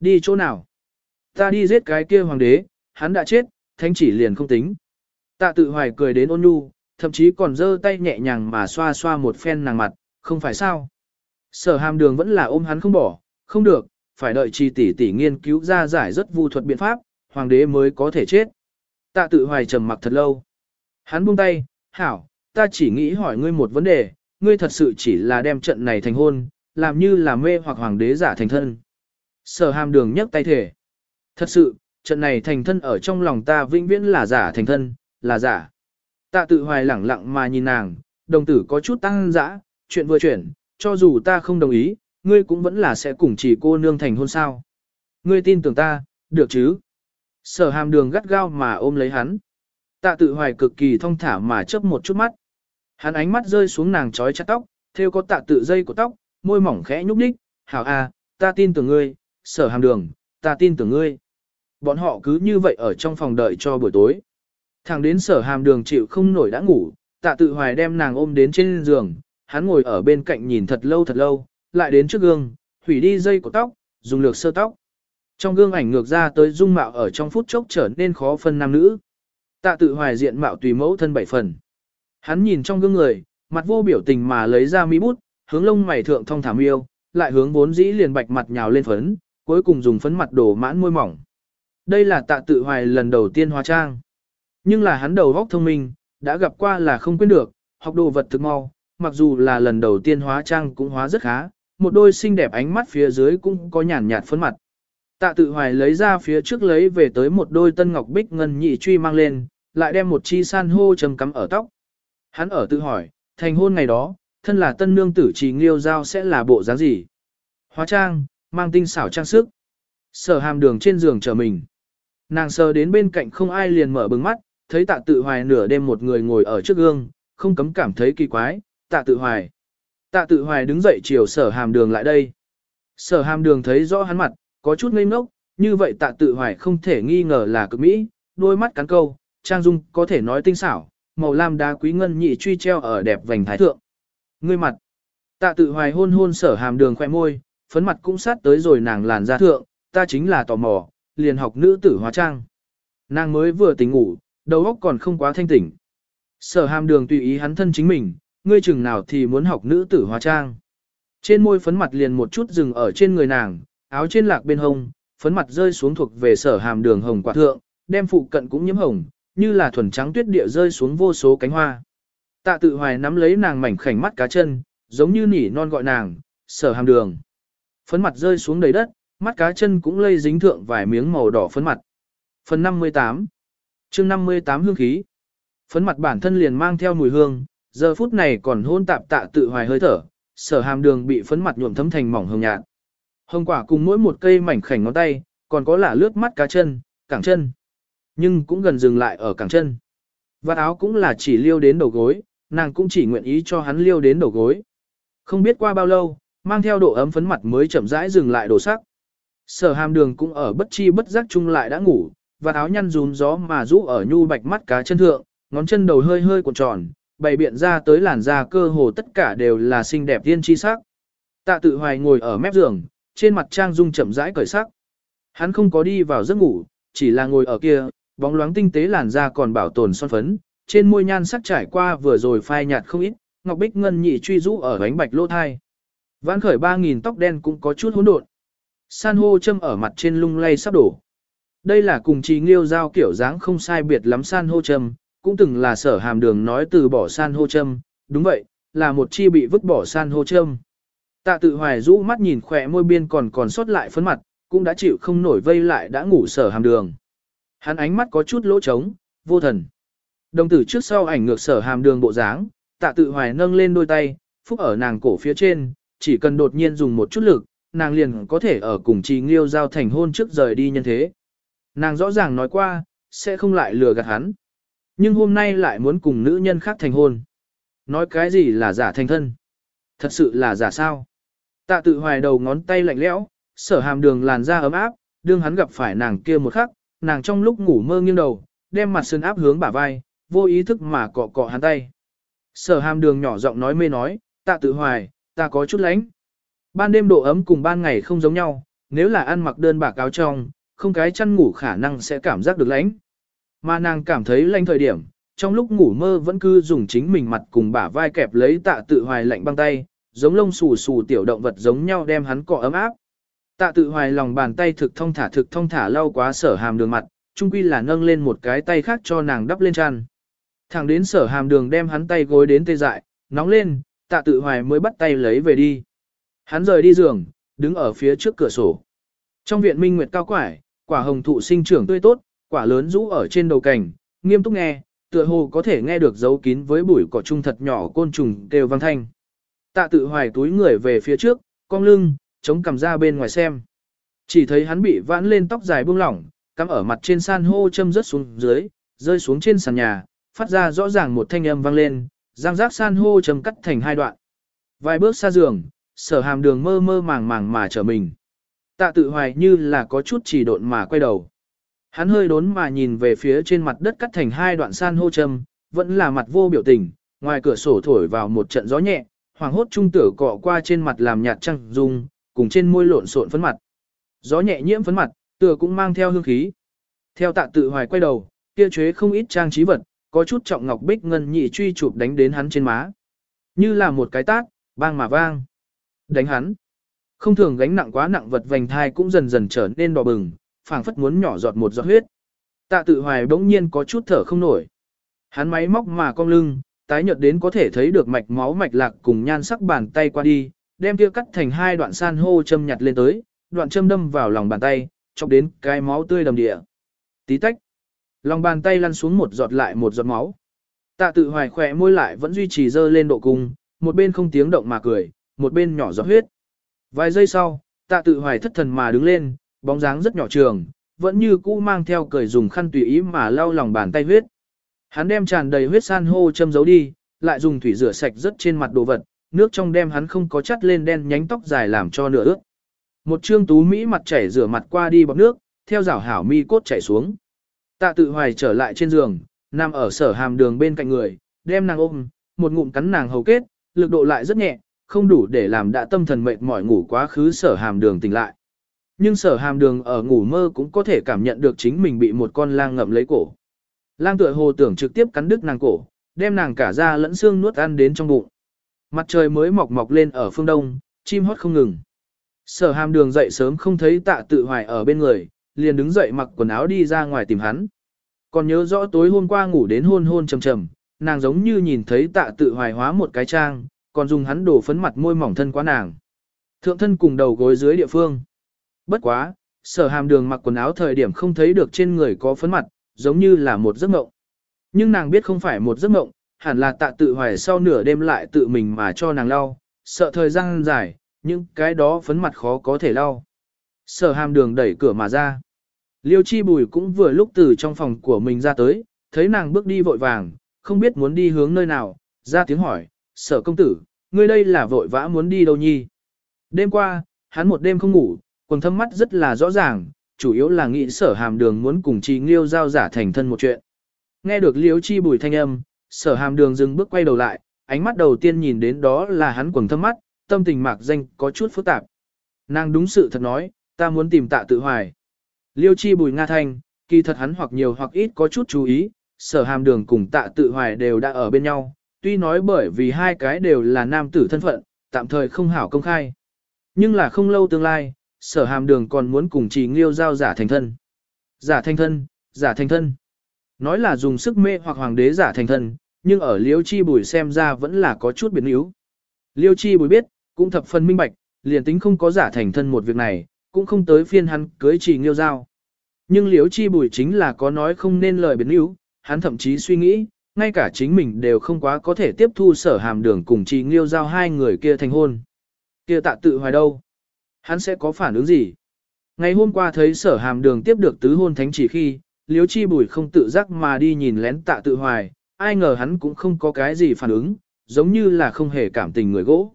[SPEAKER 1] Đi chỗ nào? Ta đi giết cái kia hoàng đế, hắn đã chết, thánh chỉ liền không tính. Tạ tự hoài cười đến ôn nhu, thậm chí còn giơ tay nhẹ nhàng mà xoa xoa một phen nàng mặt, không phải sao. Sở hàm đường vẫn là ôm hắn không bỏ, không được, phải đợi chi tỷ tỷ nghiên cứu ra giải rất vu thuật biện pháp, hoàng đế mới có thể chết. Tạ tự hoài trầm mặc thật lâu. Hắn buông tay, hảo, ta chỉ nghĩ hỏi ngươi một vấn đề, ngươi thật sự chỉ là đem trận này thành hôn, làm như là mê hoặc hoàng đế giả thành thân. Sở hàm đường nhấc tay thể. Thật sự, trận này thành thân ở trong lòng ta vĩnh viễn là giả thành thân, là giả. Tạ tự hoài lẳng lặng mà nhìn nàng, đồng tử có chút tăng dã, chuyện vừa chuyển, cho dù ta không đồng ý, ngươi cũng vẫn là sẽ cùng chỉ cô nương thành hôn sao. Ngươi tin tưởng ta, được chứ? Sở hàm đường gắt gao mà ôm lấy hắn. Tạ tự hoài cực kỳ thong thả mà chớp một chút mắt. Hắn ánh mắt rơi xuống nàng trói chặt tóc, theo có tạ tự dây của tóc, môi mỏng khẽ nhúc đích, hảo a, ta tin tưởng ngươi, sở hàm đường, ta tin tưởng ngươi. bọn họ cứ như vậy ở trong phòng đợi cho buổi tối. Thằng đến sở hàm đường chịu không nổi đã ngủ, tạ tự hoài đem nàng ôm đến trên giường, hắn ngồi ở bên cạnh nhìn thật lâu thật lâu, lại đến trước gương, hủy đi dây của tóc, dùng lược sơ tóc. Trong gương ảnh ngược ra tới dung mạo ở trong phút chốc trở nên khó phân nam nữ. Tạ tự hoài diện mạo tùy mẫu thân bảy phần. Hắn nhìn trong gương người, mặt vô biểu tình mà lấy ra mi bút, hướng lông mày thượng thông thảm yêu, lại hướng vốn dĩ liền bạch mặt nhào lên phấn, cuối cùng dùng phấn mặt đổ mãn môi mỏng. Đây là tạ tự hoài lần đầu tiên hóa trang. Nhưng là hắn đầu góc thông minh, đã gặp qua là không quên được, học đồ vật thực mau, mặc dù là lần đầu tiên hóa trang cũng hóa rất khá, một đôi xinh đẹp ánh mắt phía dưới cũng có nhàn nhạt phấn mặt. Tạ tự hoài lấy ra phía trước lấy về tới một đôi tân ngọc bích ngân nhị truy mang lên, lại đem một chi san hô trầm cắm ở tóc. Hắn ở tự hỏi, thành hôn ngày đó, thân là tân nương tử trì nghiêu giao sẽ là bộ dáng gì? Hóa trang, mang tinh xảo trang sức. Sở hàm đường trên giường chờ mình. Nàng sờ đến bên cạnh không ai liền mở bừng mắt, thấy tạ tự hoài nửa đêm một người ngồi ở trước gương, không cấm cảm thấy kỳ quái, tạ tự hoài. Tạ tự hoài đứng dậy chiều sở hàm đường lại đây. Sở hàm đường thấy rõ hắn mặt, có chút ngây ngốc, như vậy tạ tự hoài không thể nghi ngờ là cực mỹ, đôi mắt cắn câu, trang dung có thể nói tinh xảo, màu lam đá quý ngân nhị truy treo ở đẹp vành thái thượng. Ngươi mặt, tạ tự hoài hôn hôn sở hàm đường khoe môi, phấn mặt cũng sát tới rồi nàng làn da thượng, ta chính là tò mò, liền học nữ tử hóa trang. Nàng mới vừa tỉnh ngủ, đầu óc còn không quá thanh tỉnh. Sở hàm đường tùy ý hắn thân chính mình, ngươi chừng nào thì muốn học nữ tử hóa trang. Trên môi phấn mặt liền một chút dừng ở trên người nàng, áo trên lạc bên hông, phấn mặt rơi xuống thuộc về sở hàm đường hồng quả thượng, đem phụ cận cũng nhiễm hồng, như là thuần trắng tuyết địa rơi xuống vô số cánh hoa. Tạ tự hoài nắm lấy nàng mảnh khảnh mắt cá chân, giống như nỉ non gọi nàng, sở hàm đường. Phấn mặt rơi xuống đầy đất, mắt cá chân cũng lây dính thượng vài miếng màu đỏ phấn mặt. Phần 58 chương 58 hương khí Phấn mặt bản thân liền mang theo mùi hương, giờ phút này còn hôn tạp tạ tự hoài hơi thở, sở hàm đường bị phấn mặt nhuộm thấm thành mỏng hồng nhạt. Hồng quả cùng mỗi một cây mảnh khảnh ngón tay, còn có là lướt mắt cá chân, cẳng chân. Nhưng cũng gần dừng lại ở cẳng chân. Vạt áo cũng là chỉ liêu đến đầu gối, nàng cũng chỉ nguyện ý cho hắn liêu đến đầu gối. Không biết qua bao lâu, mang theo độ ấm phấn mặt mới chậm rãi dừng lại đổ sắc. Sở hàm đường cũng ở bất chi bất giác chung lại đã ngủ, và áo nhăn rún gió mà rũ ở nhu bạch mắt cá chân thượng, ngón chân đầu hơi hơi cuộn tròn, bày biện ra tới làn da cơ hồ tất cả đều là xinh đẹp tiên chi sắc. Tạ tự hoài ngồi ở mép giường, trên mặt trang dung chậm rãi cởi sắc. Hắn không có đi vào giấc ngủ, chỉ là ngồi ở kia, bóng loáng tinh tế làn da còn bảo tồn son phấn, trên môi nhan sắc trải qua vừa rồi phai nhạt không ít, ngọc bích ngân nhị truy rũ ở bánh bạch lỗ thai. Vãn khởi 3.000 tóc đen cũng có chút hỗn độn. San hô châm ở mặt trên lung lay sắp đổ. Đây là cùng trì nghiêu giao kiểu dáng không sai biệt lắm san hô châm, cũng từng là sở hàm đường nói từ bỏ san hô châm, đúng vậy, là một chi bị vứt bỏ san hô châm. Tạ tự hoài rũ mắt nhìn khỏe môi biên còn còn sót lại phấn mặt, cũng đã chịu không nổi vây lại đã ngủ sở hàm đường. Hắn ánh mắt có chút lỗ trống, vô thần. Đồng tử trước sau ảnh ngược sở hàm đường bộ dáng, tạ tự hoài nâng lên đôi tay, phúc ở nàng cổ phía trên, chỉ cần đột nhiên dùng một chút lực, nàng liền có thể ở cùng trì nghiêu giao thành hôn trước rời đi nhân thế. Nàng rõ ràng nói qua, sẽ không lại lừa gạt hắn. Nhưng hôm nay lại muốn cùng nữ nhân khác thành hôn. Nói cái gì là giả thành thân? Thật sự là giả sao? Tạ tự hoài đầu ngón tay lạnh lẽo, sở hàm đường làn da ấm áp, đương hắn gặp phải nàng kia một khắc, nàng trong lúc ngủ mơ nghiêng đầu, đem mặt sơn áp hướng bả vai, vô ý thức mà cọ cọ hắn tay. Sở hàm đường nhỏ giọng nói mê nói, tạ tự hoài, ta có chút lánh. Ban đêm độ ấm cùng ban ngày không giống nhau, nếu là ăn mặc đơn bạc áo trong, không cái chăn ngủ khả năng sẽ cảm giác được lánh. Mà nàng cảm thấy lạnh thời điểm, trong lúc ngủ mơ vẫn cứ dùng chính mình mặt cùng bả vai kẹp lấy tạ tự hoài lạnh băng tay, giống lông xù xù tiểu động vật giống nhau đem hắn cọ ấm áp. Tạ tự hoài lòng bàn tay thực thông thả thực thông thả lau quá sở hàm đường mặt, chung quy là nâng lên một cái tay khác cho nàng đắp lên chăn. Thẳng đến sở hàm đường đem hắn tay gối đến tê dại, nóng lên, tạ tự hoài mới bắt tay lấy về đi. Hắn rời đi giường, đứng ở phía trước cửa sổ. Trong viện minh nguyệt cao quải, quả hồng thụ sinh trưởng tươi tốt, quả lớn rũ ở trên đầu cành, nghiêm túc nghe, tựa hồ có thể nghe được dấu kín với bụi cỏ trung thật nhỏ côn trùng kêu vang thanh. Tạ tự hoài túi người về phía trước, cong lưng, chống cằm ra bên ngoài xem. Chỉ thấy hắn bị vãn lên tóc dài buông lỏng, cắm ở mặt trên san hô châm rớt xuống dưới, rơi xuống trên sàn nhà, phát ra rõ ràng một thanh âm vang lên, giang giác san hô chấm cắt thành hai đoạn. Vài bước xa giường, sở hàm đường mơ mơ màng màng mà trở mình. Tạ tự hoài như là có chút chỉ độn mà quay đầu. Hắn hơi đốn mà nhìn về phía trên mặt đất cắt thành hai đoạn san hô châm, vẫn là mặt vô biểu tình, ngoài cửa sổ thổi vào một trận gió nhẹ, hoàng hốt trung tử cọ qua trên mặt làm nhạt trăng dung, cùng trên môi lộn xộn phấn mặt. Gió nhẹ nhiễm phấn mặt, tựa cũng mang theo hương khí. Theo tạ tự hoài quay đầu, kia chế không ít trang trí vật, có chút trọng ngọc bích ngân nhị truy chụp đánh đến hắn trên má. Như là một cái tát, bang mà vang. Đánh hắn. Không thường gánh nặng quá nặng vật vành thai cũng dần dần trở nên đỏ bừng, phảng phất muốn nhỏ giọt một giọt huyết. Tạ tự hoài bỗng nhiên có chút thở không nổi. Hắn máy móc mà cong lưng, tái nhợt đến có thể thấy được mạch máu mạch lạc cùng nhan sắc bàn tay qua đi, đem kia cắt thành hai đoạn san hô châm nhặt lên tới, đoạn châm đâm vào lòng bàn tay, chọc đến cái máu tươi đầm địa. Tí tách. Lòng bàn tay lăn xuống một giọt lại một giọt máu. Tạ tự hoài khỏe môi lại vẫn duy trì dơ lên độ cung, một bên không tiếng động mà cười, một bên nhỏ giọt huyết. Vài giây sau, tạ tự hoài thất thần mà đứng lên, bóng dáng rất nhỏ trường, vẫn như cũ mang theo cười dùng khăn tùy ý mà lau lòng bàn tay huyết. Hắn đem tràn đầy huyết san hô châm giấu đi, lại dùng thủy rửa sạch rất trên mặt đồ vật, nước trong đem hắn không có chắt lên đen nhánh tóc dài làm cho nửa ướt. Một trương tú Mỹ mặt chảy rửa mặt qua đi bọc nước, theo rảo hảo mi cốt chảy xuống. Tạ tự hoài trở lại trên giường, nằm ở sở hàm đường bên cạnh người, đem nàng ôm, một ngụm cắn nàng hầu kết, lực độ lại rất nhẹ, không đủ để làm đã tâm thần mệt mỏi ngủ quá khứ sở hàm đường tỉnh lại. Nhưng sở hàm đường ở ngủ mơ cũng có thể cảm nhận được chính mình bị một con lang ngậm lấy cổ. Lang tựa hồ tưởng trực tiếp cắn đứt nàng cổ, đem nàng cả da lẫn xương nuốt ăn đến trong bụng. Mặt trời mới mọc mọc lên ở phương đông, chim hót không ngừng. Sở hàm đường dậy sớm không thấy tạ tự hoài ở bên người, liền đứng dậy mặc quần áo đi ra ngoài tìm hắn. Còn nhớ rõ tối hôm qua ngủ đến hôn hôn trầm trầm, nàng giống như nhìn thấy tạ tự hoài hóa một cái trang, còn dùng hắn đổ phấn mặt môi mỏng thân quá nàng. Thượng thân cùng đầu gối dưới địa phương. Bất quá, sở hàm đường mặc quần áo thời điểm không thấy được trên người có phấn mặt, giống như là một giấc mộng. Nhưng nàng biết không phải một giấc mộng, hẳn là tạ tự hoài sau nửa đêm lại tự mình mà cho nàng lau, sợ thời gian dài, nhưng cái đó phấn mặt khó có thể lau. Sở hàm đường đẩy cửa mà ra. Liêu chi bùi cũng vừa lúc từ trong phòng của mình ra tới, thấy nàng bước đi vội vàng, không biết muốn đi hướng nơi nào, ra tiếng hỏi, sở công tử, ngươi đây là vội vã muốn đi đâu nhi. Đêm qua, hắn một đêm không ngủ, quần thâm mắt rất là rõ ràng, chủ yếu là nghĩ sở hàm đường muốn cùng chi nghiêu giao giả thành thân một chuyện. Nghe được liêu chi bùi thanh âm, sở hàm đường dừng bước quay đầu lại, ánh mắt đầu tiên nhìn đến đó là hắn quần thâm mắt, tâm tình mạc danh có chút phức tạp. Nàng đúng sự thật nói, ta muốn tìm tạ tự hoài. Liêu chi bùi Nga Thanh, kỳ thật hắn hoặc nhiều hoặc ít có chút chú ý, sở hàm đường cùng tạ tự hoài đều đã ở bên nhau, tuy nói bởi vì hai cái đều là nam tử thân phận, tạm thời không hảo công khai. Nhưng là không lâu tương lai, sở hàm đường còn muốn cùng trì nghiêu giao giả thành thân. Giả thành thân, giả thành thân. Nói là dùng sức mê hoặc hoàng đế giả thành thân, nhưng ở liêu chi bùi xem ra vẫn là có chút biến yếu. Liêu chi bùi biết, cũng thập phần minh bạch, liền tính không có giả thành thân một việc này, cũng không tới phiên hắn cưới trì nghiêu giao. Nhưng liễu chi bùi chính là có nói không nên lời biến yếu, hắn thậm chí suy nghĩ, ngay cả chính mình đều không quá có thể tiếp thu sở hàm đường cùng trì nghiêu giao hai người kia thành hôn. kia tạ tự hoài đâu? Hắn sẽ có phản ứng gì? Ngày hôm qua thấy sở hàm đường tiếp được tứ hôn thánh chỉ khi, liễu chi bùi không tự giác mà đi nhìn lén tạ tự hoài, ai ngờ hắn cũng không có cái gì phản ứng, giống như là không hề cảm tình người gỗ.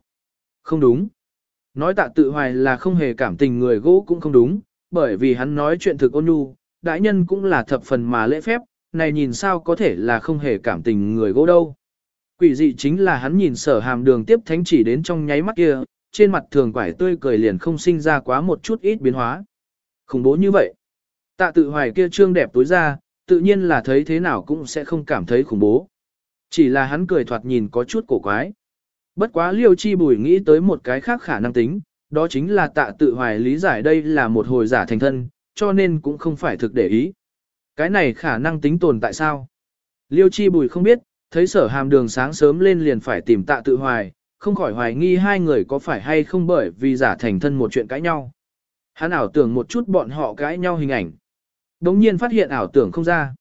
[SPEAKER 1] Không đúng. Nói tạ tự hoài là không hề cảm tình người gỗ cũng không đúng, bởi vì hắn nói chuyện thực ôn nhu, đại nhân cũng là thập phần mà lễ phép, này nhìn sao có thể là không hề cảm tình người gỗ đâu. Quỷ dị chính là hắn nhìn sở hàm đường tiếp thánh chỉ đến trong nháy mắt kia, trên mặt thường quải tươi cười liền không sinh ra quá một chút ít biến hóa. Khủng bố như vậy. Tạ tự hoài kia trương đẹp tối ra, tự nhiên là thấy thế nào cũng sẽ không cảm thấy khủng bố. Chỉ là hắn cười thoạt nhìn có chút cổ quái. Bất quá liêu chi bùi nghĩ tới một cái khác khả năng tính, đó chính là tạ tự hoài lý giải đây là một hồi giả thành thân, cho nên cũng không phải thực để ý. Cái này khả năng tính tồn tại sao? Liêu chi bùi không biết, thấy sở hàm đường sáng sớm lên liền phải tìm tạ tự hoài, không khỏi hoài nghi hai người có phải hay không bởi vì giả thành thân một chuyện cãi nhau. Hắn ảo tưởng một chút bọn họ cãi nhau hình ảnh. Đống nhiên phát hiện ảo tưởng không ra.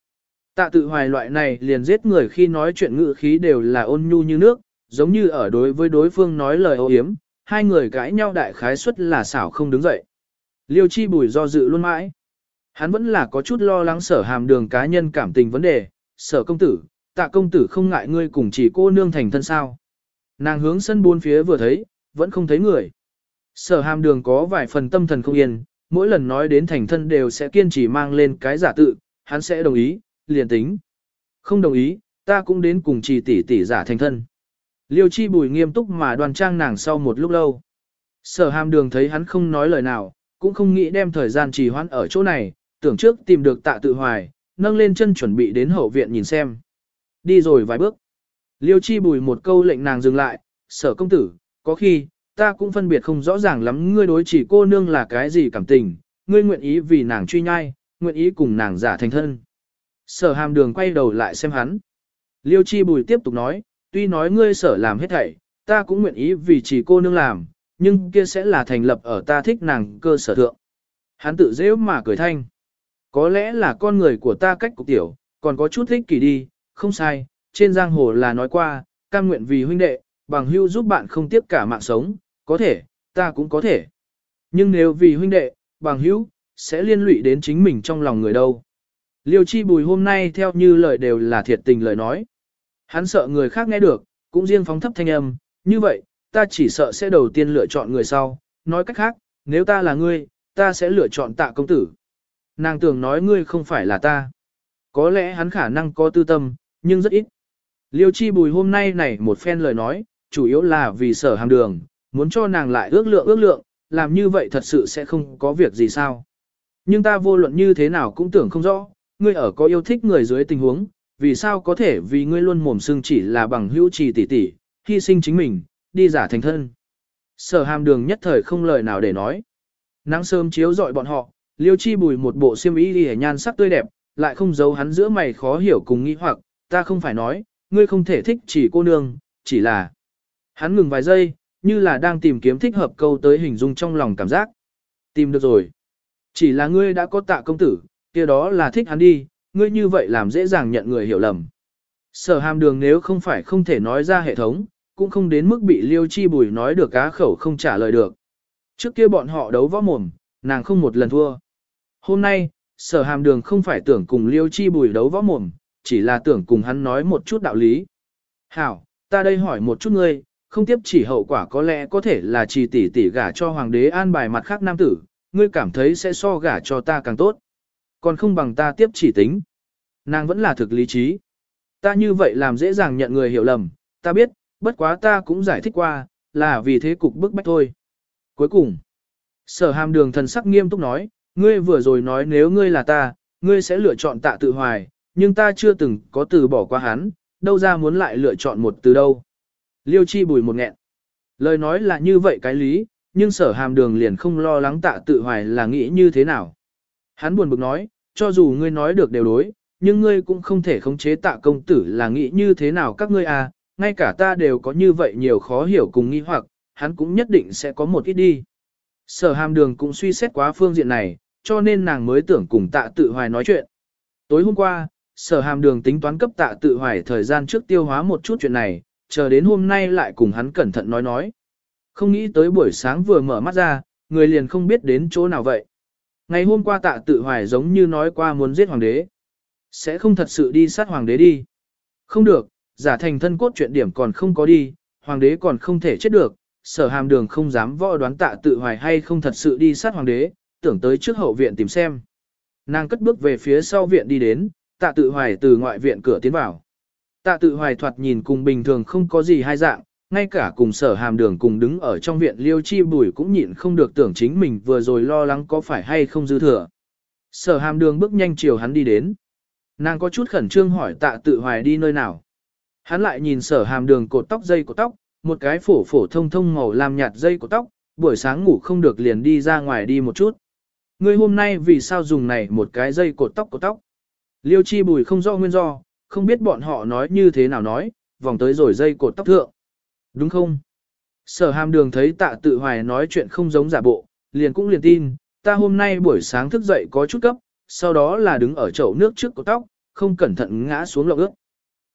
[SPEAKER 1] Tạ tự hoài loại này liền giết người khi nói chuyện ngữ khí đều là ôn nhu như nước, giống như ở đối với đối phương nói lời ô hiếm, hai người cãi nhau đại khái suất là xảo không đứng dậy. Liêu chi bùi do dự luôn mãi. Hắn vẫn là có chút lo lắng sở hàm đường cá nhân cảm tình vấn đề, sở công tử, tạ công tử không ngại ngươi cùng chỉ cô nương thành thân sao. Nàng hướng sân buôn phía vừa thấy, vẫn không thấy người. Sở hàm đường có vài phần tâm thần không yên, mỗi lần nói đến thành thân đều sẽ kiên trì mang lên cái giả tự, hắn sẽ đồng ý, liền tính. Không đồng ý, ta cũng đến cùng trì tỷ tỷ giả thành thân. Liêu chi bùi nghiêm túc mà đoan trang nàng sau một lúc lâu. Sở hàm đường thấy hắn không nói lời nào, cũng không nghĩ đem thời gian trì hoãn ở chỗ này, tưởng trước tìm được tạ tự hoài, nâng lên chân chuẩn bị đến hậu viện nhìn xem. Đi rồi vài bước. Liêu chi bùi một câu lệnh nàng dừng lại, sở công tử, có khi, ta cũng phân biệt không rõ ràng lắm ngươi đối chỉ cô nương là cái gì cảm tình, ngươi nguyện ý vì nàng truy nhai, nguyện ý cùng nàng giả thành thân. Sở hàm đường quay đầu lại xem hắn. Liêu chi bùi tiếp tục nói, tuy nói ngươi sở làm hết thảy, ta cũng nguyện ý vì chỉ cô nương làm, nhưng kia sẽ là thành lập ở ta thích nàng cơ sở thượng. Hắn tự dễ mà cười thanh. Có lẽ là con người của ta cách cục tiểu, còn có chút thích kỳ đi, không sai, trên giang hồ là nói qua, cam nguyện vì huynh đệ, bằng hưu giúp bạn không tiếp cả mạng sống, có thể, ta cũng có thể. Nhưng nếu vì huynh đệ, bằng hữu, sẽ liên lụy đến chính mình trong lòng người đâu. Liêu chi bùi hôm nay theo như lời đều là thiệt tình lời nói. Hắn sợ người khác nghe được, cũng riêng phóng thấp thanh âm, như vậy, ta chỉ sợ sẽ đầu tiên lựa chọn người sau, nói cách khác, nếu ta là ngươi, ta sẽ lựa chọn tạ công tử. Nàng tưởng nói ngươi không phải là ta. Có lẽ hắn khả năng có tư tâm, nhưng rất ít. Liêu chi bùi hôm nay này một phen lời nói, chủ yếu là vì sở hàng đường, muốn cho nàng lại ước lượng ước lượng, làm như vậy thật sự sẽ không có việc gì sao. Nhưng ta vô luận như thế nào cũng tưởng không rõ, ngươi ở có yêu thích người dưới tình huống, vì sao có thể vì ngươi luôn mồm xưng chỉ là bằng hữu trì tỷ tỷ, hy sinh chính mình, đi giả thành thân. Sở hàm đường nhất thời không lời nào để nói. Nắng sớm chiếu dọi bọn họ, liêu chi bùi một bộ xiêm y đi nhan sắc tươi đẹp, lại không giấu hắn giữa mày khó hiểu cùng nghĩ hoặc, ta không phải nói, ngươi không thể thích chỉ cô nương, chỉ là. Hắn ngừng vài giây, như là đang tìm kiếm thích hợp câu tới hình dung trong lòng cảm giác. Tìm được rồi. Chỉ là ngươi đã có tạ công tử, kia đó là thích hắn đi, ngươi như vậy làm dễ dàng nhận người hiểu lầm. Sở hàm đường nếu không phải không thể nói ra hệ thống, cũng không đến mức bị liêu chi bùi nói được cá khẩu không trả lời được. Trước kia bọn họ đấu võ mồm, nàng không một lần thua. Hôm nay, sở hàm đường không phải tưởng cùng liêu chi bùi đấu võ mồm, chỉ là tưởng cùng hắn nói một chút đạo lý. Hảo, ta đây hỏi một chút ngươi, không tiếp chỉ hậu quả có lẽ có thể là chỉ tỷ tỷ gả cho hoàng đế an bài mặt khác nam tử, ngươi cảm thấy sẽ so gả cho ta càng tốt. Còn không bằng ta tiếp chỉ tính. Nàng vẫn là thực lý trí. Ta như vậy làm dễ dàng nhận người hiểu lầm, ta biết, bất quá ta cũng giải thích qua, là vì thế cục bức bách thôi. Cuối cùng, sở hàm đường thần sắc nghiêm túc nói, ngươi vừa rồi nói nếu ngươi là ta, ngươi sẽ lựa chọn tạ tự hoài, nhưng ta chưa từng có từ bỏ qua hắn, đâu ra muốn lại lựa chọn một từ đâu. Liêu chi bùi một nghẹn. Lời nói là như vậy cái lý, nhưng sở hàm đường liền không lo lắng tạ tự hoài là nghĩ như thế nào. Hắn buồn bực nói, cho dù ngươi nói được đều đối, nhưng ngươi cũng không thể khống chế tạ công tử là nghĩ như thế nào các ngươi à, ngay cả ta đều có như vậy nhiều khó hiểu cùng nghi hoặc, hắn cũng nhất định sẽ có một ít đi. Sở hàm đường cũng suy xét quá phương diện này, cho nên nàng mới tưởng cùng tạ tự hoài nói chuyện. Tối hôm qua, sở hàm đường tính toán cấp tạ tự hoài thời gian trước tiêu hóa một chút chuyện này, chờ đến hôm nay lại cùng hắn cẩn thận nói nói. Không nghĩ tới buổi sáng vừa mở mắt ra, người liền không biết đến chỗ nào vậy. Ngày hôm qua tạ tự hoài giống như nói qua muốn giết hoàng đế. Sẽ không thật sự đi sát hoàng đế đi. Không được, giả thành thân cốt chuyện điểm còn không có đi, hoàng đế còn không thể chết được, sở hàm đường không dám võ đoán tạ tự hoài hay không thật sự đi sát hoàng đế, tưởng tới trước hậu viện tìm xem. Nàng cất bước về phía sau viện đi đến, tạ tự hoài từ ngoại viện cửa tiến vào. Tạ tự hoài thoạt nhìn cùng bình thường không có gì hai dạng, ngay cả cùng sở hàm đường cùng đứng ở trong viện liêu chi bùi cũng nhịn không được tưởng chính mình vừa rồi lo lắng có phải hay không dư thừa. Sở hàm đường bước nhanh chiều hắn đi đến. Nàng có chút khẩn trương hỏi tạ tự hoài đi nơi nào. Hắn lại nhìn sở hàm đường cột tóc dây của tóc, một cái phổ phổ thông thông màu làm nhạt dây của tóc, buổi sáng ngủ không được liền đi ra ngoài đi một chút. Ngươi hôm nay vì sao dùng này một cái dây cột tóc của tóc? Liêu chi bùi không rõ nguyên do, không biết bọn họ nói như thế nào nói, vòng tới rồi dây cột tóc thượng. Đúng không? Sở hàm đường thấy tạ tự hoài nói chuyện không giống giả bộ, liền cũng liền tin, ta hôm nay buổi sáng thức dậy có chút cấp, sau đó là đứng ở chậu nước trước cột tóc, không cẩn thận ngã xuống lọc ướt.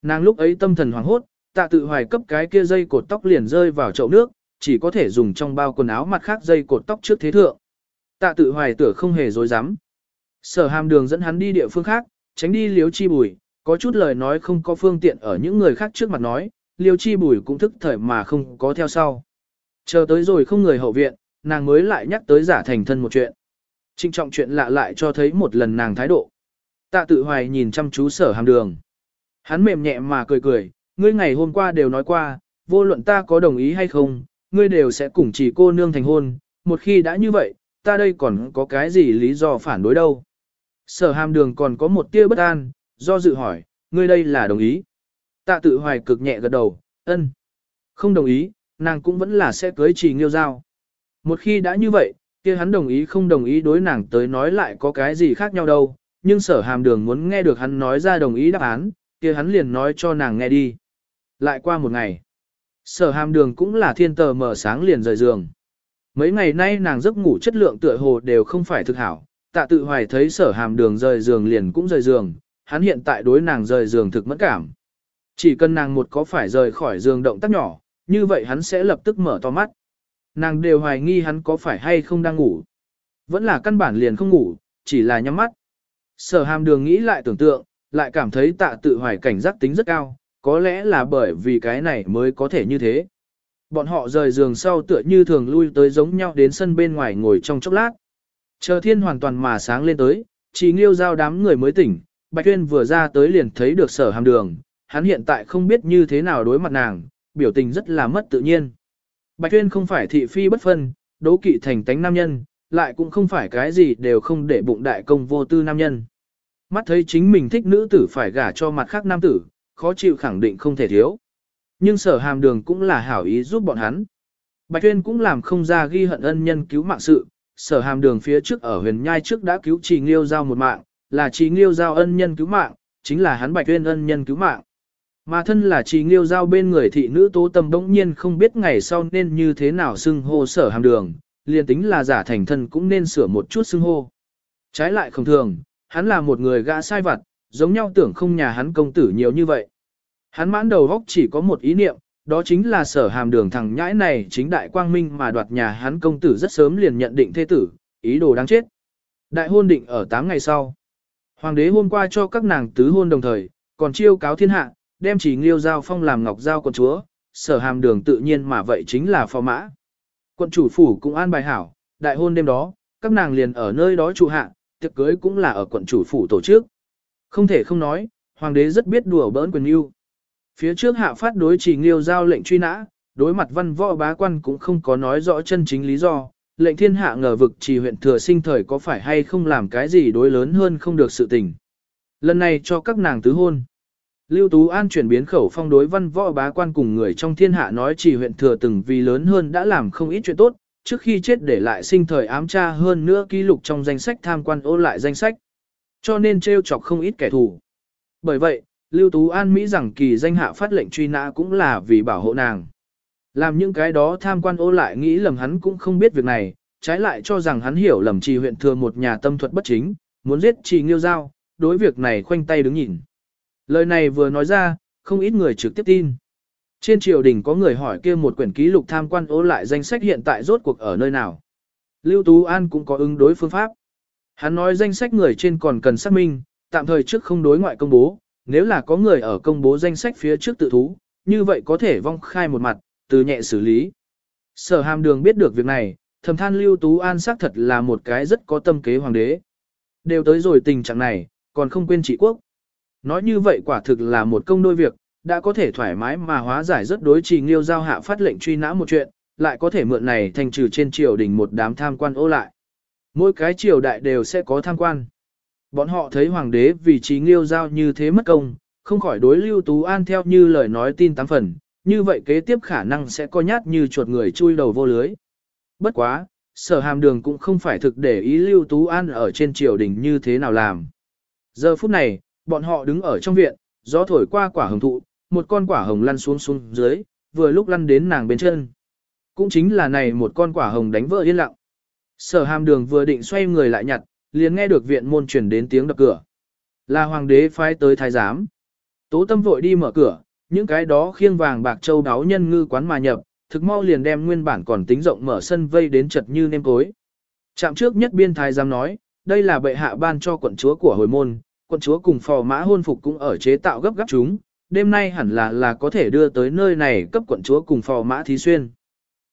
[SPEAKER 1] Nàng lúc ấy tâm thần hoảng hốt, tạ tự hoài cấp cái kia dây cột tóc liền rơi vào chậu nước, chỉ có thể dùng trong bao quần áo mặt khác dây cột tóc trước thế thượng. Tạ tự hoài tửa không hề dối dám. Sở hàm đường dẫn hắn đi địa phương khác, tránh đi liếu chi bùi, có chút lời nói không có phương tiện ở những người khác trước mặt nói, liêu chi bùi cũng thức thời mà không có theo sau. Chờ tới rồi không người hậu viện, nàng mới lại nhắc tới giả thành thân một chuyện. Trinh trọng chuyện lạ lại cho thấy một lần nàng thái độ. Tạ tự hoài nhìn chăm chú sở hàm đường. Hắn mềm nhẹ mà cười cười, ngươi ngày hôm qua đều nói qua, vô luận ta có đồng ý hay không, ngươi đều sẽ cùng chỉ cô nương thành hôn, một khi đã như vậy, ta đây còn có cái gì lý do phản đối đâu. Sở hàm đường còn có một tia bất an, do dự hỏi, ngươi đây là đồng ý. Tạ tự hoài cực nhẹ gật đầu, ân. Không đồng ý, nàng cũng vẫn là sẽ cưới chỉ nghiêu giao. Một khi đã như vậy, kia hắn đồng ý không đồng ý đối nàng tới nói lại có cái gì khác nhau đâu, nhưng sở hàm đường muốn nghe được hắn nói ra đồng ý đáp án, kia hắn liền nói cho nàng nghe đi. Lại qua một ngày, sở hàm đường cũng là thiên tờ mở sáng liền rời giường. Mấy ngày nay nàng giấc ngủ chất lượng tựa hồ đều không phải thực hảo, tạ tự hoài thấy sở hàm đường rời giường liền cũng rời giường, hắn hiện tại đối nàng rời giường thực mẫn cảm. Chỉ cần nàng một có phải rời khỏi giường động tác nhỏ, như vậy hắn sẽ lập tức mở to mắt. Nàng đều hoài nghi hắn có phải hay không đang ngủ. Vẫn là căn bản liền không ngủ, chỉ là nhắm mắt. Sở hàm đường nghĩ lại tưởng tượng, lại cảm thấy tạ tự hoài cảnh giác tính rất cao, có lẽ là bởi vì cái này mới có thể như thế. Bọn họ rời giường sau tựa như thường lui tới giống nhau đến sân bên ngoài ngồi trong chốc lát. Chờ thiên hoàn toàn mà sáng lên tới, chỉ nghiêu giao đám người mới tỉnh, Bạch Tuyên vừa ra tới liền thấy được sở hàm đường, hắn hiện tại không biết như thế nào đối mặt nàng, biểu tình rất là mất tự nhiên. Bạch Tuyên không phải thị phi bất phân, đấu kỵ thành tánh nam nhân, lại cũng không phải cái gì đều không để bụng đại công vô tư nam nhân. Mắt thấy chính mình thích nữ tử phải gả cho mặt khác nam tử, khó chịu khẳng định không thể thiếu. Nhưng sở hàm đường cũng là hảo ý giúp bọn hắn. Bạch Tuyên cũng làm không ra ghi hận ân nhân cứu mạng sự, sở hàm đường phía trước ở huyền nhai trước đã cứu trì nghiêu giao một mạng, là trì nghiêu giao ân nhân cứu mạng, chính là hắn Bạch Tuyên ân nhân cứu mạng. Mà thân là trì nghiêu giao bên người thị nữ tố tâm đống nhiên không biết ngày sau nên như thế nào xưng hô sở hàm đường, liền tính là giả thành thân cũng nên sửa một chút xưng hô. Trái lại không thường, hắn là một người gã sai vặt, giống nhau tưởng không nhà hắn công tử nhiều như vậy. Hắn mãn đầu góc chỉ có một ý niệm, đó chính là sở hàm đường thằng nhãi này chính đại quang minh mà đoạt nhà hắn công tử rất sớm liền nhận định thế tử, ý đồ đáng chết. Đại hôn định ở 8 ngày sau. Hoàng đế hôm qua cho các nàng tứ hôn đồng thời, còn chiêu cáo thiên hạ, đem chỉ nghiêu giao phong làm ngọc giao quận chúa, sở hàm đường tự nhiên mà vậy chính là phò mã. Quận chủ phủ cũng an bài hảo, đại hôn đêm đó, các nàng liền ở nơi đó trụ hạ, tiệc cưới cũng là ở quận chủ phủ tổ chức. Không thể không nói, hoàng đế rất biết đùa bỡn quyền yêu. Phía trước hạ phát đối chỉ nghiêu giao lệnh truy nã, đối mặt văn võ bá quan cũng không có nói rõ chân chính lý do, lệnh thiên hạ ngờ vực chỉ huyện thừa sinh thời có phải hay không làm cái gì đối lớn hơn không được sự tình. Lần này cho các nàng tứ hôn. Lưu Tú An chuyển biến khẩu phong đối văn võ bá quan cùng người trong thiên hạ nói chỉ huyện thừa từng vì lớn hơn đã làm không ít chuyện tốt, trước khi chết để lại sinh thời ám tra hơn nữa ký lục trong danh sách tham quan ô lại danh sách. Cho nên trêu chọc không ít kẻ thù. Bởi vậy, Lưu Tú An Mỹ rằng kỳ danh hạ phát lệnh truy nã cũng là vì bảo hộ nàng. Làm những cái đó tham quan ô lại nghĩ lầm hắn cũng không biết việc này, trái lại cho rằng hắn hiểu lầm trì huyện thừa một nhà tâm thuật bất chính, muốn giết trì nghiêu giao, đối việc này khoanh tay đứng nhìn. Lời này vừa nói ra, không ít người trực tiếp tin. Trên triều đình có người hỏi kia một quyển ký lục tham quan ô lại danh sách hiện tại rốt cuộc ở nơi nào. Lưu Tú An cũng có ứng đối phương pháp. Hắn nói danh sách người trên còn cần xác minh, tạm thời trước không đối ngoại công bố, nếu là có người ở công bố danh sách phía trước tự thú, như vậy có thể vong khai một mặt, từ nhẹ xử lý. Sở hàm đường biết được việc này, thầm than Lưu Tú An xác thật là một cái rất có tâm kế hoàng đế. Đều tới rồi tình trạng này, còn không quên trị quốc. Nói như vậy quả thực là một công đôi việc, đã có thể thoải mái mà hóa giải rất đối trì nghiêu giao hạ phát lệnh truy nã một chuyện, lại có thể mượn này thành trừ trên triều đình một đám tham quan ô lại. Mỗi cái triều đại đều sẽ có tham quan. Bọn họ thấy hoàng đế vì trí nghiêu giao như thế mất công, không khỏi đối lưu tú an theo như lời nói tin tám phần, như vậy kế tiếp khả năng sẽ co nhát như chuột người chui đầu vô lưới. Bất quá, sở hàm đường cũng không phải thực để ý lưu tú an ở trên triều đình như thế nào làm. Giờ phút này, bọn họ đứng ở trong viện, gió thổi qua quả hồng thụ, một con quả hồng lăn xuống xuống dưới, vừa lúc lăn đến nàng bên chân. Cũng chính là này một con quả hồng đánh vỡ yên lặng. Sở hàm đường vừa định xoay người lại nhặt, liền nghe được viện môn truyền đến tiếng đập cửa. Là hoàng đế phái tới thái giám. Tố tâm vội đi mở cửa, những cái đó khiêng vàng bạc châu đáo nhân ngư quán mà nhập, thực mau liền đem nguyên bản còn tính rộng mở sân vây đến chật như nêm cối. Chạm trước nhất biên thái giám nói, đây là bệ hạ ban cho quận chúa của hồi môn, quận chúa cùng phò mã hôn phục cũng ở chế tạo gấp gáp chúng, đêm nay hẳn là là có thể đưa tới nơi này cấp quận chúa cùng phò mã thí xuyên.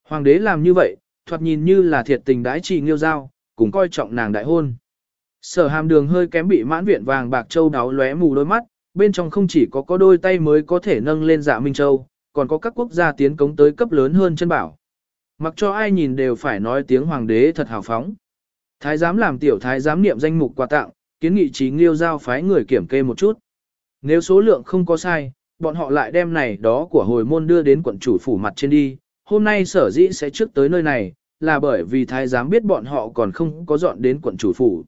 [SPEAKER 1] Hoàng đế làm như vậy, thoạt nhìn như là thiệt tình đái trì nghiêu giao, cùng coi trọng nàng đại hôn. Sở hàm đường hơi kém bị mãn viện vàng bạc châu đáo lóe mù đôi mắt, bên trong không chỉ có có đôi tay mới có thể nâng lên dạ Minh Châu, còn có các quốc gia tiến cống tới cấp lớn hơn chân bảo. Mặc cho ai nhìn đều phải nói tiếng hoàng đế thật hào phóng. Thái giám làm tiểu thái giám niệm danh mục quà tặng, kiến nghị trí nghiêu giao phái người kiểm kê một chút. Nếu số lượng không có sai, bọn họ lại đem này đó của hồi môn đưa đến quận chủ phủ mặt trên đi. Hôm nay sở dĩ sẽ trước tới nơi này, là bởi vì thái giám biết bọn họ còn không có dọn đến quận chủ phủ.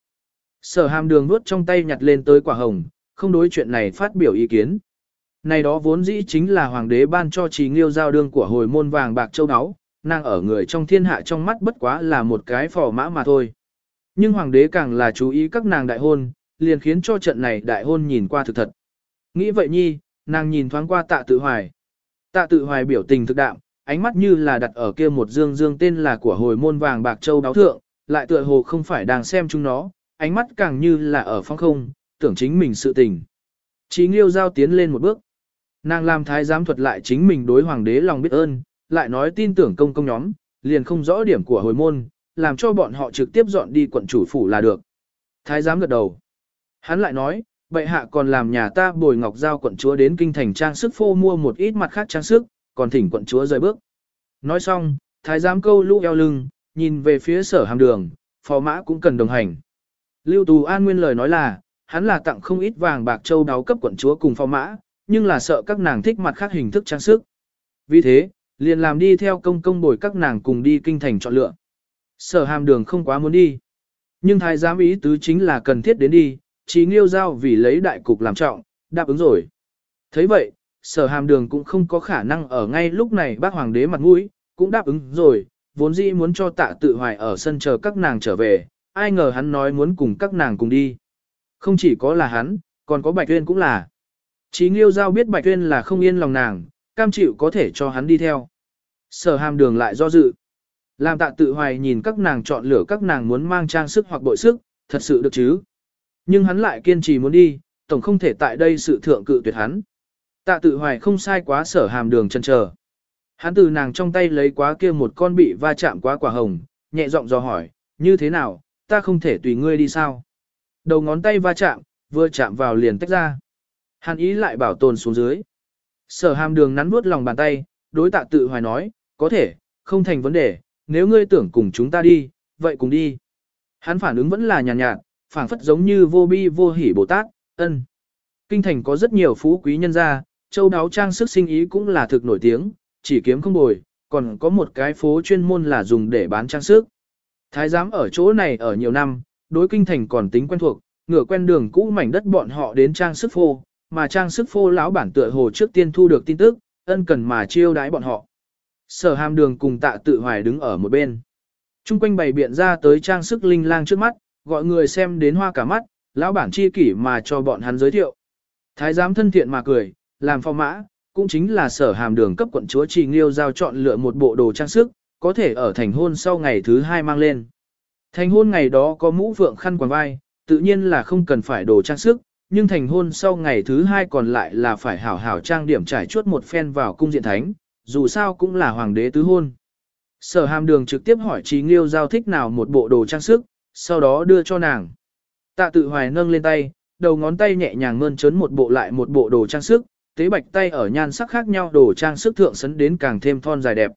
[SPEAKER 1] Sở hàm đường nuốt trong tay nhặt lên tới quả hồng, không đối chuyện này phát biểu ý kiến. Này đó vốn dĩ chính là hoàng đế ban cho trí nghiêu giao đương của hồi môn vàng bạc châu áo, nàng ở người trong thiên hạ trong mắt bất quá là một cái phò mã mà thôi. Nhưng hoàng đế càng là chú ý các nàng đại hôn, liền khiến cho trận này đại hôn nhìn qua thực thật. Nghĩ vậy nhi, nàng nhìn thoáng qua tạ tự hoài. Tạ tự hoài biểu tình thực đạm, ánh mắt như là đặt ở kia một dương dương tên là của hồi môn vàng bạc châu báo thượng, lại tựa hồ không phải đang xem chúng nó, ánh mắt càng như là ở phong không, tưởng chính mình sự tình. Chí nghiêu giao tiến lên một bước. Nàng làm thái giám thuật lại chính mình đối hoàng đế lòng biết ơn, lại nói tin tưởng công công nhóm, liền không rõ điểm của hồi môn, làm cho bọn họ trực tiếp dọn đi quận chủ phủ là được. Thái giám gật đầu. Hắn lại nói, bệ hạ còn làm nhà ta bồi ngọc giao quận chúa đến kinh thành trang sức phô mua một ít mặt khác trang sức, còn thỉnh quận chúa rời bước. Nói xong, thái giám câu lũ eo lưng, nhìn về phía sở hàm đường, phó mã cũng cần đồng hành. Lưu Tù An nguyên lời nói là, hắn là tặng không ít vàng bạc châu đáo cấp quận chúa cùng phó mã, nhưng là sợ các nàng thích mặt khác hình thức trang sức. Vì thế, liền làm đi theo công công bồi các nàng cùng đi kinh thành chọn lựa. Sở hàm đường không quá muốn đi. Nhưng thái giám ý tứ chính là cần thiết đến đi, chỉ nghiêu giao vì lấy đại cục làm trọng, đáp ứng rồi. thấy vậy, sở hàm đường cũng không có khả năng ở ngay lúc này bác hoàng đế mặt mũi, cũng đáp ứng rồi, vốn dĩ muốn cho tạ tự hoài ở sân chờ các nàng trở về, ai ngờ hắn nói muốn cùng các nàng cùng đi. Không chỉ có là hắn, còn có Bạch Tuyên cũng là. Chí Nghiêu Giao biết Bạch Tuyên là không yên lòng nàng, cam chịu có thể cho hắn đi theo. Sở hàm đường lại do dự. Làm tạ tự hoài nhìn các nàng chọn lựa các nàng muốn mang trang sức hoặc bội sức, thật sự được chứ. Nhưng hắn lại kiên trì muốn đi, tổng không thể tại đây sự thượng cự tuyệt hắn. Tạ tự hoài không sai quá sở hàm đường chân chờ. Hắn từ nàng trong tay lấy quá kia một con bị va chạm quá quả hồng, nhẹ giọng dò hỏi, như thế nào, ta không thể tùy ngươi đi sao? Đầu ngón tay va chạm, vừa chạm vào liền tách ra. Hắn ý lại bảo tồn xuống dưới. Sở hàm đường nắn bước lòng bàn tay, đối tạ tự hoài nói, có thể, không thành vấn đề, nếu ngươi tưởng cùng chúng ta đi, vậy cùng đi. Hắn phản ứng vẫn là nhàn nhạt, nhạt, phảng phất giống như vô bi vô hỉ Bồ Tát, ân. Kinh thành có rất nhiều phú quý nhân gia, châu đáo trang sức sinh ý cũng là thực nổi tiếng, chỉ kiếm không bồi, còn có một cái phố chuyên môn là dùng để bán trang sức. Thái giám ở chỗ này ở nhiều năm, đối kinh thành còn tính quen thuộc, ngửa quen đường cũ mảnh đất bọn họ đến trang sức phô, mà trang sức phô lão bản tựa hồ trước tiên thu được tin tức, ân cần mà chiêu đái bọn họ. Sở hàm đường cùng tạ tự hoài đứng ở một bên. Trung quanh bày biện ra tới trang sức linh lang trước mắt, gọi người xem đến hoa cả mắt, lão bản chi kỷ mà cho bọn hắn giới thiệu. Thái giám thân thiện mà cười, làm phò mã, cũng chính là sở hàm đường cấp quận chúa Trì Nghiêu giao chọn lựa một bộ đồ trang sức, có thể ở thành hôn sau ngày thứ hai mang lên. Thành hôn ngày đó có mũ vượng khăn quàng vai, tự nhiên là không cần phải đồ trang sức, nhưng thành hôn sau ngày thứ hai còn lại là phải hảo hảo trang điểm trải chuốt một phen vào cung diện thánh, dù sao cũng là hoàng đế tứ hôn. Sở hàm đường trực tiếp hỏi Trí Nghiêu giao thích nào một bộ đồ trang sức, sau đó đưa cho nàng. Tạ tự hoài nâng lên tay, đầu ngón tay nhẹ nhàng mơn trớn một bộ lại một bộ đồ trang sức, tế bạch tay ở nhan sắc khác nhau đồ trang sức thượng sấn đến càng thêm thon dài đẹp.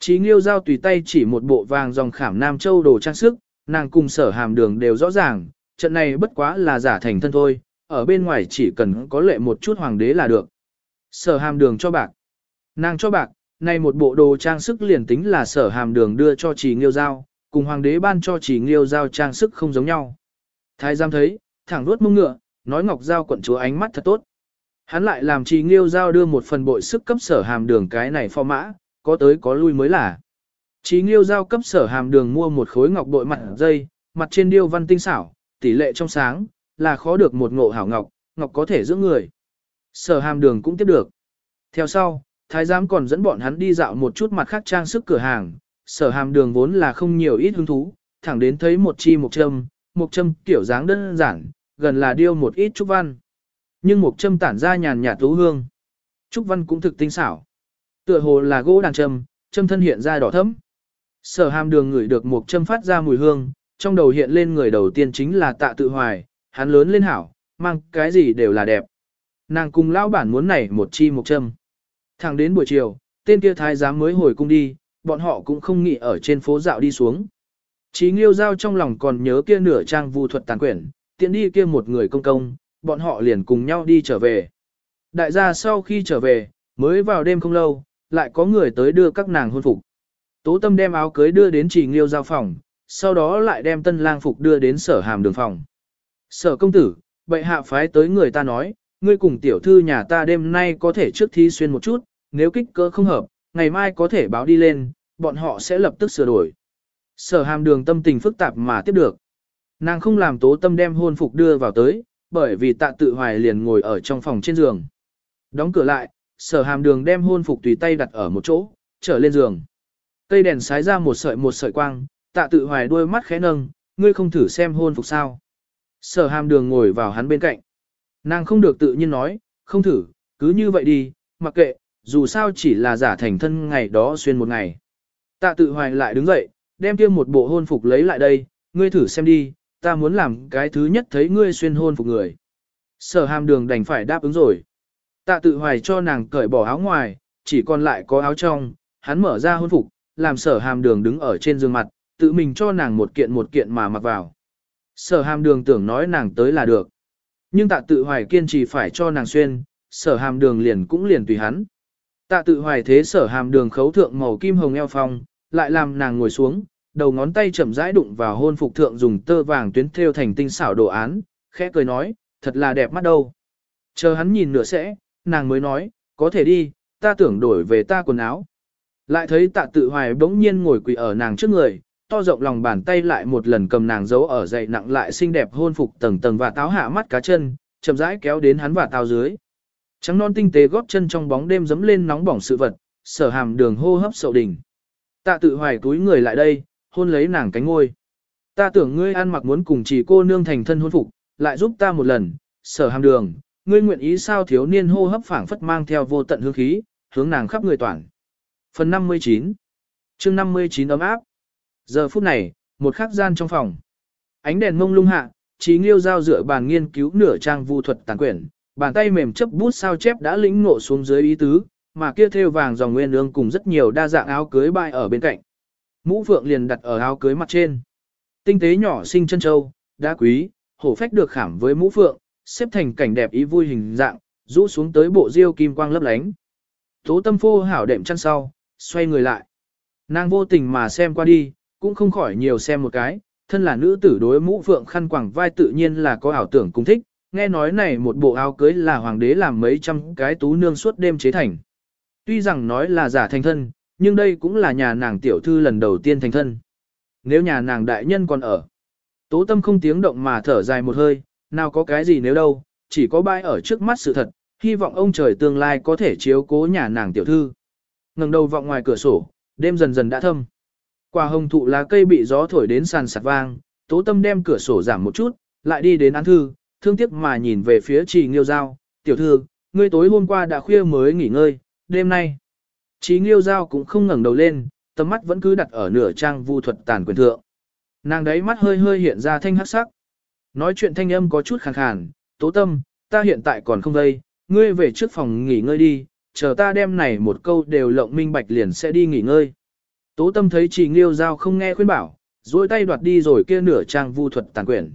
[SPEAKER 1] Chí Nghiêu giao tùy tay chỉ một bộ vàng dòng khảm nam châu đồ trang sức, nàng cùng sở hàm đường đều rõ ràng, trận này bất quá là giả thành thân thôi, ở bên ngoài chỉ cần có lệ một chút hoàng đế là được. Sở hàm đường cho bạc. Nàng cho bạc, này một bộ đồ trang sức liền tính là sở hàm đường đưa cho chỉ nghiêu giao, cùng hoàng đế ban cho chỉ nghiêu giao trang sức không giống nhau. Thái giám thấy, thẳng đuốt mông ngựa, nói ngọc giao quận chúa ánh mắt thật tốt. Hắn lại làm chỉ nghiêu giao đưa một phần bội sức cấp sở hàm đường cái này phò mã, có tới có lui mới là. chỉ nghiêu giao cấp sở hàm đường mua một khối ngọc bội mặt dây, mặt trên điêu văn tinh xảo, tỷ lệ trong sáng, là khó được một ngộ hảo ngọc, ngọc có thể giữ người. Sở hàm đường cũng tiếp được. Theo sau, thái giám còn dẫn bọn hắn đi dạo một chút mặt khác trang sức cửa hàng, sở hàm đường vốn là không nhiều ít hứng thú, thẳng đến thấy một chi một châm, một châm kiểu dáng đơn giản, gần là điêu một ít trúc văn. Nhưng một châm tản ra nhàn nhạt tú hương. Trúc văn cũng thực tinh xảo. Tựa hồ là gỗ đàn châm, châm thân hiện ra đỏ thẫm. Sở hàm đường ngửi được một châm phát ra mùi hương, trong đầu hiện lên người đầu tiên chính là tạ tự hoài, hắn lớn lên hảo, mang cái gì đều là đẹp. Nàng cùng lão bản muốn này một chi một châm. Thẳng đến buổi chiều, tên kia thái giám mới hồi cung đi, bọn họ cũng không nghĩ ở trên phố dạo đi xuống. Chí nghiêu giao trong lòng còn nhớ kia nửa trang vu thuật tàn quyển, tiện đi kia một người công công, bọn họ liền cùng nhau đi trở về. Đại gia sau khi trở về, mới vào đêm không lâu, lại có người tới đưa các nàng hôn phục. Tố tâm đem áo cưới đưa đến chỉ nghiêu giao phòng, sau đó lại đem tân lang phục đưa đến sở hàm đường phòng. Sở công tử, bệ hạ phái tới người ta nói, ngươi cùng tiểu thư nhà ta đêm nay có thể trước thi xuyên một chút, nếu kích cỡ không hợp, ngày mai có thể báo đi lên, bọn họ sẽ lập tức sửa đổi. Sở hàm đường tâm tình phức tạp mà tiếp được. Nàng không làm tố tâm đem hôn phục đưa vào tới, bởi vì tạ tự hoài liền ngồi ở trong phòng trên giường. Đóng cửa lại, sở hàm đường đem hôn phục tùy tay đặt ở một chỗ, trở lên giường. Cây đèn sái ra một sợi một sợi quang, tạ tự hoài đôi mắt khẽ nâng, ngươi không thử xem hôn phục sao. Sở hàm đường ngồi vào hắn bên cạnh. Nàng không được tự nhiên nói, không thử, cứ như vậy đi, mặc kệ, dù sao chỉ là giả thành thân ngày đó xuyên một ngày. Tạ tự hoài lại đứng dậy, đem kia một bộ hôn phục lấy lại đây, ngươi thử xem đi, ta muốn làm cái thứ nhất thấy ngươi xuyên hôn phục người. Sở hàm đường đành phải đáp ứng rồi. Tạ tự hoài cho nàng cởi bỏ áo ngoài, chỉ còn lại có áo trong, hắn mở ra hôn phục, làm sở hàm đường đứng ở trên giường mặt, tự mình cho nàng một kiện một kiện mà mặc vào. Sở hàm đường tưởng nói nàng tới là được. Nhưng tạ tự hoài kiên trì phải cho nàng xuyên, sở hàm đường liền cũng liền tùy hắn. Tạ tự hoài thế sở hàm đường khấu thượng màu kim hồng eo phong, lại làm nàng ngồi xuống, đầu ngón tay chậm rãi đụng vào hôn phục thượng dùng tơ vàng tuyến thêu thành tinh xảo đồ án, khẽ cười nói, thật là đẹp mắt đâu. Chờ hắn nhìn nửa sẽ, nàng mới nói, có thể đi, ta tưởng đổi về ta quần áo. Lại thấy tạ tự hoài bỗng nhiên ngồi quỳ ở nàng trước người, to rộng lòng bàn tay lại một lần cầm nàng giấu ở dậy nặng lại xinh đẹp hôn phục tầng tầng và táo hạ mắt cá chân, chậm rãi kéo đến hắn và táo dưới. Trắng non tinh tế góp chân trong bóng đêm dấm lên nóng bỏng sự vật, sở hàm đường hô hấp sậu đỉnh. Tạ tự hoài túi người lại đây, hôn lấy nàng cánh ngôi. Ta tưởng ngươi ăn mặc muốn cùng chỉ cô nương thành thân hôn phục, lại giúp ta một lần, sở hàm đường, ngươi nguyện ý sao thiếu niên hô hấp phảng phất mang theo vô tận hương khí, hướng nàng khắp người toàn. Phần 59 chương 59 ấm áp Giờ phút này, một khắc gian trong phòng. Ánh đèn mông lung hạ, trí nghiêu giao dựa bàn nghiên cứu nửa trang vu thuật tàn quyển, bàn tay mềm chấp bút sao chép đã lĩnh ngộ xuống dưới ý tứ, mà kia thêu vàng dòng nguyên ương cùng rất nhiều đa dạng áo cưới bay ở bên cạnh. Mũ phượng liền đặt ở áo cưới mặt trên. Tinh tế nhỏ sinh chân châu, đá quý, hổ phách được khảm với mũ phượng, xếp thành cảnh đẹp ý vui hình dạng, rũ xuống tới bộ diêu kim quang lấp lánh. Tố tâm phô hảo đệm chăn sau, xoay người lại. Nàng vô tình mà xem qua đi, cũng không khỏi nhiều xem một cái, thân là nữ tử đối mũ phượng khăn quàng vai tự nhiên là có ảo tưởng cùng thích, nghe nói này một bộ áo cưới là hoàng đế làm mấy trăm cái tú nương suốt đêm chế thành. Tuy rằng nói là giả thành thân, nhưng đây cũng là nhà nàng tiểu thư lần đầu tiên thành thân. Nếu nhà nàng đại nhân còn ở, tố tâm không tiếng động mà thở dài một hơi, nào có cái gì nếu đâu, chỉ có bãi ở trước mắt sự thật, hy vọng ông trời tương lai có thể chiếu cố nhà nàng tiểu thư. ngẩng đầu vọng ngoài cửa sổ, đêm dần dần đã thâm. Quả hồng thụ lá cây bị gió thổi đến sàn sạt vang, tố tâm đem cửa sổ giảm một chút, lại đi đến án thư, thương tiếc mà nhìn về phía trì nghiêu giao, tiểu thư, ngươi tối hôm qua đã khuya mới nghỉ ngơi, đêm nay. Trì nghiêu giao cũng không ngẩng đầu lên, tầm mắt vẫn cứ đặt ở nửa trang vu thuật tàn quyền thượng. Nàng đấy mắt hơi hơi hiện ra thanh hắc sắc. Nói chuyện thanh âm có chút khàn khàn, tố tâm, ta hiện tại còn không vây, ngươi về trước phòng nghỉ ngơi đi, chờ ta đem này một câu đều lộng minh bạch liền sẽ đi nghỉ ngơi. Tố tâm thấy Trì Nghiêu Giao không nghe khuyên bảo, duỗi tay đoạt đi rồi kia nửa trang vu thuật tàn quyển.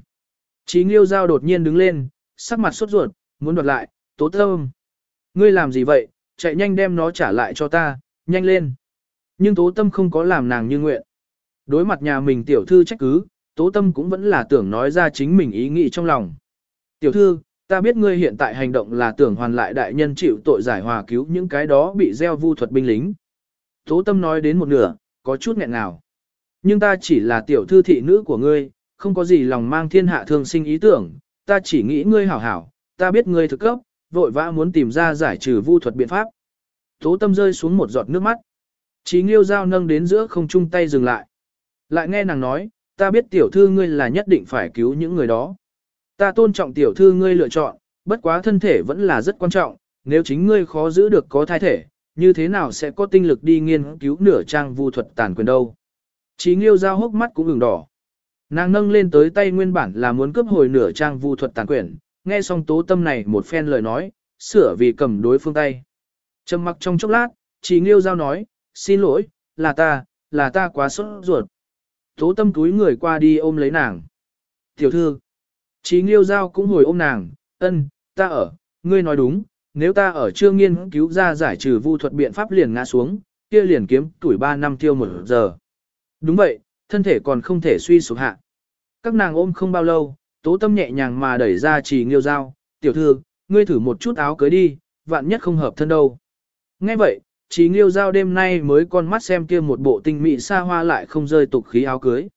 [SPEAKER 1] Chí Nghiêu Giao đột nhiên đứng lên, sắc mặt sốt ruột, muốn đoạt lại, tố tâm. Ngươi làm gì vậy, chạy nhanh đem nó trả lại cho ta, nhanh lên. Nhưng tố tâm không có làm nàng như nguyện. Đối mặt nhà mình tiểu thư trách cứ, tố tâm cũng vẫn là tưởng nói ra chính mình ý nghĩ trong lòng. Tiểu thư, ta biết ngươi hiện tại hành động là tưởng hoàn lại đại nhân chịu tội giải hòa cứu những cái đó bị gieo vu thuật binh lính. Tố tâm nói đến một nửa, có chút nghẹn nào. Nhưng ta chỉ là tiểu thư thị nữ của ngươi, không có gì lòng mang thiên hạ thương sinh ý tưởng, ta chỉ nghĩ ngươi hảo hảo, ta biết ngươi thực cấp, vội vã muốn tìm ra giải trừ vu thuật biện pháp. Tố tâm rơi xuống một giọt nước mắt. Chí nghiêu dao nâng đến giữa không chung tay dừng lại. Lại nghe nàng nói, ta biết tiểu thư ngươi là nhất định phải cứu những người đó. Ta tôn trọng tiểu thư ngươi lựa chọn, bất quá thân thể vẫn là rất quan trọng, nếu chính ngươi khó giữ được có thai thể, như thế nào sẽ có tinh lực đi nghiên cứu nửa trang vu thuật tàn quyền đâu. Chí nghiêu giao hốc mắt cũng ửng đỏ. Nàng nâng lên tới tay nguyên bản là muốn cướp hồi nửa trang vu thuật tàn quyển, nghe xong tố tâm này một phen lời nói, sửa vì cầm đối phương tay. Trầm mặc trong chốc lát, chỉ nghiêu giao nói, xin lỗi, là ta, là ta quá sốt ruột. Tố tâm túi người qua đi ôm lấy nàng. Tiểu thư, Chí Nghiêu Giao cũng hồi ôm nàng, ân, ta ở, ngươi nói đúng, nếu ta ở chưa nghiên cứu ra giải trừ vu thuật biện pháp liền ngã xuống, kia liền kiếm tuổi 3 năm tiêu một giờ. Đúng vậy, thân thể còn không thể suy sụp hạ. Các nàng ôm không bao lâu, tố tâm nhẹ nhàng mà đẩy ra chỉ Nghiêu Giao, tiểu thư, ngươi thử một chút áo cưới đi, vạn nhất không hợp thân đâu. Nghe vậy, chỉ Nghiêu Giao đêm nay mới con mắt xem kia một bộ tinh mỹ xa hoa lại không rơi tục khí áo cưới.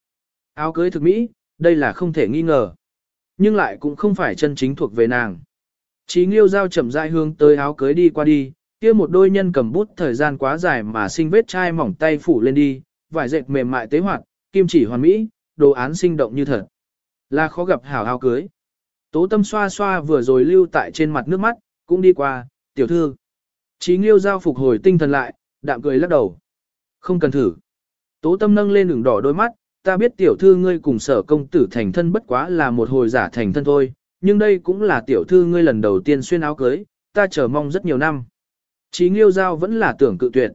[SPEAKER 1] Áo cưới thực mỹ, đây là không thể nghi ngờ. Nhưng lại cũng không phải chân chính thuộc về nàng. Chí Nghiêu Giao chậm rãi hướng tới áo cưới đi qua đi, kia một đôi nhân cầm bút thời gian quá dài mà sinh vết chai mỏng tay phủ lên đi, vải dệt mềm mại tế hoạt, kim chỉ hoàn mỹ, đồ án sinh động như thật. Là khó gặp hảo áo cưới. Tố tâm xoa xoa vừa rồi lưu tại trên mặt nước mắt, cũng đi qua, tiểu thư. Chí Nghiêu Giao phục hồi tinh thần lại, đạm cười lắc đầu. Không cần thử. Tố tâm nâng lên đường đỏ đôi mắt, ta biết tiểu thư ngươi cùng sở công tử thành thân bất quá là một hồi giả thành thân thôi, nhưng đây cũng là tiểu thư ngươi lần đầu tiên xuyên áo cưới, ta chờ mong rất nhiều năm. Chí Nghiêu Giao vẫn là tưởng cự tuyệt.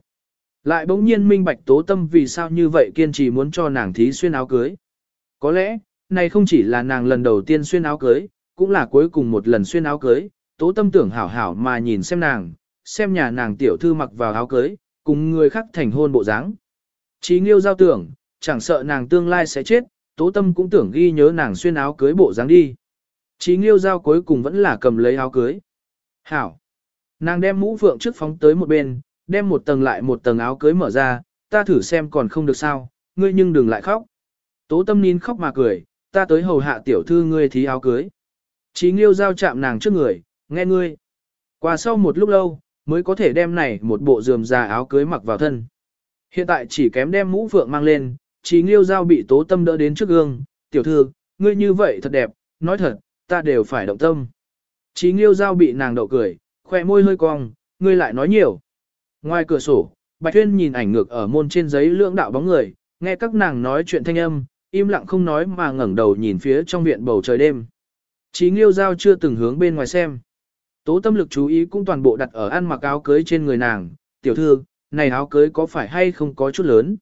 [SPEAKER 1] Lại bỗng nhiên minh bạch tố tâm vì sao như vậy kiên trì muốn cho nàng thí xuyên áo cưới. Có lẽ, này không chỉ là nàng lần đầu tiên xuyên áo cưới, cũng là cuối cùng một lần xuyên áo cưới, tố tâm tưởng hảo hảo mà nhìn xem nàng, xem nhà nàng tiểu thư mặc vào áo cưới, cùng người khác thành hôn bộ dáng. Chí Nghiêu Giao tưởng, chẳng sợ nàng tương lai sẽ chết, tố tâm cũng tưởng ghi nhớ nàng xuyên áo cưới bộ dáng đi. Chí nghiêu giao cuối cùng vẫn là cầm lấy áo cưới. Hảo. Nàng đem mũ phượng trước phóng tới một bên, đem một tầng lại một tầng áo cưới mở ra, ta thử xem còn không được sao, ngươi nhưng đừng lại khóc. Tố tâm nín khóc mà cười, ta tới hầu hạ tiểu thư ngươi thí áo cưới. Chí nghiêu giao chạm nàng trước người, nghe ngươi. Qua sau một lúc lâu, mới có thể đem này một bộ dườm già áo cưới mặc vào thân. Hiện tại chỉ kém đem mũ phượng mang lên, Chí Nghiêu Giao bị tố tâm đỡ đến trước gương, tiểu thư, ngươi như vậy thật đẹp, nói thật, ta đều phải động tâm. Chí Nghiêu Giao bị nàng đậu cười, khỏe môi hơi cong, ngươi lại nói nhiều. Ngoài cửa sổ, Bạch uyên nhìn ảnh ngược ở môn trên giấy lưỡng đạo bóng người, nghe các nàng nói chuyện thanh âm, im lặng không nói mà ngẩng đầu nhìn phía trong viện bầu trời đêm. Chí Nghiêu Giao chưa từng hướng bên ngoài xem. Tố tâm lực chú ý cũng toàn bộ đặt ở ăn mặc áo cưới trên người nàng, tiểu thư, này áo cưới có phải hay không có chút lớn.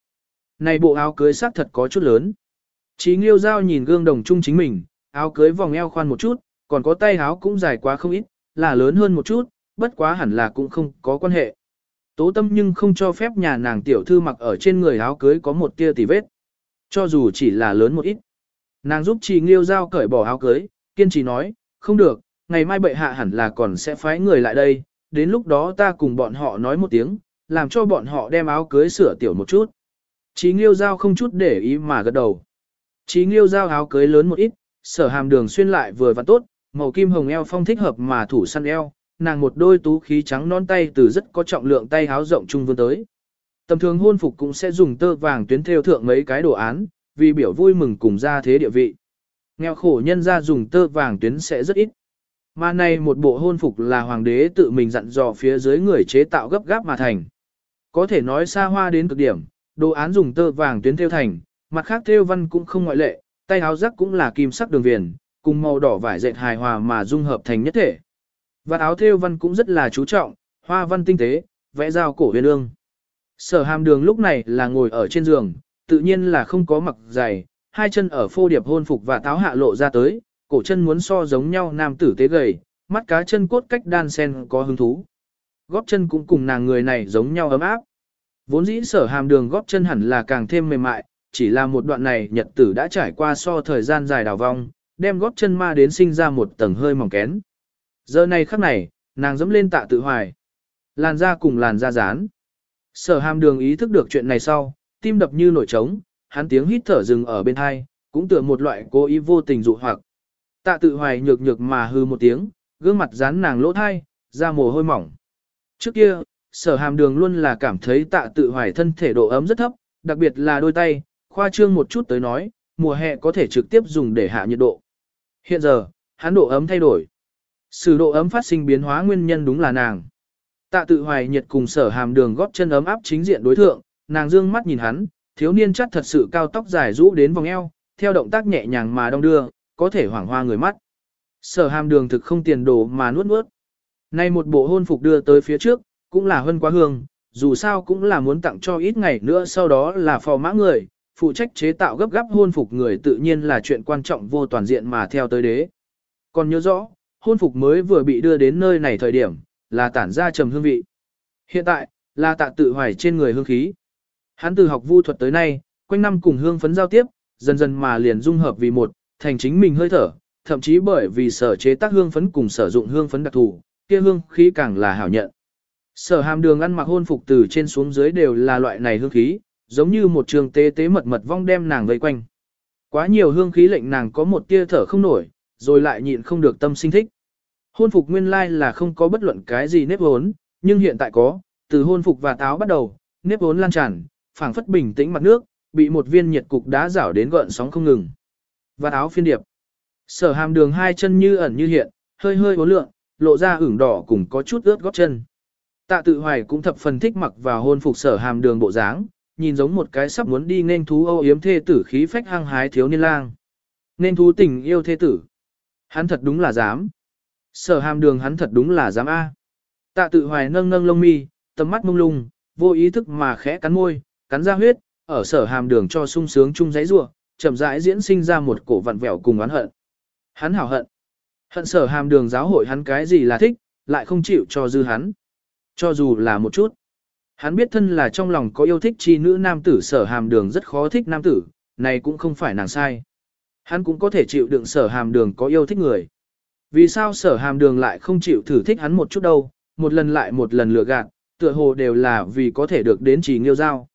[SPEAKER 1] Này bộ áo cưới xác thật có chút lớn. Chí Nghiêu Giao nhìn gương đồng chung chính mình, áo cưới vòng eo khoan một chút, còn có tay áo cũng dài quá không ít, là lớn hơn một chút, bất quá hẳn là cũng không có quan hệ. Tố tâm nhưng không cho phép nhà nàng tiểu thư mặc ở trên người áo cưới có một tia tì vết. Cho dù chỉ là lớn một ít. Nàng giúp Chí Nghiêu Giao cởi bỏ áo cưới, kiên trì nói, không được, ngày mai bệ hạ hẳn là còn sẽ phái người lại đây, đến lúc đó ta cùng bọn họ nói một tiếng, làm cho bọn họ đem áo cưới sửa tiểu một chút. Chí nghiêu giao không chút để ý mà gật đầu. Chí nghiêu giao áo cưới lớn một ít, sở hàm đường xuyên lại vừa và tốt, màu kim hồng eo phong thích hợp mà thủ săn eo, nàng một đôi tú khí trắng non tay từ rất có trọng lượng tay háo rộng trung vươn tới. Tầm thường hôn phục cũng sẽ dùng tơ vàng tuyến theo thượng mấy cái đồ án, vì biểu vui mừng cùng ra thế địa vị. Nghèo khổ nhân ra dùng tơ vàng tuyến sẽ rất ít. Mà này một bộ hôn phục là hoàng đế tự mình dặn dò phía dưới người chế tạo gấp gáp mà thành. Có thể nói xa hoa đến cực điểm, đồ án dùng tơ vàng tuyến thêu thành, mặt khác thêu văn cũng không ngoại lệ, tay áo rắc cũng là kim sắc đường viền, cùng màu đỏ vải dệt hài hòa mà dung hợp thành nhất thể. Và áo thêu văn cũng rất là chú trọng, hoa văn tinh tế, vẽ dao cổ huyền ương. Sở hàm đường lúc này là ngồi ở trên giường, tự nhiên là không có mặc giày, hai chân ở phô điệp hôn phục và táo hạ lộ ra tới, cổ chân muốn so giống nhau nam tử tế gầy, mắt cá chân cốt cách đan sen có hứng thú. Góp chân cũng cùng nàng người này giống nhau ấm áp. Vốn dĩ sở hàm đường góp chân hẳn là càng thêm mềm mại, chỉ là một đoạn này nhật tử đã trải qua so thời gian dài đào vong, đem góp chân ma đến sinh ra một tầng hơi mỏng kén. Giờ này khắc này, nàng dẫm lên tạ tự hoài. Làn da cùng làn da dán. Sở hàm đường ý thức được chuyện này sau, tim đập như nổi trống, hắn tiếng hít thở dừng ở bên hai, cũng tựa một loại cố ý vô tình dụ hoặc. Tạ tự hoài nhược nhược mà hư một tiếng, gương mặt dán nàng lỗ thai, da mồ hôi mỏng. Trước kia, sở hàm đường luôn là cảm thấy tạ tự hoài thân thể độ ấm rất thấp, đặc biệt là đôi tay, khoa trương một chút tới nói, mùa hè có thể trực tiếp dùng để hạ nhiệt độ. Hiện giờ, hắn độ ấm thay đổi. Sử độ ấm phát sinh biến hóa nguyên nhân đúng là nàng. Tạ tự hoài nhiệt cùng sở hàm đường góp chân ấm áp chính diện đối thượng, nàng dương mắt nhìn hắn, thiếu niên chắc thật sự cao tóc dài rũ đến vòng eo, theo động tác nhẹ nhàng mà đong đưa, có thể hoảng hoa người mắt. Sở hàm đường thực không tiền đồ mà nuốt nuốt. Nay một bộ hôn phục đưa tới phía trước, cũng là hơn quá hương, dù sao cũng là muốn tặng cho ít ngày nữa sau đó là phò mã người, phụ trách chế tạo gấp gáp hôn phục người tự nhiên là chuyện quan trọng vô toàn diện mà theo tới đế. Còn nhớ rõ, hôn phục mới vừa bị đưa đến nơi này thời điểm, là tản ra trầm hương vị. Hiện tại, là tạ tự hoài trên người hương khí. Hắn từ học vu thuật tới nay, quanh năm cùng hương phấn giao tiếp, dần dần mà liền dung hợp vì một, thành chính mình hơi thở, thậm chí bởi vì sở chế tác hương phấn cùng sử dụng hương phấn đặc thù, kia hương khí càng là hảo nhận. Sở hàm đường ăn mặc hôn phục từ trên xuống dưới đều là loại này hương khí, giống như một trường tế tế mật mật vong đem nàng vây quanh. Quá nhiều hương khí lệnh nàng có một tia thở không nổi, rồi lại nhịn không được tâm sinh thích. Hôn phục nguyên lai là không có bất luận cái gì nếp hốn, nhưng hiện tại có, từ hôn phục và táo bắt đầu, nếp hốn lan tràn, phảng phất bình tĩnh mặt nước, bị một viên nhiệt cục đá rảo đến gợn sóng không ngừng. Và áo phiên điệp. Sở hàm đường hai chân như ẩn như hiện, hơi hơi uốn lượng, lộ ra ửng đỏ cùng có chút ướt gót chân. Tạ tự hoài cũng thập phần thích mặc vào hôn phục sở hàm đường bộ dáng, nhìn giống một cái sắp muốn đi nên thú âu yếm thê tử khí phách hăng hái thiếu niên lang. Nên thú tình yêu thê tử. Hắn thật đúng là dám. Sở hàm đường hắn thật đúng là dám A. Tạ tự hoài nâng nâng lông mi, tầm mắt mông lung, vô ý thức mà khẽ cắn môi, cắn ra huyết, ở sở hàm đường cho sung sướng chung giấy rua, chậm rãi diễn sinh ra một cổ vặn vẹo cùng oán hận. Hắn hảo hận. Hận sở hàm đường giáo hội hắn cái gì là thích, lại không chịu cho dư hắn. Cho dù là một chút. Hắn biết thân là trong lòng có yêu thích chi nữ nam tử sở hàm đường rất khó thích nam tử, này cũng không phải nàng sai. Hắn cũng có thể chịu đựng sở hàm đường có yêu thích người. Vì sao sở hàm đường lại không chịu thử thích hắn một chút đâu, một lần lại một lần lừa gạt, tựa hồ đều là vì có thể được đến chỉ nghiêu giao.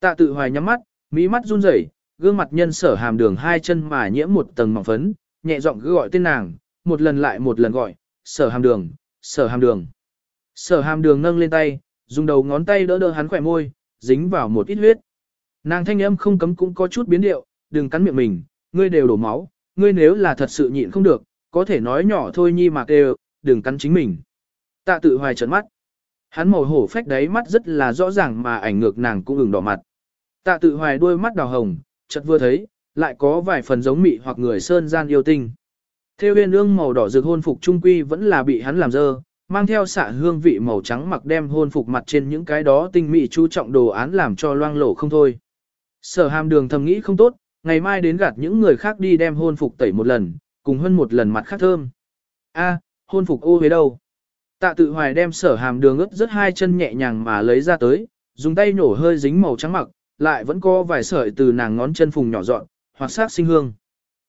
[SPEAKER 1] Tạ tự hoài nhắm mắt, mỹ mắt run rẩy, gương mặt nhân sở hàm đường hai chân mà nhiễm một tầng mỏng phấn, nhẹ giọng cứ gọi tên nàng, một lần lại một lần gọi, sở hàm đường, sở hàm đường. Sở hàm đường nâng lên tay, dùng đầu ngón tay đỡ đỡ hắn khỏe môi, dính vào một ít huyết. Nàng thanh âm không cấm cũng có chút biến điệu, đừng cắn miệng mình, ngươi đều đổ máu, ngươi nếu là thật sự nhịn không được, có thể nói nhỏ thôi nhi mà kêu, đừng cắn chính mình. Tạ tự hoài trấn mắt. Hắn màu hổ phách đáy mắt rất là rõ ràng mà ảnh ngược nàng cũng ửng đỏ mặt. Tạ tự hoài đôi mắt đào hồng, chợt vừa thấy, lại có vài phần giống mị hoặc người sơn gian yêu tinh. Theo huyền ương màu đỏ rực hôn phục trung quy vẫn là bị hắn làm dơ, mang theo xạ hương vị màu trắng mặc đem hôn phục mặt trên những cái đó tinh mị chú trọng đồ án làm cho loang lổ không thôi. Sở hàm đường thầm nghĩ không tốt, ngày mai đến gạt những người khác đi đem hôn phục tẩy một lần, cùng hơn một lần mặt khác thơm. A, hôn phục ô huế đâu? Tạ tự hoài đem sở hàm đường ướt rất hai chân nhẹ nhàng mà lấy ra tới, dùng tay nhổ hơi dính màu trắng mặc, lại vẫn có vài sợi từ nàng ngón chân phùng nhỏ dọn, hoặc sát sinh hương.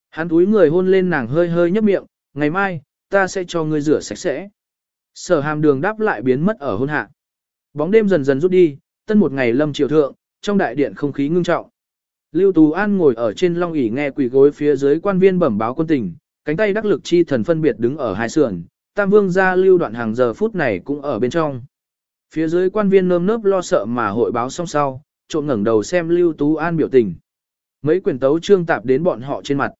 [SPEAKER 1] Hắn túi người hôn lên nàng hơi hơi nhấp miệng, ngày mai, ta sẽ cho ngươi rửa sạch sẽ. Sở hàm đường đáp lại biến mất ở hôn hạ. Bóng đêm dần dần rút đi, tân một ngày lâm triều thượng, trong đại điện không khí ngưng trọng. Lưu Tú An ngồi ở trên long ỷ nghe quỷ gối phía dưới quan viên bẩm báo quân tình, cánh tay đắc lực chi thần phân biệt đứng ở hai sườn, Tam Vương gia Lưu Đoạn hàng giờ phút này cũng ở bên trong. Phía dưới quan viên nơm nớp lo sợ mà hội báo xong sau, trộn ngẩng đầu xem Lưu Tú An biểu tình. Mấy quyển tấu trương tạp đến bọn họ trên mặt.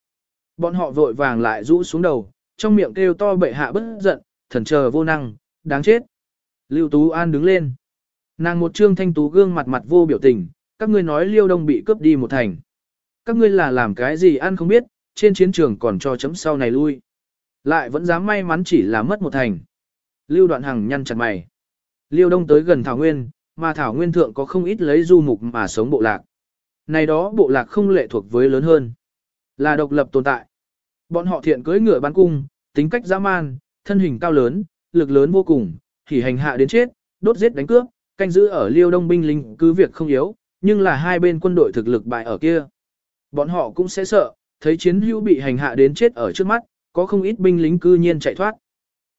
[SPEAKER 1] Bọn họ vội vàng lại rũ xuống đầu, trong miệng kêu to bệ hạ bất giận, thần chờ vô năng, đáng chết. Lưu Tú An đứng lên. Nàng một trương thanh tú gương mặt mặt vô biểu tình, các ngươi nói Liêu Đông bị cướp đi một thành. Các ngươi là làm cái gì ăn không biết, trên chiến trường còn cho chấm sau này lui. Lại vẫn dám may mắn chỉ là mất một thành. Lưu Đoạn Hằng nhăn chặt mày. Liêu Đông tới gần Thảo Nguyên, mà Thảo Nguyên thượng có không ít lấy du mục mà sống bộ lạc. Này đó bộ lạc không lệ thuộc với lớn hơn, là độc lập tồn tại. Bọn họ thiện cưỡi ngựa bắn cung, tính cách dã man, thân hình cao lớn, lực lớn vô cùng, thì hành hạ đến chết, đốt giết đánh cướp, canh giữ ở Liêu Đông binh lính cứ việc không yếu, nhưng là hai bên quân đội thực lực bại ở kia. Bọn họ cũng sẽ sợ, thấy chiến hữu bị hành hạ đến chết ở trước mắt, có không ít binh lính cư nhiên chạy thoát.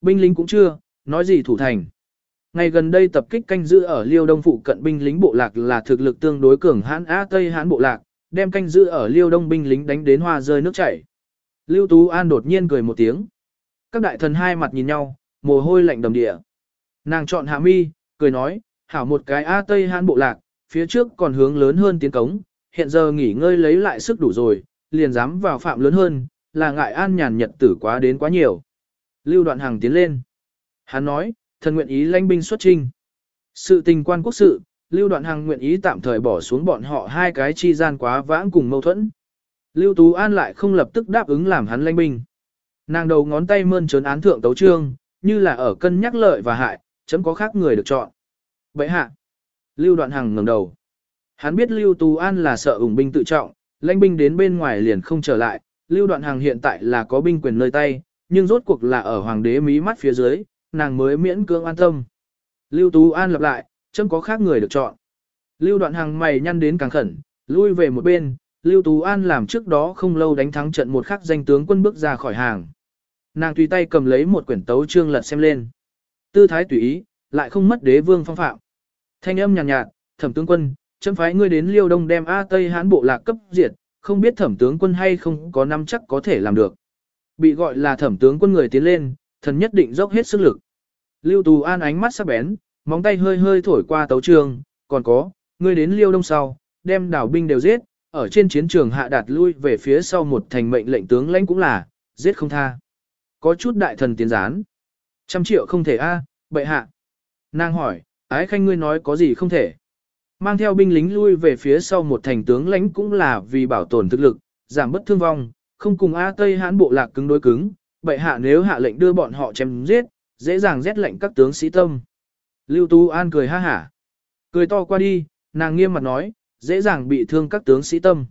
[SPEAKER 1] Binh lính cũng chưa, nói gì thủ thành. Ngày gần đây tập kích canh giữ ở Liêu Đông phụ cận binh lính bộ lạc là thực lực tương đối cường hãn Á Tây Hán bộ lạc, đem canh giữ ở Liêu Đông binh lính đánh đến hoa rơi nước chảy. Lưu Tú An đột nhiên cười một tiếng. Các đại thần hai mặt nhìn nhau, mồ hôi lạnh đầm địa. Nàng chọn hạ mi, cười nói, hảo một cái A Tây Hán bộ lạc, phía trước còn hướng lớn hơn tiến cống, hiện giờ nghỉ ngơi lấy lại sức đủ rồi, liền dám vào phạm lớn hơn, là ngại an nhàn nhật tử quá đến quá nhiều. Lưu đoạn hàng tiến lên. Hắn nói, thần nguyện ý lãnh binh xuất trinh. Sự tình quan quốc sự, Lưu đoạn hàng nguyện ý tạm thời bỏ xuống bọn họ hai cái chi gian quá vãng cùng mâu thuẫn. Lưu Tú An lại không lập tức đáp ứng làm hắn lãnh binh. Nàng đầu ngón tay mơn trớn án thượng tấu trương, như là ở cân nhắc lợi và hại, chấm có khác người được chọn. Vậy hạ. Lưu Đoạn Hằng ngẩng đầu. Hắn biết Lưu Tú An là sợ ủng binh tự trọng, lãnh binh đến bên ngoài liền không trở lại. Lưu Đoạn Hằng hiện tại là có binh quyền nơi tay, nhưng rốt cuộc là ở hoàng đế mí mắt phía dưới, nàng mới miễn cưỡng an tâm. Lưu Tú An lặp lại, chấm có khác người được chọn. Lưu Đoạn Hằng mày nhăn đến càng khẩn, lui về một bên, Lưu Tú An làm trước đó không lâu đánh thắng trận một khắc danh tướng quân bước ra khỏi hàng. Nàng tùy tay cầm lấy một quyển tấu chương lật xem lên. Tư thái tùy ý, lại không mất đế vương phong phạm. Thanh âm nhàn nhạt, nhạt, thẩm tướng quân, chấm phái ngươi đến Liêu Đông đem A Tây Hán bộ lạc cấp diệt, không biết thẩm tướng quân hay không có năm chắc có thể làm được. Bị gọi là thẩm tướng quân người tiến lên, thần nhất định dốc hết sức lực. Lưu Tù An ánh mắt sắc bén, móng tay hơi hơi thổi qua tấu trường, còn có, ngươi đến Liêu Đông sau, đem đảo binh đều giết, ở trên chiến trường hạ đạt lui về phía sau một thành mệnh lệnh tướng lãnh cũng là, giết không tha. Có chút đại thần tiến gián. Trăm triệu không thể a, bệ hạ. Nàng hỏi, ái khanh ngươi nói có gì không thể. Mang theo binh lính lui về phía sau một thành tướng lãnh cũng là vì bảo tồn thực lực, giảm bất thương vong, không cùng A Tây hãn bộ lạc cứng đối cứng, bệ hạ nếu hạ lệnh đưa bọn họ chém giết, dễ dàng rét lệnh các tướng sĩ tâm. Lưu Tú An cười ha hả. Cười to qua đi, nàng nghiêm mặt nói, dễ dàng bị thương các tướng sĩ tâm.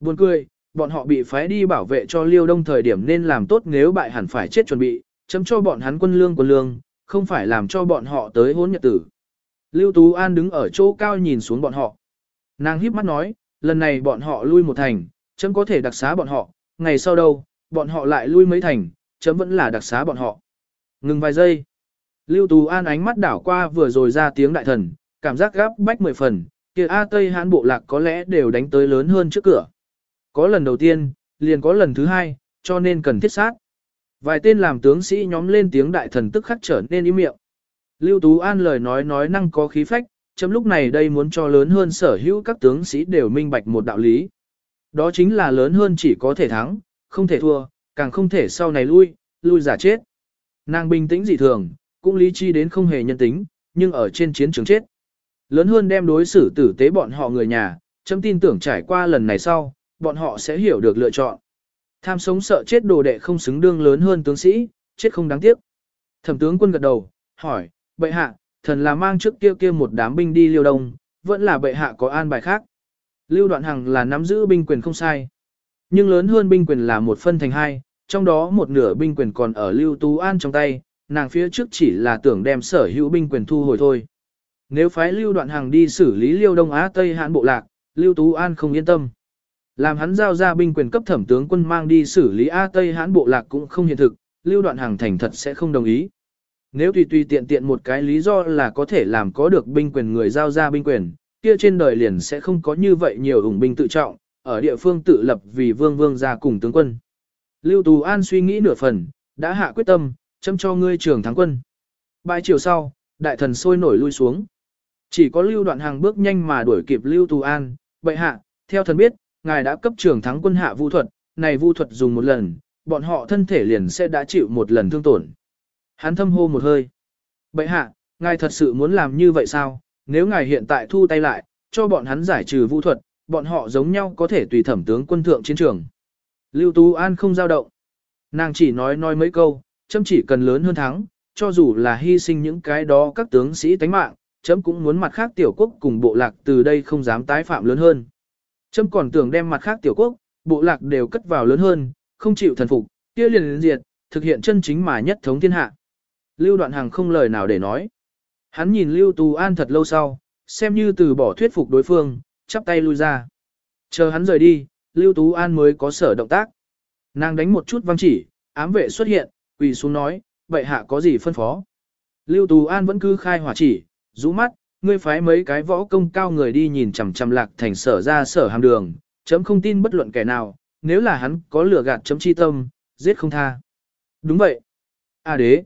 [SPEAKER 1] Buồn cười, bọn họ bị phái đi bảo vệ cho Liêu Đông thời điểm nên làm tốt nếu bại hẳn phải chết chuẩn bị, chấm cho bọn hắn quân lương quân lương, không phải làm cho bọn họ tới hôn nhật tử. Lưu Tú An đứng ở chỗ cao nhìn xuống bọn họ. Nàng híp mắt nói, lần này bọn họ lui một thành, chấm có thể đặc xá bọn họ, ngày sau đâu, bọn họ lại lui mấy thành, chấm vẫn là đặc xá bọn họ. Ngừng vài giây. Lưu Tú An ánh mắt đảo qua vừa rồi ra tiếng đại thần, cảm giác gáp bách mười phần, kia A Tây Hán bộ lạc có lẽ đều đánh tới lớn hơn trước cửa. Có lần đầu tiên, liền có lần thứ hai, cho nên cần thiết sát. Vài tên làm tướng sĩ nhóm lên tiếng đại thần tức khắc trở nên im miệng. Lưu Tú An lời nói nói năng có khí phách, chấm lúc này đây muốn cho lớn hơn sở hữu các tướng sĩ đều minh bạch một đạo lý. Đó chính là lớn hơn chỉ có thể thắng, không thể thua, càng không thể sau này lui, lui giả chết. Nàng bình tĩnh dị thường, cũng lý chi đến không hề nhân tính, nhưng ở trên chiến trường chết. Lớn hơn đem đối xử tử tế bọn họ người nhà, chấm tin tưởng trải qua lần này sau, bọn họ sẽ hiểu được lựa chọn. Tham sống sợ chết đồ đệ không xứng đương lớn hơn tướng sĩ, chết không đáng tiếc. Thẩm tướng quân gật đầu, hỏi, bệ hạ, thần là mang trước kia kia một đám binh đi liêu đông, vẫn là bệ hạ có an bài khác. Lưu đoạn hằng là nắm giữ binh quyền không sai. Nhưng lớn hơn binh quyền là một phân thành hai, trong đó một nửa binh quyền còn ở Lưu Tú An trong tay, nàng phía trước chỉ là tưởng đem sở hữu binh quyền thu hồi thôi. Nếu phái Lưu Đoạn Hằng đi xử lý Liêu Đông Á Tây Hãn bộ lạc, Lưu Tú An không yên tâm. Làm hắn giao ra binh quyền cấp thẩm tướng quân mang đi xử lý A Tây Hãn bộ lạc cũng không hiện thực, Lưu Đoạn Hằng thành thật sẽ không đồng ý. Nếu tùy tùy tiện tiện một cái lý do là có thể làm có được binh quyền người giao ra binh quyền, kia trên đời liền sẽ không có như vậy nhiều ủng binh tự trọng, ở địa phương tự lập vì vương vương ra cùng tướng quân. Lưu Tú An suy nghĩ nửa phần, đã hạ quyết tâm, châm cho ngươi trưởng thắng quân. Bài chiều sau, đại thần sôi nổi lui xuống. Chỉ có lưu đoạn hàng bước nhanh mà đuổi kịp lưu Tú An, bệ hạ, theo thần biết, ngài đã cấp trưởng thắng quân hạ vu thuật, này vu thuật dùng một lần, bọn họ thân thể liền sẽ đã chịu một lần thương tổn. Hắn thâm hô một hơi. Bệ hạ, ngài thật sự muốn làm như vậy sao? Nếu ngài hiện tại thu tay lại, cho bọn hắn giải trừ vũ thuật, bọn họ giống nhau có thể tùy thẩm tướng quân thượng chiến trường. Lưu Tú An không giao động. Nàng chỉ nói nói mấy câu, chấm chỉ cần lớn hơn thắng, cho dù là hy sinh những cái đó các tướng sĩ tánh mạng, chấm cũng muốn mặt khác tiểu quốc cùng bộ lạc từ đây không dám tái phạm lớn hơn. Chấm còn tưởng đem mặt khác tiểu quốc, bộ lạc đều cất vào lớn hơn, không chịu thần phục, kia liền liền diệt, thực hiện chân chính mà nhất thống thiên hạ. Lưu đoạn hàng không lời nào để nói. Hắn nhìn Lưu Tú An thật lâu sau, xem như từ bỏ thuyết phục đối phương, chắp tay lui ra. Chờ hắn rời đi, Lưu Tú An mới có sở động tác. Nàng đánh một chút văng chỉ, ám vệ xuất hiện, quỳ xuống nói, vậy hạ có gì phân phó. Lưu Tú An vẫn cứ khai hỏa chỉ, rũ mắt, ngươi phái mấy cái võ công cao người đi nhìn chằm chằm lạc thành sở ra sở hàm đường, chấm không tin bất luận kẻ nào, nếu là hắn có lửa gạt chấm chi tâm, giết không tha. Đúng vậy. À đế.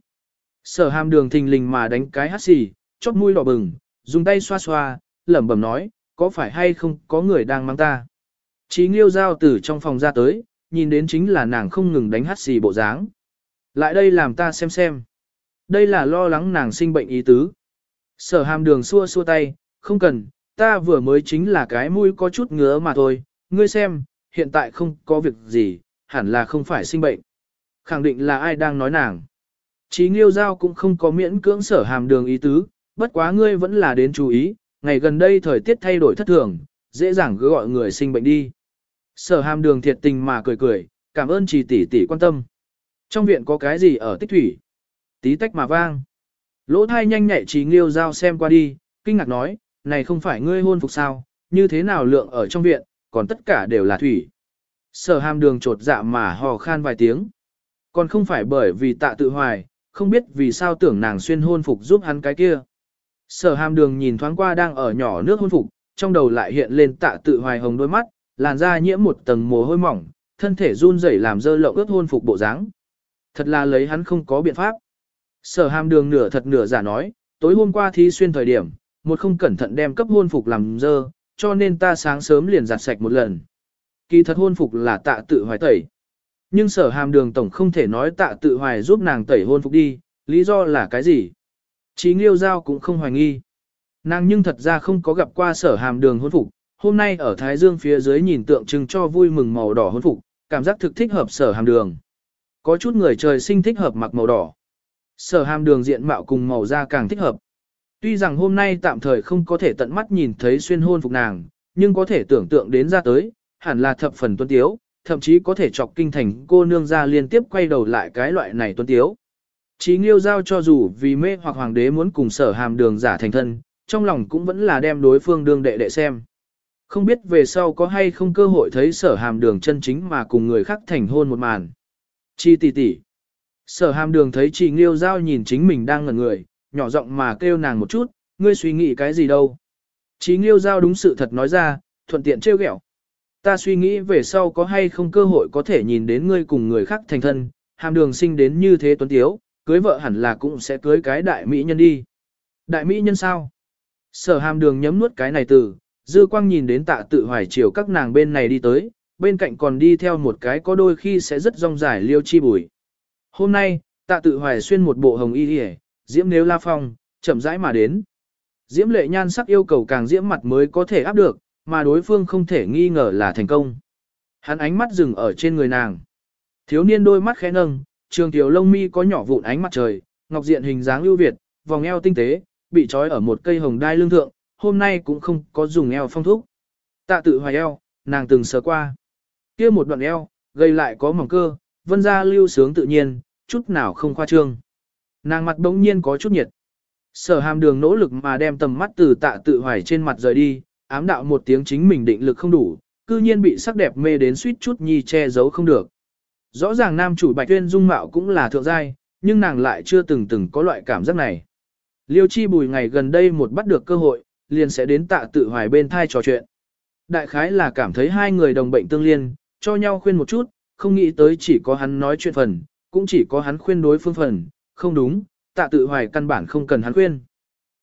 [SPEAKER 1] Sở hàm đường thình lình mà đánh cái hắt xì, chóp mũi đỏ bừng, dùng tay xoa xoa, lẩm bẩm nói, có phải hay không có người đang mang ta. Chí nghiêu giao từ trong phòng ra tới, nhìn đến chính là nàng không ngừng đánh hắt xì bộ dáng. Lại đây làm ta xem xem. Đây là lo lắng nàng sinh bệnh ý tứ. Sở hàm đường xua xua tay, không cần, ta vừa mới chính là cái mũi có chút ngứa mà thôi, ngươi xem, hiện tại không có việc gì, hẳn là không phải sinh bệnh. Khẳng định là ai đang nói nàng. Chí nghiêu giao cũng không có miễn cưỡng sở hàm đường ý tứ, bất quá ngươi vẫn là đến chú ý, ngày gần đây thời tiết thay đổi thất thường, dễ dàng cứ gọi người sinh bệnh đi. Sở hàm đường thiệt tình mà cười cười, cảm ơn chỉ tỷ tỷ quan tâm. Trong viện có cái gì ở tích thủy? Tí tách mà vang. Lỗ thai nhanh nhạy trí nghiêu giao xem qua đi, kinh ngạc nói, này không phải ngươi hôn phục sao, như thế nào lượng ở trong viện, còn tất cả đều là thủy. Sở hàm đường trột dạ mà hò khan vài tiếng. Còn không phải bởi vì tạ tự hoài, không biết vì sao tưởng nàng xuyên hôn phục giúp hắn cái kia. Sở hàm đường nhìn thoáng qua đang ở nhỏ nước hôn phục, trong đầu lại hiện lên tạ tự hoài hồng đôi mắt, làn da nhiễm một tầng mồ hôi mỏng, thân thể run rẩy làm dơ lộng ướt hôn phục bộ dáng. Thật là lấy hắn không có biện pháp. Sở hàm đường nửa thật nửa giả nói, tối hôm qua thi xuyên thời điểm, một không cẩn thận đem cấp hôn phục làm dơ, cho nên ta sáng sớm liền giặt sạch một lần. Kỳ thật hôn phục là tạ tự hoài tẩy. Nhưng sở hàm đường tổng không thể nói tạ tự hoài giúp nàng tẩy hôn phục đi, lý do là cái gì? Chí nghiêu giao cũng không hoài nghi. Nàng nhưng thật ra không có gặp qua sở hàm đường hôn phục, hôm nay ở Thái Dương phía dưới nhìn tượng trưng cho vui mừng màu đỏ hôn phục, cảm giác thực thích hợp sở hàm đường. Có chút người trời sinh thích hợp mặc màu đỏ. Sở hàm đường diện mạo cùng màu da càng thích hợp. Tuy rằng hôm nay tạm thời không có thể tận mắt nhìn thấy xuyên hôn phục nàng, nhưng có thể tưởng tượng đến ra tới, hẳn là thập phần tuân tiếu, thậm chí có thể chọc kinh thành cô nương ra liên tiếp quay đầu lại cái loại này tuân tiếu. Chí nghiêu giao cho dù vì mê hoặc hoàng đế muốn cùng sở hàm đường giả thành thân, trong lòng cũng vẫn là đem đối phương đương đệ đệ xem. Không biết về sau có hay không cơ hội thấy sở hàm đường chân chính mà cùng người khác thành hôn một màn. Chi tỷ tỷ. Sở hàm đường thấy chị Nghiêu Giao nhìn chính mình đang ngẩn người, nhỏ giọng mà kêu nàng một chút, ngươi suy nghĩ cái gì đâu. Chí Nghiêu Giao đúng sự thật nói ra, thuận tiện trêu ghẹo. Ta suy nghĩ về sau có hay không cơ hội có thể nhìn đến ngươi cùng người khác thành thân, hàm đường sinh đến như thế tuấn tiếu, cưới vợ hẳn là cũng sẽ cưới cái đại mỹ nhân đi. Đại mỹ nhân sao? Sở hàm đường nhấm nuốt cái này từ, dư quang nhìn đến tạ tự hoài chiều các nàng bên này đi tới, bên cạnh còn đi theo một cái có đôi khi sẽ rất rong dài liêu chi bùi. Hôm nay, tạ tự hoài xuyên một bộ hồng y hề, diễm nếu la phong, chậm rãi mà đến. Diễm lệ nhan sắc yêu cầu càng diễm mặt mới có thể áp được, mà đối phương không thể nghi ngờ là thành công. Hắn ánh mắt dừng ở trên người nàng. Thiếu niên đôi mắt khẽ nâng, trường tiểu lông mi có nhỏ vụn ánh mặt trời, ngọc diện hình dáng ưu việt, vòng eo tinh tế, bị trói ở một cây hồng đai lương thượng, hôm nay cũng không có dùng eo phong thúc. Tạ tự hoài eo, nàng từng sờ qua. kia một đoạn eo, gây lại có mỏng cơ, vân ra lưu sướng tự nhiên, chút nào không khoa trương. Nàng mặt bỗng nhiên có chút nhiệt. Sở hàm đường nỗ lực mà đem tầm mắt từ tạ tự hoài trên mặt rời đi, ám đạo một tiếng chính mình định lực không đủ, cư nhiên bị sắc đẹp mê đến suýt chút nhi che giấu không được. Rõ ràng nam chủ bạch tuyên dung mạo cũng là thượng giai, nhưng nàng lại chưa từng từng có loại cảm giác này. Liêu chi bùi ngày gần đây một bắt được cơ hội, liền sẽ đến tạ tự hoài bên thai trò chuyện. Đại khái là cảm thấy hai người đồng bệnh tương liên, cho nhau khuyên một chút, không nghĩ tới chỉ có hắn nói chuyện phần, cũng chỉ có hắn khuyên đối phương phần, không đúng, tạ tự hoài căn bản không cần hắn khuyên.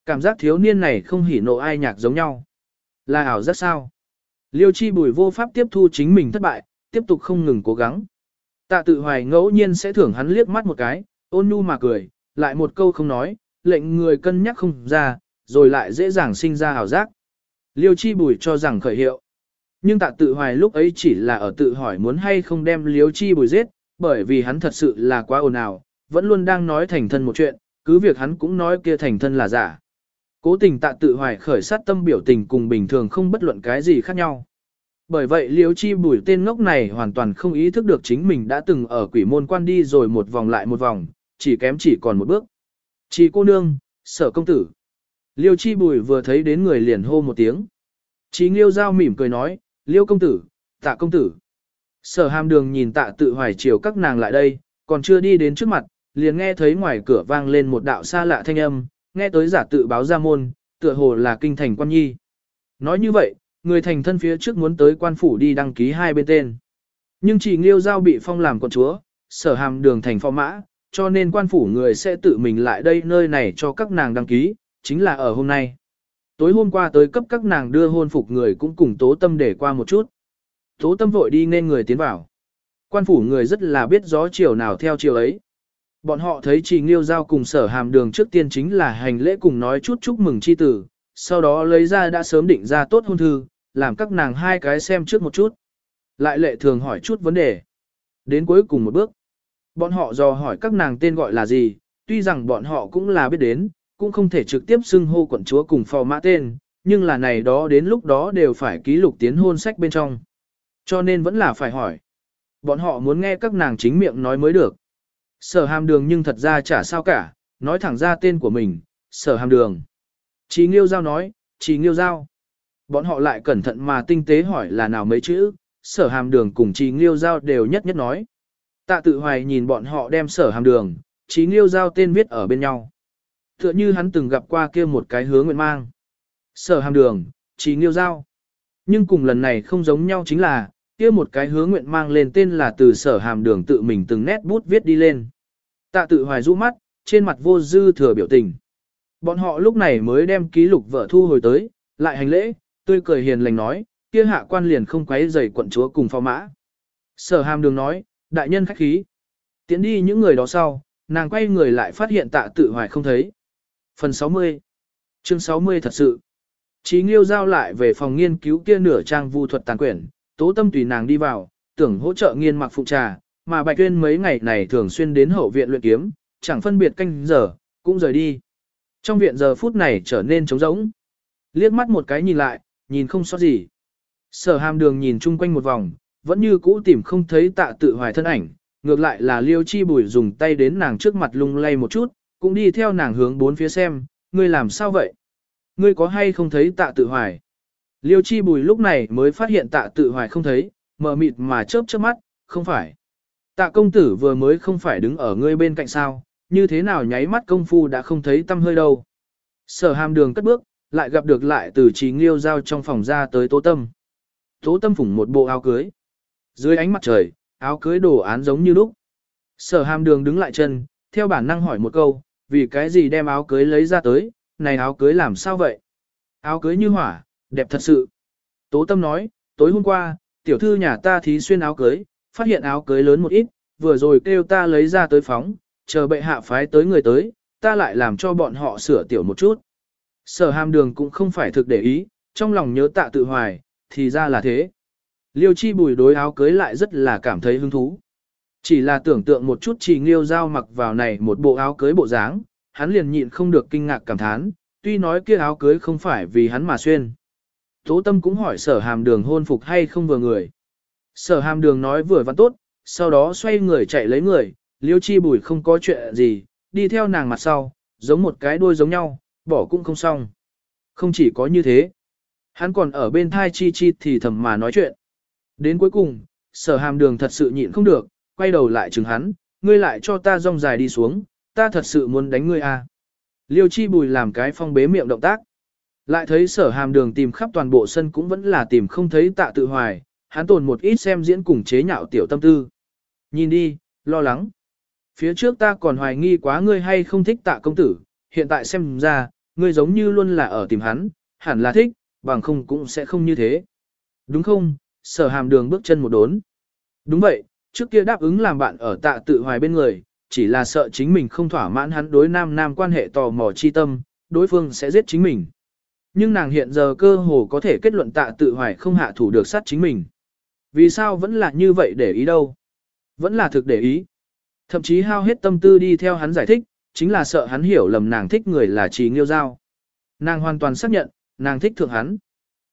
[SPEAKER 1] Cảm giác thiếu niên này không hỉ nộ ai nhạc giống nhau. Là ảo giác sao? Liêu chi bùi vô pháp tiếp thu chính mình thất bại, tiếp tục không ngừng cố gắng. Tạ tự hoài ngẫu nhiên sẽ thưởng hắn liếc mắt một cái, ôn nhu mà cười, lại một câu không nói, lệnh người cân nhắc không ra, rồi lại dễ dàng sinh ra ảo giác. Liêu chi bùi cho rằng khởi hiệu. Nhưng tạ tự hoài lúc ấy chỉ là ở tự hỏi muốn hay không đem liêu chi bùi giết, bởi vì hắn thật sự là quá ồn ào, vẫn luôn đang nói thành thân một chuyện, cứ việc hắn cũng nói kia thành thân là giả. Cố tình tạ tự hoài khởi sát tâm biểu tình cùng bình thường không bất luận cái gì khác nhau. Bởi vậy liêu chi bùi tên ngốc này hoàn toàn không ý thức được chính mình đã từng ở quỷ môn quan đi rồi một vòng lại một vòng, chỉ kém chỉ còn một bước. Chỉ cô nương, sở công tử. Liêu chi bùi vừa thấy đến người liền hô một tiếng. Chí nghiêu giao mỉm cười nói, liêu công tử, tạ công tử. Sở hàm đường nhìn tạ tự hoài chiều các nàng lại đây, còn chưa đi đến trước mặt, liền nghe thấy ngoài cửa vang lên một đạo xa lạ thanh âm, nghe tới giả tự báo ra môn, tựa hồ là kinh thành quan nhi. Nói như vậy, người thành thân phía trước muốn tới quan phủ đi đăng ký hai bên tên. Nhưng chỉ nghiêu giao bị phong làm con chúa, sở hàm đường thành phò mã, cho nên quan phủ người sẽ tự mình lại đây nơi này cho các nàng đăng ký, chính là ở hôm nay. Tối hôm qua tới cấp các nàng đưa hôn phục người cũng cùng tố tâm để qua một chút. Tố tâm vội đi nên người tiến vào. Quan phủ người rất là biết gió chiều nào theo chiều ấy. Bọn họ thấy Trì nghiêu giao cùng sở hàm đường trước tiên chính là hành lễ cùng nói chút chúc mừng chi tử, sau đó lấy ra đã sớm định ra tốt hôn thư, làm các nàng hai cái xem trước một chút. Lại lệ thường hỏi chút vấn đề. Đến cuối cùng một bước. Bọn họ dò hỏi các nàng tên gọi là gì, tuy rằng bọn họ cũng là biết đến, cũng không thể trực tiếp xưng hô quận chúa cùng phò mã tên, nhưng là này đó đến lúc đó đều phải ký lục tiến hôn sách bên trong. Cho nên vẫn là phải hỏi. Bọn họ muốn nghe các nàng chính miệng nói mới được. Sở hàm đường nhưng thật ra chả sao cả, nói thẳng ra tên của mình, sở hàm đường. Chí Nghiêu Giao nói, Chí Nghiêu Giao. Bọn họ lại cẩn thận mà tinh tế hỏi là nào mấy chữ, sở hàm đường cùng Chí Nghiêu Giao đều nhất nhất nói. Tạ tự hoài nhìn bọn họ đem sở hàm đường, Chí Nghiêu Giao tên viết ở bên nhau. Tựa như hắn từng gặp qua kia một cái hứa nguyện mang. Sở hàm đường, Chí Nghiêu Giao. Nhưng cùng lần này không giống nhau chính là, kia một cái hứa nguyện mang lên tên là từ sở hàm đường tự mình từng nét bút viết đi lên. Tạ tự hoài rũ mắt, trên mặt vô dư thừa biểu tình. Bọn họ lúc này mới đem ký lục vợ thu hồi tới, lại hành lễ, tươi cười hiền lành nói, kia hạ quan liền không quấy rầy quận chúa cùng phò mã. Sở hàm đường nói, đại nhân khách khí. Tiến đi những người đó sau, nàng quay người lại phát hiện tạ tự hoài không thấy. Phần 60 Chương 60 thật sự Chí Nghiêu giao lại về phòng nghiên cứu kia nửa trang vu thuật tàn quyển, tố tâm tùy nàng đi vào, tưởng hỗ trợ nghiên mặc phụ trà, mà Bạch Tuyên mấy ngày này thường xuyên đến hậu viện luyện kiếm, chẳng phân biệt canh giờ, cũng rời đi. Trong viện giờ phút này trở nên trống rỗng. Liếc mắt một cái nhìn lại, nhìn không sót gì. Sở hàm đường nhìn chung quanh một vòng, vẫn như cũ tìm không thấy tạ tự hoài thân ảnh, ngược lại là liêu chi bùi dùng tay đến nàng trước mặt lung lay một chút, cũng đi theo nàng hướng bốn phía xem, ngươi làm sao vậy? Ngươi có hay không thấy tạ tự hoài? Liêu chi bùi lúc này mới phát hiện tạ tự hoài không thấy, mờ mịt mà chớp chớp mắt, không phải. Tạ công tử vừa mới không phải đứng ở ngươi bên cạnh sao, như thế nào nháy mắt công phu đã không thấy tâm hơi đâu. Sở hàm đường cất bước, lại gặp được lại từ trí nghiêu giao trong phòng ra tới tố tâm. Tố tâm phủng một bộ áo cưới. Dưới ánh mặt trời, áo cưới đồ án giống như lúc. Sở hàm đường đứng lại chân, theo bản năng hỏi một câu, vì cái gì đem áo cưới lấy ra tới, này áo cưới làm sao vậy? Áo cưới như hỏa, đẹp thật sự. Tố tâm nói, tối hôm qua, tiểu thư nhà ta thí xuyên áo cưới, phát hiện áo cưới lớn một ít, vừa rồi kêu ta lấy ra tới phóng, chờ bệ hạ phái tới người tới, ta lại làm cho bọn họ sửa tiểu một chút. Sở hàm đường cũng không phải thực để ý, trong lòng nhớ tạ tự hoài, thì ra là thế. Liêu chi bùi đối áo cưới lại rất là cảm thấy hứng thú. Chỉ là tưởng tượng một chút chỉ nghiêu giao mặc vào này một bộ áo cưới bộ dáng, hắn liền nhịn không được kinh ngạc cảm thán, tuy nói kia áo cưới không phải vì hắn mà xuyên. Tố tâm cũng hỏi sở hàm đường hôn phục hay không vừa người. Sở hàm đường nói vừa văn tốt, sau đó xoay người chạy lấy người, liêu chi bùi không có chuyện gì, đi theo nàng mặt sau, giống một cái đuôi giống nhau, bỏ cũng không xong. Không chỉ có như thế, hắn còn ở bên thai chi chi thì thầm mà nói chuyện. Đến cuối cùng, sở hàm đường thật sự nhịn không được, quay đầu lại chừng hắn, ngươi lại cho ta rong dài đi xuống, ta thật sự muốn đánh ngươi à. Liêu chi bùi làm cái phong bế miệng động tác. Lại thấy sở hàm đường tìm khắp toàn bộ sân cũng vẫn là tìm không thấy tạ tự hoài, hắn tồn một ít xem diễn cùng chế nhạo tiểu tâm tư. Nhìn đi, lo lắng. Phía trước ta còn hoài nghi quá ngươi hay không thích tạ công tử, hiện tại xem ra, ngươi giống như luôn là ở tìm hắn, hẳn là thích, bằng không cũng sẽ không như thế. Đúng không? Sở hàm đường bước chân một đốn. Đúng vậy, trước kia đáp ứng làm bạn ở tạ tự hoài bên người, chỉ là sợ chính mình không thỏa mãn hắn đối nam nam quan hệ tò mò chi tâm, đối phương sẽ giết chính mình. Nhưng nàng hiện giờ cơ hồ có thể kết luận tạ tự hoài không hạ thủ được sát chính mình. Vì sao vẫn là như vậy để ý đâu? Vẫn là thực để ý. Thậm chí hao hết tâm tư đi theo hắn giải thích, chính là sợ hắn hiểu lầm nàng thích người là trì nghiêu giao. Nàng hoàn toàn xác nhận, nàng thích thượng hắn.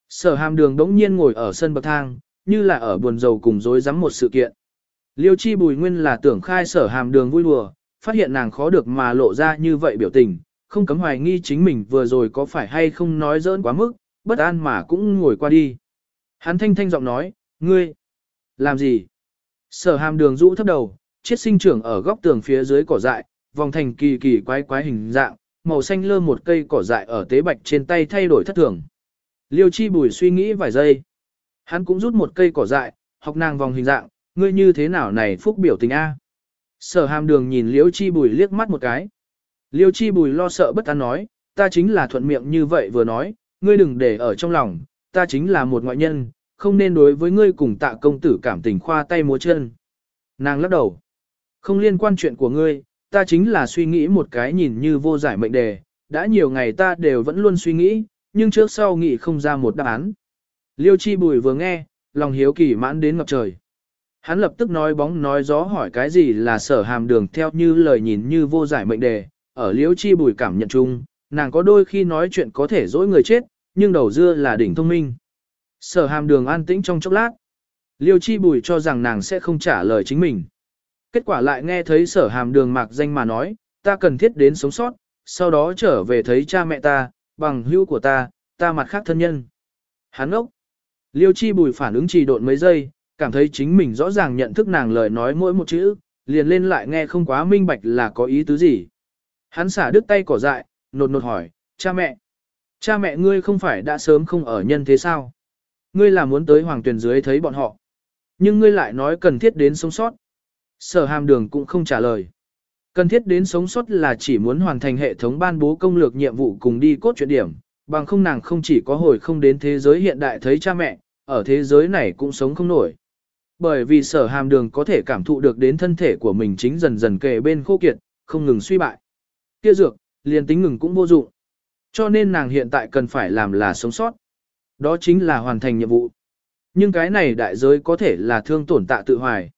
[SPEAKER 1] Sở hàm đường đống nhiên ngồi ở sân bậc thang, như là ở buồn rầu cùng dối rắm một sự kiện. Liêu chi bùi nguyên là tưởng khai sở hàm đường vui đùa, phát hiện nàng khó được mà lộ ra như vậy biểu tình, không cấm hoài nghi chính mình vừa rồi có phải hay không nói dỡn quá mức, bất an mà cũng ngồi qua đi. Hắn thanh thanh giọng nói, ngươi, làm gì? Sở hàm đường rũ thấp đầu, chiết sinh trưởng ở góc tường phía dưới cỏ dại, vòng thành kỳ kỳ quái quái hình dạng, màu xanh lơ một cây cỏ dại ở tế bạch trên tay thay đổi thất thường. Liêu chi bùi suy nghĩ vài giây. Hắn cũng rút một cây cỏ dại, học nàng vòng hình dạng, ngươi như thế nào này phúc biểu tình A. Sở hàm đường nhìn liêu chi bùi liếc mắt một cái. Liêu chi bùi lo sợ bất an nói, ta chính là thuận miệng như vậy vừa nói, ngươi đừng để ở trong lòng, ta chính là một ngoại nhân, không nên đối với ngươi cùng tạ công tử cảm tình khoa tay múa chân. Nàng lắc đầu. Không liên quan chuyện của ngươi, ta chính là suy nghĩ một cái nhìn như vô giải mệnh đề, đã nhiều ngày ta đều vẫn luôn suy nghĩ, nhưng trước sau nghĩ không ra một đáp án. Liêu chi bùi vừa nghe, lòng hiếu kỳ mãn đến ngập trời. Hắn lập tức nói bóng nói gió hỏi cái gì là sở hàm đường theo như lời nhìn như vô giải mệnh đề, ở liêu chi bùi cảm nhận chung, nàng có đôi khi nói chuyện có thể dỗi người chết, nhưng đầu dưa là đỉnh thông minh. Sở hàm đường an tĩnh trong chốc lát. Liêu chi bùi cho rằng nàng sẽ không trả lời chính mình. Kết quả lại nghe thấy sở hàm đường mạc danh mà nói, ta cần thiết đến sống sót, sau đó trở về thấy cha mẹ ta, bằng hữu của ta, ta mặt khác thân nhân. Hắn ốc. Liêu chi bùi phản ứng trì độn mấy giây, cảm thấy chính mình rõ ràng nhận thức nàng lời nói mỗi một chữ, liền lên lại nghe không quá minh bạch là có ý tứ gì. Hắn xả đứt tay cỏ dại, nột nột hỏi, cha mẹ. Cha mẹ ngươi không phải đã sớm không ở nhân thế sao? Ngươi là muốn tới hoàng tuyển dưới thấy bọn họ. Nhưng ngươi lại nói cần thiết đến sống sót. Sở hàm đường cũng không trả lời. Cần thiết đến sống sót là chỉ muốn hoàn thành hệ thống ban bố công lược nhiệm vụ cùng đi cốt truyện điểm, bằng không nàng không chỉ có hồi không đến thế giới hiện đại thấy cha mẹ, ở thế giới này cũng sống không nổi. Bởi vì sở hàm đường có thể cảm thụ được đến thân thể của mình chính dần dần kề bên khô kiệt, không ngừng suy bại. Kia dược, liền tính ngừng cũng vô dụng. Cho nên nàng hiện tại cần phải làm là sống sót. Đó chính là hoàn thành nhiệm vụ. Nhưng cái này đại giới có thể là thương tổn tạ tự hoài.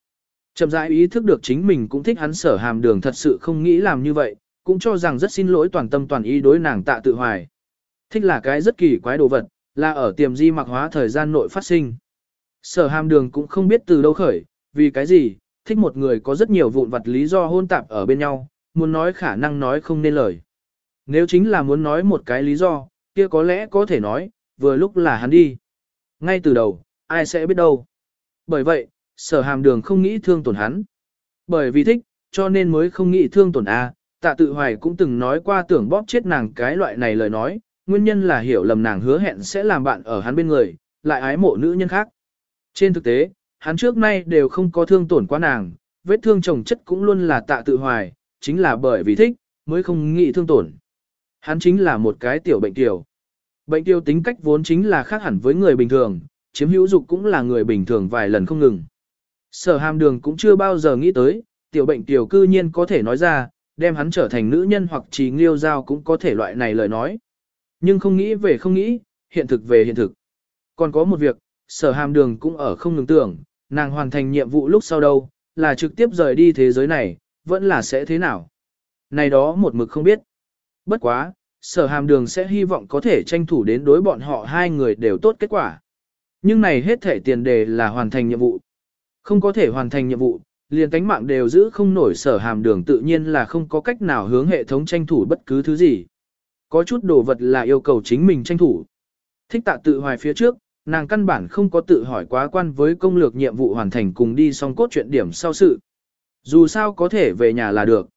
[SPEAKER 1] Chậm rãi ý thức được chính mình cũng thích hắn sở hàm đường thật sự không nghĩ làm như vậy, cũng cho rằng rất xin lỗi toàn tâm toàn ý đối nàng tạ tự hoài. Thích là cái rất kỳ quái đồ vật, là ở tiềm di mặc hóa thời gian nội phát sinh. Sở hàm đường cũng không biết từ đâu khởi, vì cái gì, thích một người có rất nhiều vụn vặt lý do hôn tạp ở bên nhau, muốn nói khả năng nói không nên lời. Nếu chính là muốn nói một cái lý do, kia có lẽ có thể nói, vừa lúc là hắn đi. Ngay từ đầu, ai sẽ biết đâu. Bởi vậy, sở hàm đường không nghĩ thương tổn hắn. Bởi vì thích, cho nên mới không nghĩ thương tổn A, tạ tự hoài cũng từng nói qua tưởng bóp chết nàng cái loại này lời nói, nguyên nhân là hiểu lầm nàng hứa hẹn sẽ làm bạn ở hắn bên người, lại ái mộ nữ nhân khác. Trên thực tế, hắn trước nay đều không có thương tổn qua nàng, vết thương chồng chất cũng luôn là tạ tự hoài, chính là bởi vì thích, mới không nghĩ thương tổn. Hắn chính là một cái tiểu bệnh tiểu. Bệnh tiêu tính cách vốn chính là khác hẳn với người bình thường, chiếm hữu dục cũng là người bình thường vài lần không ngừng. Sở hàm đường cũng chưa bao giờ nghĩ tới, tiểu bệnh tiểu cư nhiên có thể nói ra, đem hắn trở thành nữ nhân hoặc chỉ nghiêu giao cũng có thể loại này lời nói. Nhưng không nghĩ về không nghĩ, hiện thực về hiện thực. Còn có một việc, sở hàm đường cũng ở không ngừng tưởng, nàng hoàn thành nhiệm vụ lúc sau đâu, là trực tiếp rời đi thế giới này, vẫn là sẽ thế nào. Này đó một mực không biết. Bất quá, sở hàm đường sẽ hy vọng có thể tranh thủ đến đối bọn họ hai người đều tốt kết quả. Nhưng này hết thể tiền đề là hoàn thành nhiệm vụ. Không có thể hoàn thành nhiệm vụ, liền cánh mạng đều giữ không nổi sở hàm đường tự nhiên là không có cách nào hướng hệ thống tranh thủ bất cứ thứ gì. Có chút đồ vật là yêu cầu chính mình tranh thủ. Thích tạ tự hoài phía trước, nàng căn bản không có tự hỏi quá quan với công lược nhiệm vụ hoàn thành cùng đi xong cốt truyện điểm sau sự. Dù sao có thể về nhà là được.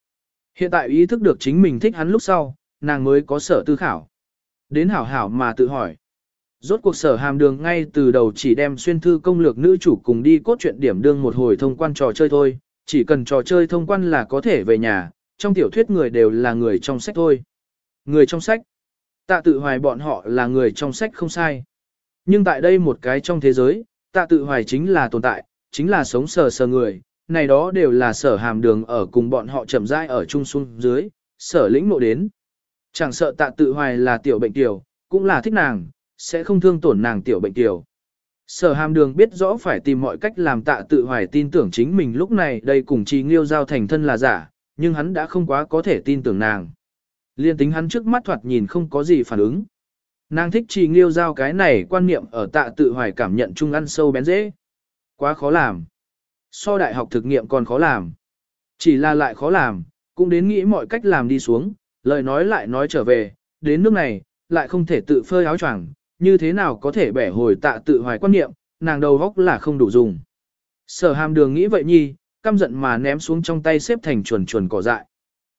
[SPEAKER 1] Hiện tại ý thức được chính mình thích hắn lúc sau, nàng mới có sở tư khảo. Đến hảo hảo mà tự hỏi. Rốt cuộc sở hàm đường ngay từ đầu chỉ đem xuyên thư công lược nữ chủ cùng đi cốt truyện điểm đương một hồi thông quan trò chơi thôi, chỉ cần trò chơi thông quan là có thể về nhà, trong tiểu thuyết người đều là người trong sách thôi. Người trong sách. Tạ tự hoài bọn họ là người trong sách không sai. Nhưng tại đây một cái trong thế giới, tạ tự hoài chính là tồn tại, chính là sống sờ sờ người, này đó đều là sở hàm đường ở cùng bọn họ chậm rãi ở chung xuống dưới, sở lĩnh nộ đến. Chẳng sợ tạ tự hoài là tiểu bệnh tiểu, cũng là thích nàng, sẽ không thương tổn nàng tiểu bệnh tiểu. Sở hàm đường biết rõ phải tìm mọi cách làm tạ tự hoài tin tưởng chính mình lúc này đây cùng chi nghiêu giao thành thân là giả, nhưng hắn đã không quá có thể tin tưởng nàng. Liên tính hắn trước mắt thoạt nhìn không có gì phản ứng. Nàng thích chi nghiêu giao cái này quan niệm ở tạ tự hoài cảm nhận chung ăn sâu bén dễ. Quá khó làm. So đại học thực nghiệm còn khó làm. Chỉ là lại khó làm, cũng đến nghĩ mọi cách làm đi xuống, lời nói lại nói trở về, đến nước này, lại không thể tự phơi áo choàng, như thế nào có thể bẻ hồi tạ tự hoài quan niệm, nàng đầu góc là không đủ dùng. Sở hàm đường nghĩ vậy nhi, căm giận mà ném xuống trong tay xếp thành chuồn chuồn cỏ dại.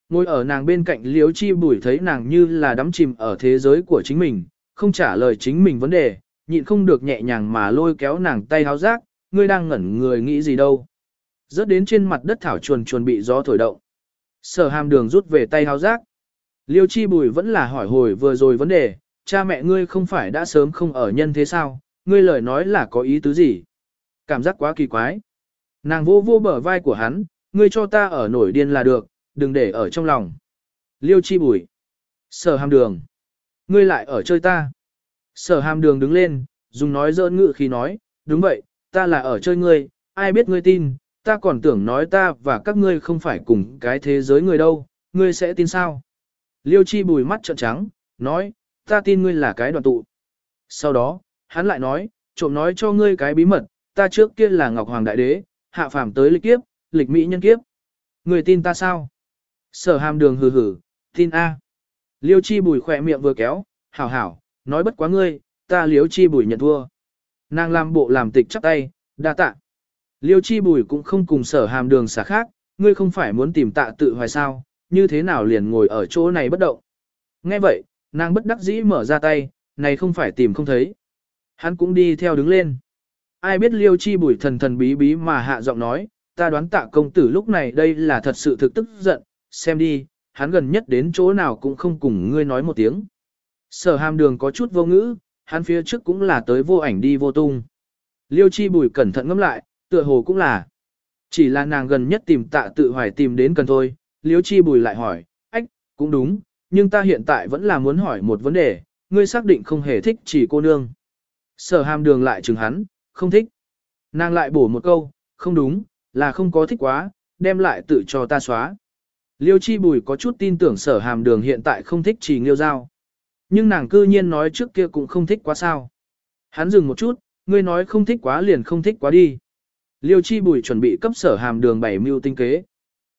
[SPEAKER 1] Ngồi ở nàng bên cạnh liếu chi bùi thấy nàng như là đắm chìm ở thế giới của chính mình, không trả lời chính mình vấn đề, nhịn không được nhẹ nhàng mà lôi kéo nàng tay háo rác, ngươi đang ngẩn người nghĩ gì đâu. Rớt đến trên mặt đất thảo chuồn chuồn bị gió thổi động. Sở hàm đường rút về tay háo rác. Liêu chi bùi vẫn là hỏi hồi vừa rồi vấn đề, cha mẹ ngươi không phải đã sớm không ở nhân thế sao, ngươi lời nói là có ý tứ gì? Cảm giác quá kỳ quái. Nàng vô vô bờ vai của hắn, ngươi cho ta ở nổi điên là được, đừng để ở trong lòng. Liêu chi bùi. Sở hàm đường. Ngươi lại ở chơi ta. Sở hàm đường đứng lên, dùng nói dỡn ngự khi nói, đúng vậy, ta là ở chơi ngươi, ai biết ngươi tin, ta còn tưởng nói ta và các ngươi không phải cùng cái thế giới người đâu, ngươi sẽ tin sao? Liêu chi bùi mắt trợn trắng, nói, ta tin ngươi là cái đoàn tụ. Sau đó, hắn lại nói, trộm nói cho ngươi cái bí mật, ta trước kia là Ngọc Hoàng Đại Đế, hạ phàm tới lịch kiếp, lịch mỹ nhân kiếp. Ngươi tin ta sao? Sở hàm đường hừ hừ, tin A. Liêu chi bùi khỏe miệng vừa kéo, hảo hảo, nói bất quá ngươi, ta liêu chi bùi nhận thua. Nàng làm bộ làm tịch chắp tay, đa tạ. Liêu chi bùi cũng không cùng sở hàm đường xả khác, ngươi không phải muốn tìm tạ tự hoài sao, như thế nào liền ngồi ở chỗ này bất động. Nghe vậy, nàng bất đắc dĩ mở ra tay, này không phải tìm không thấy. Hắn cũng đi theo đứng lên. Ai biết liêu chi bùi thần thần bí bí mà hạ giọng nói, ta đoán tạ công tử lúc này đây là thật sự thực tức giận, xem đi, hắn gần nhất đến chỗ nào cũng không cùng ngươi nói một tiếng. Sở hàm đường có chút vô ngữ, hắn phía trước cũng là tới vô ảnh đi vô tung. Liêu chi bùi cẩn thận ngẫm lại, tựa hồ cũng là. Chỉ là nàng gần nhất tìm tạ tự hoài tìm đến cần thôi, liêu chi bùi lại hỏi, ách, cũng đúng, nhưng ta hiện tại vẫn là muốn hỏi một vấn đề, ngươi xác định không hề thích chỉ cô nương. Sở hàm đường lại chừng hắn, không thích. Nàng lại bổ một câu, không đúng, là không có thích quá, đem lại tự cho ta xóa. Liêu chi bùi có chút tin tưởng sở hàm đường hiện tại không thích chỉ nghiêu giao. Nhưng nàng cư nhiên nói trước kia cũng không thích quá sao. Hắn dừng một chút, ngươi nói không thích quá liền không thích quá đi. Liêu chi bùi chuẩn bị cấp sở hàm đường bảy mưu tinh kế.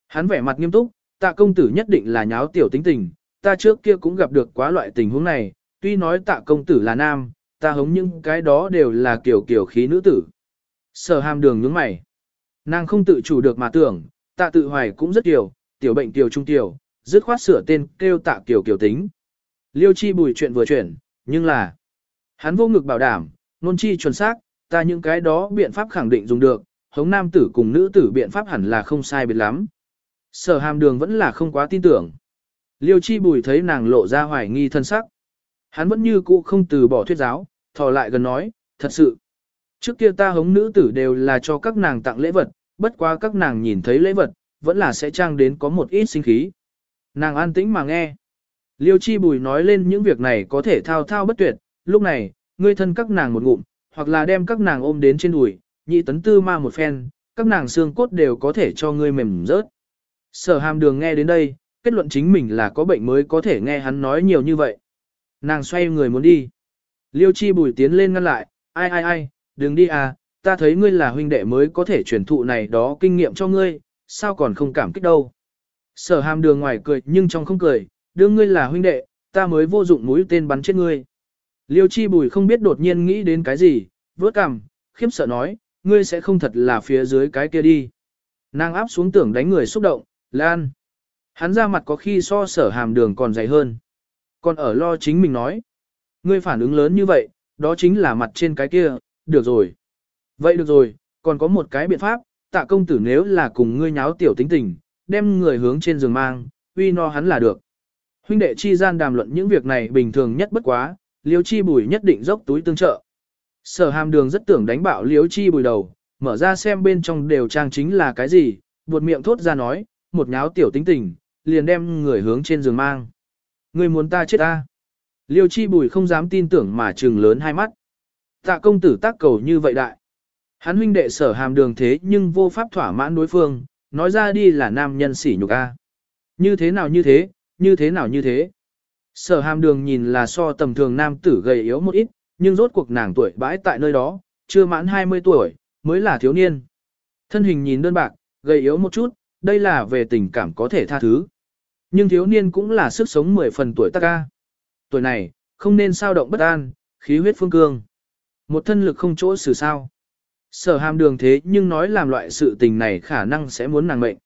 [SPEAKER 1] Hắn vẻ mặt nghiêm túc, tạ công tử nhất định là nháo tiểu tính tình, ta trước kia cũng gặp được quá loại tình huống này, tuy nói tạ công tử là nam, ta hống những cái đó đều là kiểu kiểu khí nữ tử. Sở hàm đường nhướng mày. Nàng không tự chủ được mà tưởng, tạ tự hoài cũng rất tiểu, tiểu bệnh tiểu trung tiểu, dứt khoát sửa tên kêu tạ kiểu kiểu tính. Liêu chi bùi chuyện vừa chuyển, nhưng là, hắn vô ngực bảo đảm, nôn chi chuẩn xác, ta những cái đó biện pháp khẳng định dùng được, hống nam tử cùng nữ tử biện pháp hẳn là không sai biệt lắm. Sở hàm đường vẫn là không quá tin tưởng. Liêu chi bùi thấy nàng lộ ra hoài nghi thân sắc. Hắn vẫn như cũ không từ bỏ thuyết giáo, thò lại gần nói, thật sự. Trước kia ta hống nữ tử đều là cho các nàng tặng lễ vật, bất quá các nàng nhìn thấy lễ vật, vẫn là sẽ trang đến có một ít sinh khí. Nàng an tĩnh mà nghe. Liêu chi bùi nói lên những việc này có thể thao thao bất tuyệt, lúc này, ngươi thân các nàng một ngụm, hoặc là đem các nàng ôm đến trên đùi, nhị tấn tư ma một phen, các nàng xương cốt đều có thể cho ngươi mềm rớt. Sở hàm đường nghe đến đây, kết luận chính mình là có bệnh mới có thể nghe hắn nói nhiều như vậy. Nàng xoay người muốn đi. Liêu chi bùi tiến lên ngăn lại, ai ai ai, đừng đi à, ta thấy ngươi là huynh đệ mới có thể truyền thụ này đó kinh nghiệm cho ngươi, sao còn không cảm kích đâu. Sở hàm đường ngoài cười nhưng trong không cười, đương ngươi là huynh đệ, ta mới vô dụng mũi tên bắn chết ngươi. Liêu chi bùi không biết đột nhiên nghĩ đến cái gì, vớt cằm, khiếp sợ nói, ngươi sẽ không thật là phía dưới cái kia đi. Nàng áp xuống tưởng đánh người xúc động, lan. Hắn ra mặt có khi so sở hàm đường còn dày hơn. Còn ở lo chính mình nói. Ngươi phản ứng lớn như vậy, đó chính là mặt trên cái kia, được rồi. Vậy được rồi, còn có một cái biện pháp, tạ công tử nếu là cùng ngươi nháo tiểu tính tình, đem người hướng trên giường mang, uy no hắn là được. Huynh đệ chi gian đàm luận những việc này bình thường nhất bất quá, liêu chi bùi nhất định dốc túi tương trợ. Sở hàm đường rất tưởng đánh bạo liêu chi bùi đầu, mở ra xem bên trong đều trang chính là cái gì, buột miệng thốt ra nói, một nháo tiểu tính tình, liền đem người hướng trên giường mang. Người muốn ta chết ta. Liêu chi bùi không dám tin tưởng mà trừng lớn hai mắt. Tạ công tử tác cầu như vậy đại. Hắn huynh đệ sở hàm đường thế nhưng vô pháp thỏa mãn đối phương, nói ra đi là nam nhân sỉ nhục a. Như thế nào như thế, như thế nào như thế. Sở hàm đường nhìn là so tầm thường nam tử gầy yếu một ít, nhưng rốt cuộc nàng tuổi bãi tại nơi đó, chưa mãn 20 tuổi, mới là thiếu niên. Thân hình nhìn đơn bạc, gầy yếu một chút, đây là về tình cảm có thể tha thứ. Nhưng thiếu niên cũng là sức sống 10 phần tuổi tác ca. Tuổi này, không nên sao động bất an, khí huyết phương cương. Một thân lực không chỗ xử sao. Sở hàm đường thế nhưng nói làm loại sự tình này khả năng sẽ muốn nàng mệnh.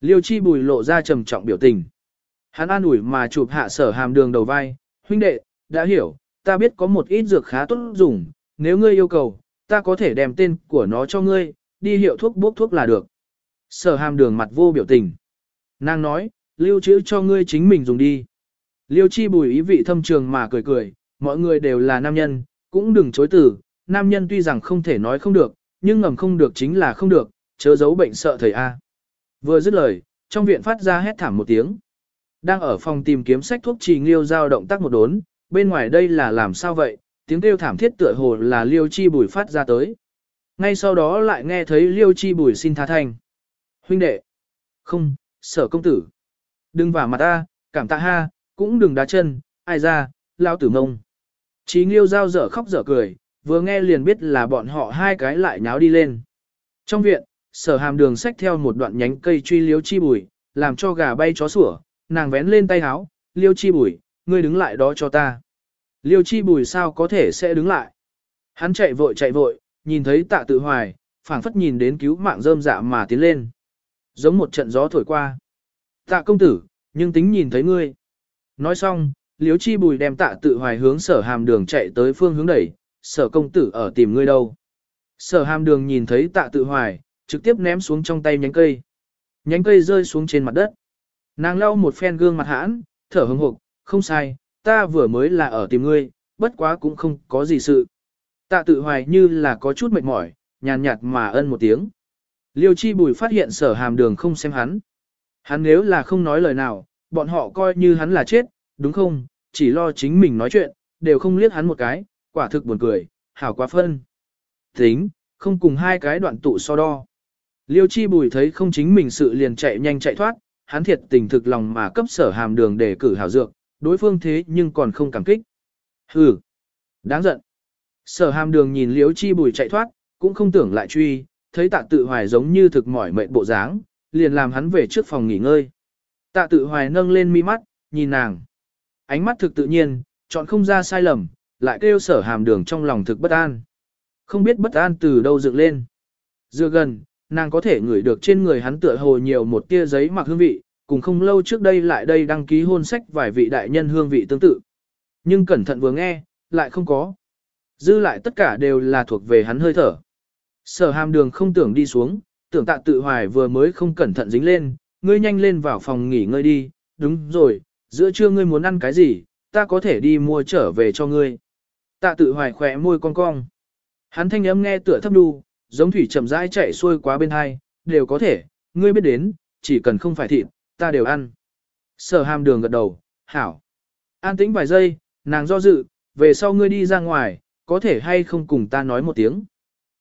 [SPEAKER 1] Liêu chi bùi lộ ra trầm trọng biểu tình. Hắn an ủi mà chụp hạ sở hàm đường đầu vai, huynh đệ, đã hiểu, ta biết có một ít dược khá tốt dùng, nếu ngươi yêu cầu, ta có thể đem tên của nó cho ngươi, đi hiệu thuốc bốc thuốc là được. Sở hàm đường mặt vô biểu tình. Nàng nói, lưu trữ cho ngươi chính mình dùng đi. Liêu chi bùi ý vị thâm trường mà cười cười, mọi người đều là nam nhân, cũng đừng chối từ, nam nhân tuy rằng không thể nói không được, nhưng ngầm không được chính là không được, chớ giấu bệnh sợ thầy A. Vừa dứt lời, trong viện phát ra hét thảm một tiếng. Đang ở phòng tìm kiếm sách thuốc trì nghiêu giao động tác một đốn, bên ngoài đây là làm sao vậy, tiếng kêu thảm thiết tựa hồ là liêu chi bùi phát ra tới. Ngay sau đó lại nghe thấy liêu chi bùi xin tha thành. Huynh đệ. Không, sở công tử. Đừng vả mặt ta, cảm tạ ha, cũng đừng đá chân, ai ra, lao tử ngông. Chí nghiêu giao dở khóc dở cười, vừa nghe liền biết là bọn họ hai cái lại nháo đi lên. Trong viện, sở hàm đường xách theo một đoạn nhánh cây truy liêu chi bùi, làm cho gà bay chó sủa, nàng vén lên tay háo, liêu chi bùi, ngươi đứng lại đó cho ta. Liêu chi bùi sao có thể sẽ đứng lại. Hắn chạy vội chạy vội, nhìn thấy tạ tự hoài, phảng phất nhìn đến cứu mạng rơm dạ mà tiến lên. Giống một trận gió thổi qua. Tạ công tử, nhưng tính nhìn thấy ngươi. Nói xong, liếu chi bùi đem tạ tự hoài hướng sở hàm đường chạy tới phương hướng đẩy, sở công tử ở tìm ngươi đâu. Sở hàm đường nhìn thấy tạ tự hoài, trực tiếp ném xuống trong tay nhánh cây. Nhánh cây rơi xuống trên mặt đất. Nàng lau một phen gương mặt hãn, thở hừng hộp, không sai, ta vừa mới là ở tìm ngươi, bất quá cũng không có gì sự. Tạ tự hoài như là có chút mệt mỏi, nhàn nhạt mà ân một tiếng. Liêu chi bùi phát hiện sở hàm đường không xem hắn. Hắn nếu là không nói lời nào, bọn họ coi như hắn là chết, đúng không, chỉ lo chính mình nói chuyện, đều không liếc hắn một cái, quả thực buồn cười, hảo quá phân. Tính, không cùng hai cái đoạn tụ so đo. Liêu chi bùi thấy không chính mình sự liền chạy nhanh chạy thoát, hắn thiệt tình thực lòng mà cấp sở hàm đường để cử hảo dược, đối phương thế nhưng còn không cảm kích. Hừ, đáng giận. Sở hàm đường nhìn liêu chi bùi chạy thoát, cũng không tưởng lại truy, thấy tạ tự hoài giống như thực mỏi mệt bộ dáng, liền làm hắn về trước phòng nghỉ ngơi. Tạ tự hoài nâng lên mi mắt, nhìn nàng. Ánh mắt thực tự nhiên, chọn không ra sai lầm, lại kêu sở hàm đường trong lòng thực bất an. Không biết bất an từ đâu dựng lên. Dựa gần, nàng có thể ngửi được trên người hắn tựa hồ nhiều một tia giấy mặc hương vị, cùng không lâu trước đây lại đây đăng ký hôn sách vài vị đại nhân hương vị tương tự. Nhưng cẩn thận vừa nghe, lại không có. Dư lại tất cả đều là thuộc về hắn hơi thở. Sở hàm đường không tưởng đi xuống, tưởng tạ tự hoài vừa mới không cẩn thận dính lên, ngươi nhanh lên vào phòng nghỉ ngơi đi, đúng rồi, giữa trưa ngươi muốn ăn cái gì, ta có thể đi mua trở về cho ngươi. Tạ tự hoài khỏe môi cong cong. Hắn thanh âm nghe tựa thấp đu, giống thủy chậm rãi chạy xuôi quá bên hai, đều có thể, ngươi biết đến, chỉ cần không phải thịt, ta đều ăn. Sở hàm đường gật đầu, hảo. An tĩnh vài giây, nàng do dự, về sau ngươi đi ra ngoài, có thể hay không cùng ta nói một tiếng.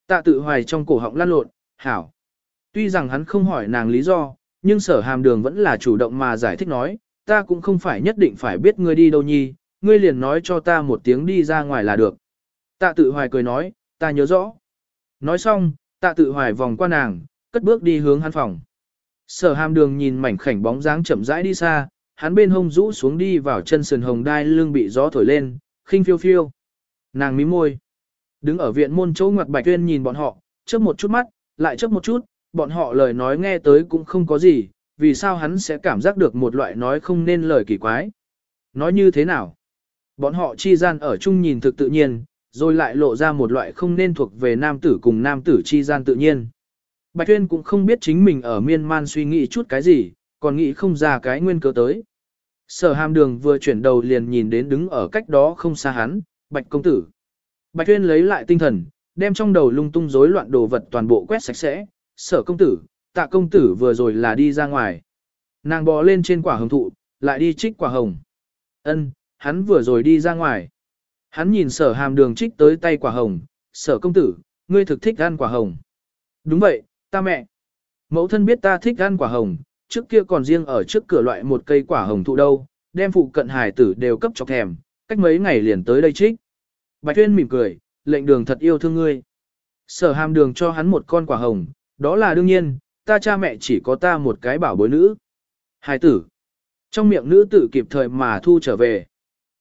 [SPEAKER 1] Tạ tự hoài trong cổ họng lăn lộn, hảo. Tuy rằng hắn không hỏi nàng lý do, nhưng sở hàm đường vẫn là chủ động mà giải thích nói, ta cũng không phải nhất định phải biết ngươi đi đâu nhi, ngươi liền nói cho ta một tiếng đi ra ngoài là được. Tạ tự hoài cười nói, ta nhớ rõ. Nói xong, tạ tự hoài vòng qua nàng, cất bước đi hướng hắn phòng. Sở hàm đường nhìn mảnh khảnh bóng dáng chậm rãi đi xa, hắn bên hông rũ xuống đi vào chân sườn hồng đai lưng bị gió thổi lên, khinh phiêu phiêu. Nàng mím môi. Đứng ở viện môn chỗ ngoặt bạch tuyên nhìn bọn họ, chớp một chút mắt, lại chớp một chút, bọn họ lời nói nghe tới cũng không có gì, vì sao hắn sẽ cảm giác được một loại nói không nên lời kỳ quái. Nói như thế nào? Bọn họ chi gian ở chung nhìn thực tự nhiên, rồi lại lộ ra một loại không nên thuộc về nam tử cùng nam tử chi gian tự nhiên. Bạch Tuyên cũng không biết chính mình ở miên man suy nghĩ chút cái gì, còn nghĩ không ra cái nguyên cớ tới. Sở hàm đường vừa chuyển đầu liền nhìn đến đứng ở cách đó không xa hắn, Bạch Công Tử. Bạch Tuyên lấy lại tinh thần, đem trong đầu lung tung rối loạn đồ vật toàn bộ quét sạch sẽ. Sở Công Tử, tạ Công Tử vừa rồi là đi ra ngoài. Nàng bò lên trên quả hồng thụ, lại đi trích quả hồng. Ân, hắn vừa rồi đi ra ngoài. Hắn nhìn sở hàm đường trích tới tay quả hồng, sở công tử, ngươi thực thích ăn quả hồng. Đúng vậy, ta mẹ. Mẫu thân biết ta thích ăn quả hồng, trước kia còn riêng ở trước cửa loại một cây quả hồng thụ đâu, đem phụ cận hải tử đều cấp chọc thèm, cách mấy ngày liền tới đây trích. Bạch Tuyên mỉm cười, lệnh đường thật yêu thương ngươi. Sở hàm đường cho hắn một con quả hồng, đó là đương nhiên, ta cha mẹ chỉ có ta một cái bảo bối nữ. Hai tử. Trong miệng nữ tử kịp thời mà thu trở về.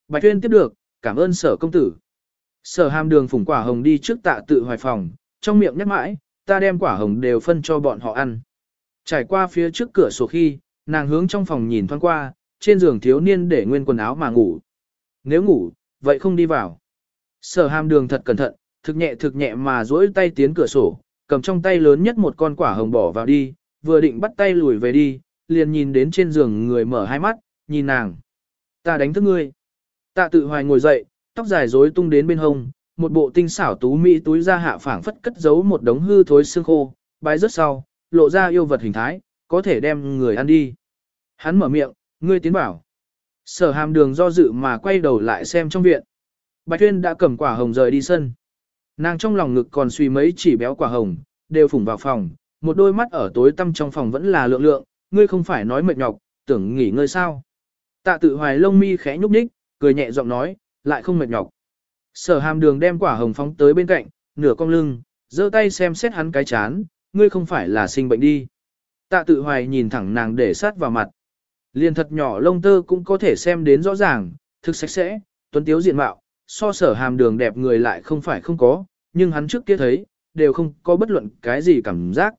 [SPEAKER 1] Bạch Tuyên tiếp được, cảm ơn sở công tử. Sở hàm đường phủng quả hồng đi trước tạ tự hoài phòng, trong miệng nhắc mãi, ta đem quả hồng đều phân cho bọn họ ăn. Trải qua phía trước cửa sổ khi, nàng hướng trong phòng nhìn thoáng qua, trên giường thiếu niên để nguyên quần áo mà ngủ. Nếu ngủ, vậy không đi vào. Sở hàm đường thật cẩn thận, thực nhẹ thực nhẹ mà duỗi tay tiến cửa sổ, cầm trong tay lớn nhất một con quả hồng bỏ vào đi, vừa định bắt tay lùi về đi, liền nhìn đến trên giường người mở hai mắt, nhìn nàng. Ta đánh thức ngươi. Tạ tự hoài ngồi dậy, tóc dài rối tung đến bên hông, một bộ tinh xảo tú mỹ túi ra hạ phảng phất cất giấu một đống hư thối xương khô, bái rất sau, lộ ra yêu vật hình thái, có thể đem người ăn đi. Hắn mở miệng, ngươi tiến bảo. Sở hàm đường do dự mà quay đầu lại xem trong viện. Bạch Tuyên đã cầm quả hồng rời đi sân. Nàng trong lòng ngực còn suy mấy chỉ béo quả hồng, đều phủng vào phòng, một đôi mắt ở tối tăm trong phòng vẫn là lượng lượng, ngươi không phải nói mệt nhọc, tưởng nghỉ ngơi sao. Tạ tự hoài lông mi khẽ nhúc nhích, cười nhẹ giọng nói, lại không mệt nhọc. Sở hàm đường đem quả hồng phóng tới bên cạnh, nửa cong lưng, giơ tay xem xét hắn cái chán, ngươi không phải là sinh bệnh đi. Tạ tự hoài nhìn thẳng nàng để sát vào mặt. Liền thật nhỏ lông tơ cũng có thể xem đến rõ ràng, thực sạch sẽ, tuấn tiếu diện mạo, so sở hàm đường đẹp người lại không phải không có, nhưng hắn trước kia thấy, đều không có bất luận cái gì cảm giác.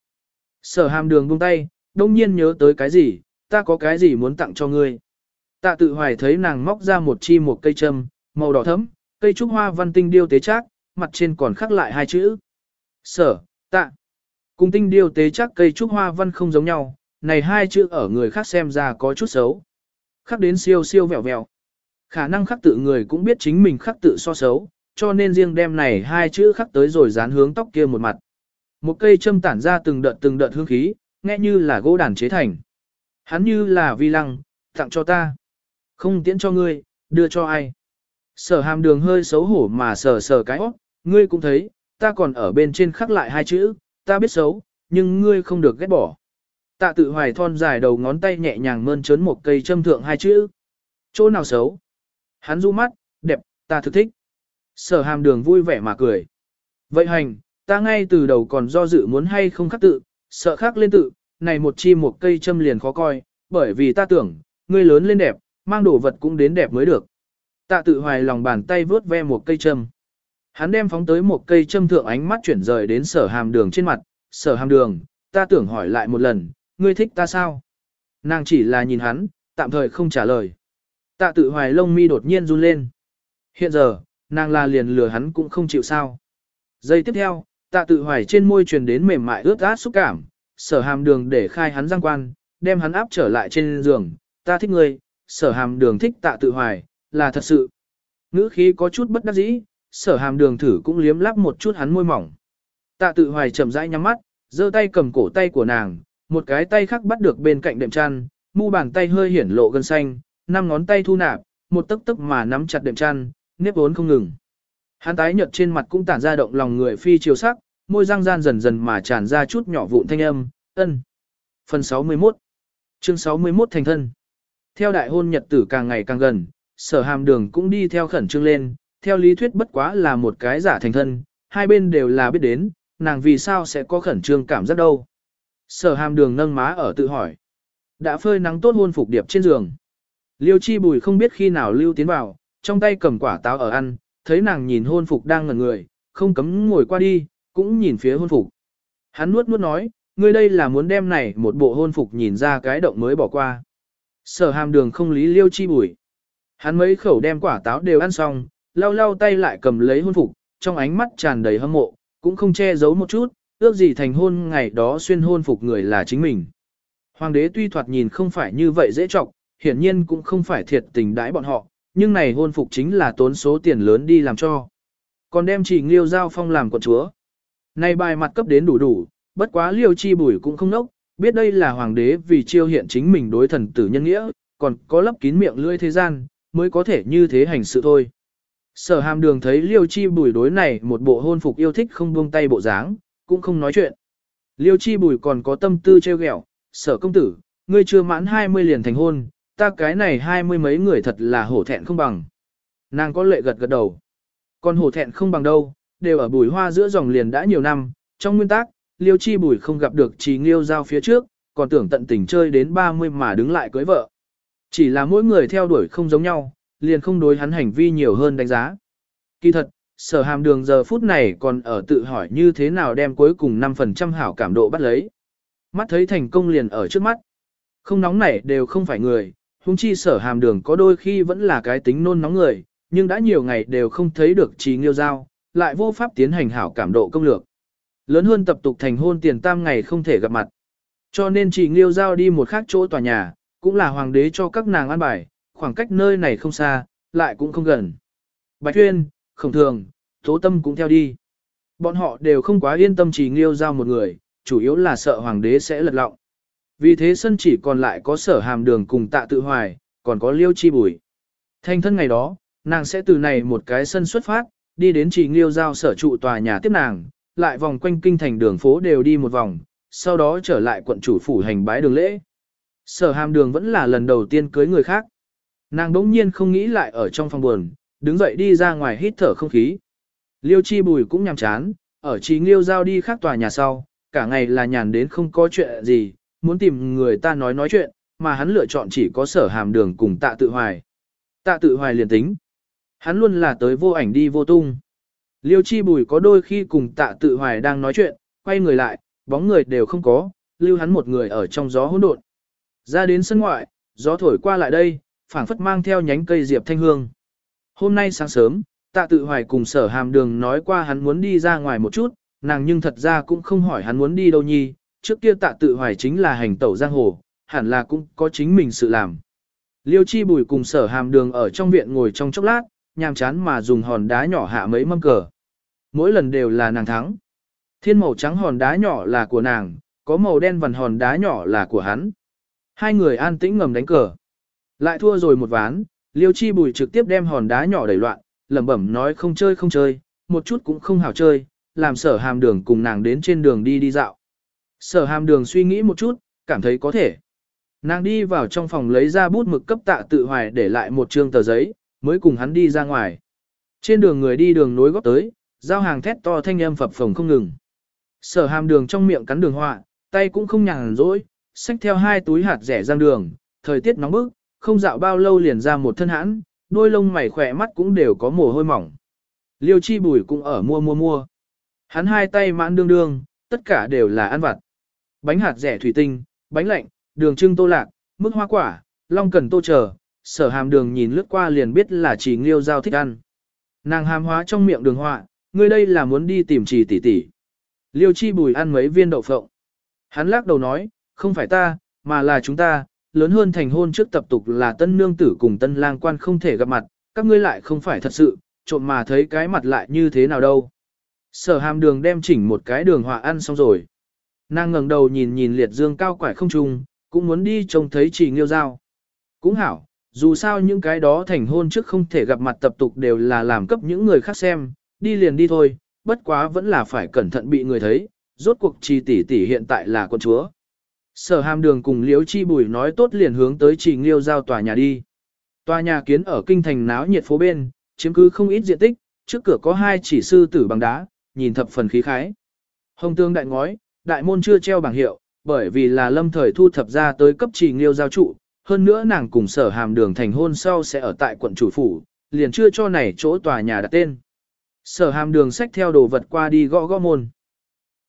[SPEAKER 1] Sở hàm đường buông tay, đông nhiên nhớ tới cái gì, ta có cái gì muốn tặng cho ngươi. Tạ tự hoài thấy nàng móc ra một chi một cây châm, màu đỏ thẫm, cây trúc hoa văn tinh điêu tế chắc, mặt trên còn khắc lại hai chữ. Sở, tạ. Cùng tinh điêu tế chắc cây trúc hoa văn không giống nhau, này hai chữ ở người khác xem ra có chút xấu. Khắc đến siêu siêu vẹo vẹo. Khả năng khắc tự người cũng biết chính mình khắc tự so xấu, cho nên riêng đem này hai chữ khắc tới rồi dán hướng tóc kia một mặt. Một cây châm tản ra từng đợt từng đợt hương khí, nghe như là gỗ đàn chế thành. Hắn như là vi lăng, tặng cho ta. Không tiễn cho ngươi, đưa cho ai. Sở hàm đường hơi xấu hổ mà sờ sờ cái óc, ngươi cũng thấy, ta còn ở bên trên khắc lại hai chữ, ta biết xấu, nhưng ngươi không được ghét bỏ. Tạ tự hoài thon dài đầu ngón tay nhẹ nhàng mơn trớn một cây châm thượng hai chữ. Chỗ nào xấu? Hắn du mắt, đẹp, ta thực thích. Sở hàm đường vui vẻ mà cười. Vậy hành, ta ngay từ đầu còn do dự muốn hay không khắc tự, sợ khắc lên tự, này một chi một cây châm liền khó coi, bởi vì ta tưởng, ngươi lớn lên đẹp, mang đồ vật cũng đến đẹp mới được. Tạ tự hoài lòng bàn tay vớt ve một cây châm. Hắn đem phóng tới một cây châm thượng ánh mắt chuyển rời đến sở hàm đường trên mặt, sở hàm đường, ta tưởng hỏi lại một lần, ngươi thích ta sao? Nàng chỉ là nhìn hắn, tạm thời không trả lời. Tạ tự hoài lông mi đột nhiên run lên. Hiện giờ, nàng là liền lừa hắn cũng không chịu sao. Giây tiếp theo, tạ tự hoài trên môi truyền đến mềm mại ướt át xúc cảm, sở hàm đường để khai hắn giang quan, đem hắn áp trở lại trên giường, ta thích ngươi, sở hàm đường thích tạ tự hoài, là thật sự. Ngữ khí có chút bất đắc dĩ, sở hàm đường thử cũng liếm lắp một chút hắn môi mỏng. Tạ tự hoài chậm rãi nhắm mắt, giơ tay cầm cổ tay của nàng, một cái tay khác bắt được bên cạnh đệm chăn, mu bàn tay hơi hiển lộ gân xanh, năm ngón tay thu nạp, một tấc tấc mà nắm chặt đệm chăn, nếp vốn không ngừng. Hắn tái nhợt trên mặt cũng tản ra động lòng người phi chiều sắc, môi răng gian dần dần mà tràn ra chút nhỏ vụn thanh âm, ân. Phần 61 Chương 61 thành thân Theo đại hôn nhật tử càng ngày càng gần, sở hàm đường cũng đi theo khẩn trương lên, theo lý thuyết bất quá là một cái giả thành thân, hai bên đều là biết đến, nàng vì sao sẽ có khẩn trương cảm giác đâu. Sở hàm đường nâng má ở tự hỏi. Đã phơi nắng tốt hôn phục điệp trên giường. Liêu chi bùi không biết khi nào lưu tiến vào, trong tay cầm quả táo ở ăn, thấy nàng nhìn hôn phục đang ngẩn người, không cấm ngồi qua đi, cũng nhìn phía hôn phục. Hắn nuốt nuốt nói, ngươi đây là muốn đem này một bộ hôn phục nhìn ra cái động mới bỏ qua. Sở hàm đường không lý liêu chi bùi. Hắn mấy khẩu đem quả táo đều ăn xong, lau lau tay lại cầm lấy hôn phục, trong ánh mắt tràn đầy hâm mộ, cũng không che giấu một chút, ước gì thành hôn ngày đó xuyên hôn phục người là chính mình. Hoàng đế tuy thoạt nhìn không phải như vậy dễ trọng, hiển nhiên cũng không phải thiệt tình đãi bọn họ, nhưng này hôn phục chính là tốn số tiền lớn đi làm cho. Còn đem chỉ Liêu Giao Phong làm quận chúa. Này bài mặt cấp đến đủ đủ, bất quá Liêu Chi Bùi cũng không nốc, biết đây là hoàng đế vì chiêu hiện chính mình đối thần tử nhân nghĩa, còn có lấp kín miệng lưỡi thế gian, mới có thể như thế hành sự thôi. Sở hàm đường thấy Liêu Chi Bùi đối này một bộ hôn phục yêu thích không buông tay bộ dáng, cũng không nói chuyện. Liêu Chi Bùi còn có tâm tư treo ghẹo, sở công tử, ngươi chưa mãn 20 liền thành hôn, ta cái này hai mươi mấy người thật là hổ thẹn không bằng. Nàng có lệ gật gật đầu. Còn hổ thẹn không bằng đâu, đều ở bùi hoa giữa dòng liền đã nhiều năm, trong nguyên tắc, liêu chi bùi không gặp được trí nghiêu giao phía trước, còn tưởng tận tình chơi đến 30 mà đứng lại cưới vợ. Chỉ là mỗi người theo đuổi không giống nhau, liền không đối hắn hành vi nhiều hơn đánh giá. Kỳ thật, sở hàm đường giờ phút này còn ở tự hỏi như thế nào đem cuối cùng 5% hảo cảm độ bắt lấy. Mắt thấy thành công liền ở trước mắt. Không nóng nảy đều không phải người, Hùng chi sở hàm đường có đôi khi vẫn là cái tính nôn nóng người, nhưng đã nhiều ngày đều không thấy được trí nghiêu giao, lại vô pháp tiến hành hảo cảm độ công lược. Lớn hơn tập tục thành hôn tiền tam ngày không thể gặp mặt. Cho nên chỉ nghiêu giao đi một khác chỗ tòa nhà, cũng là hoàng đế cho các nàng an bài, khoảng cách nơi này không xa, lại cũng không gần. Bạch Thuyên, Khổng Thường, Tố Tâm cũng theo đi. Bọn họ đều không quá yên tâm chỉ nghiêu giao một người, chủ yếu là sợ hoàng đế sẽ lật lọng. Vì thế sân chỉ còn lại có sở hàm đường cùng tạ tự hoài, còn có liêu chi bùi. Thanh thân ngày đó, nàng sẽ từ này một cái sân xuất phát, đi đến trì nghiêu giao sở trụ tòa nhà tiếp nàng, lại vòng quanh kinh thành đường phố đều đi một vòng, sau đó trở lại quận chủ phủ hành bái đường lễ. Sở hàm đường vẫn là lần đầu tiên cưới người khác. Nàng đỗng nhiên không nghĩ lại ở trong phòng buồn, đứng dậy đi ra ngoài hít thở không khí. Liêu chi bùi cũng nhằm chán, ở trí nghiêu giao đi khác tòa nhà sau, cả ngày là nhàn đến không có chuyện gì, muốn tìm người ta nói nói chuyện, mà hắn lựa chọn chỉ có sở hàm đường cùng tạ tự hoài. Tạ tự hoài liền tính. Hắn luôn là tới vô ảnh đi vô tung. Liêu chi bùi có đôi khi cùng tạ tự hoài đang nói chuyện, quay người lại, bóng người đều không có, lưu hắn một người ở trong gió hỗn độn. Ra đến sân ngoại, gió thổi qua lại đây, phảng phất mang theo nhánh cây diệp thanh hương. Hôm nay sáng sớm, tạ tự hoài cùng sở hàm đường nói qua hắn muốn đi ra ngoài một chút, nàng nhưng thật ra cũng không hỏi hắn muốn đi đâu nhi, trước kia tạ tự hoài chính là hành tẩu giang hồ, hẳn là cũng có chính mình sự làm. Liêu chi bùi cùng sở hàm đường ở trong viện ngồi trong chốc lát, nhàm chán mà dùng hòn đá nhỏ hạ mấy mâm cờ. Mỗi lần đều là nàng thắng. Thiên màu trắng hòn đá nhỏ là của nàng, có màu đen vằn hòn đá nhỏ là của hắn. Hai người an tĩnh ngầm đánh cờ. Lại thua rồi một ván, liêu chi bùi trực tiếp đem hòn đá nhỏ đẩy loạn, lẩm bẩm nói không chơi không chơi, một chút cũng không hảo chơi, làm sở hàm đường cùng nàng đến trên đường đi đi dạo. Sở hàm đường suy nghĩ một chút, cảm thấy có thể. Nàng đi vào trong phòng lấy ra bút mực cấp tạ tự hoài để lại một trương tờ giấy, mới cùng hắn đi ra ngoài. Trên đường người đi đường nối góp tới, giao hàng thét to thanh âm phập phồng không ngừng. Sở hàm đường trong miệng cắn đường họa, tay cũng không nhàn rỗi, xách theo hai túi hạt rẻ giang đường, thời tiết nóng bức, không dạo bao lâu liền ra một thân hãn, đôi lông mày khỏe mắt cũng đều có mồ hôi mỏng. Liêu chi bùi cũng ở mua mua mua. Hắn hai tay mãn đương đương, tất cả đều là ăn vặt. Bánh hạt rẻ thủy tinh, bánh lạnh, đường trưng tô lạc, mức hoa quả, long cần tô chờ, sở hàm đường nhìn lướt qua liền biết là chỉ nghiêu giao thích ăn. Nàng hàm hóa trong miệng đường họa, ngươi đây là muốn đi tìm trì tỷ tỷ. Liêu chi bùi ăn mấy viên đậu phộng. Hắn lắc đầu nói, không phải ta, mà là chúng ta, lớn hơn thành hôn trước tập tục là tân nương tử cùng tân lang quan không thể gặp mặt, các ngươi lại không phải thật sự, trộm mà thấy cái mặt lại như thế nào đâu. Sở hàm đường đem chỉnh một cái đường họa ăn xong rồi. Nàng ngẩng đầu nhìn nhìn liệt dương cao quải không trung, cũng muốn đi trông thấy chỉ nghiêu giao. Cũng hảo, dù sao những cái đó thành hôn trước không thể gặp mặt tập tục đều là làm cấp những người khác xem, đi liền đi thôi, bất quá vẫn là phải cẩn thận bị người thấy, rốt cuộc trì tỷ tỷ hiện tại là con chúa. Sở hàm đường cùng Liễu chi bùi nói tốt liền hướng tới trì nghiêu giao tòa nhà đi. Tòa nhà kiến ở kinh thành náo nhiệt phố bên, chiếm cứ không ít diện tích, trước cửa có hai chỉ sư tử bằng đá, nhìn thập phần khí khái. Hồng tương đại ngói, đại môn chưa treo bảng hiệu, bởi vì là lâm thời thu thập ra tới cấp trì nghiêu giao trụ, hơn nữa nàng cùng sở hàm đường thành hôn sau sẽ ở tại quận chủ phủ, liền chưa cho này chỗ tòa nhà đặt tên. Sở hàm đường xách theo đồ vật qua đi gõ gõ môn.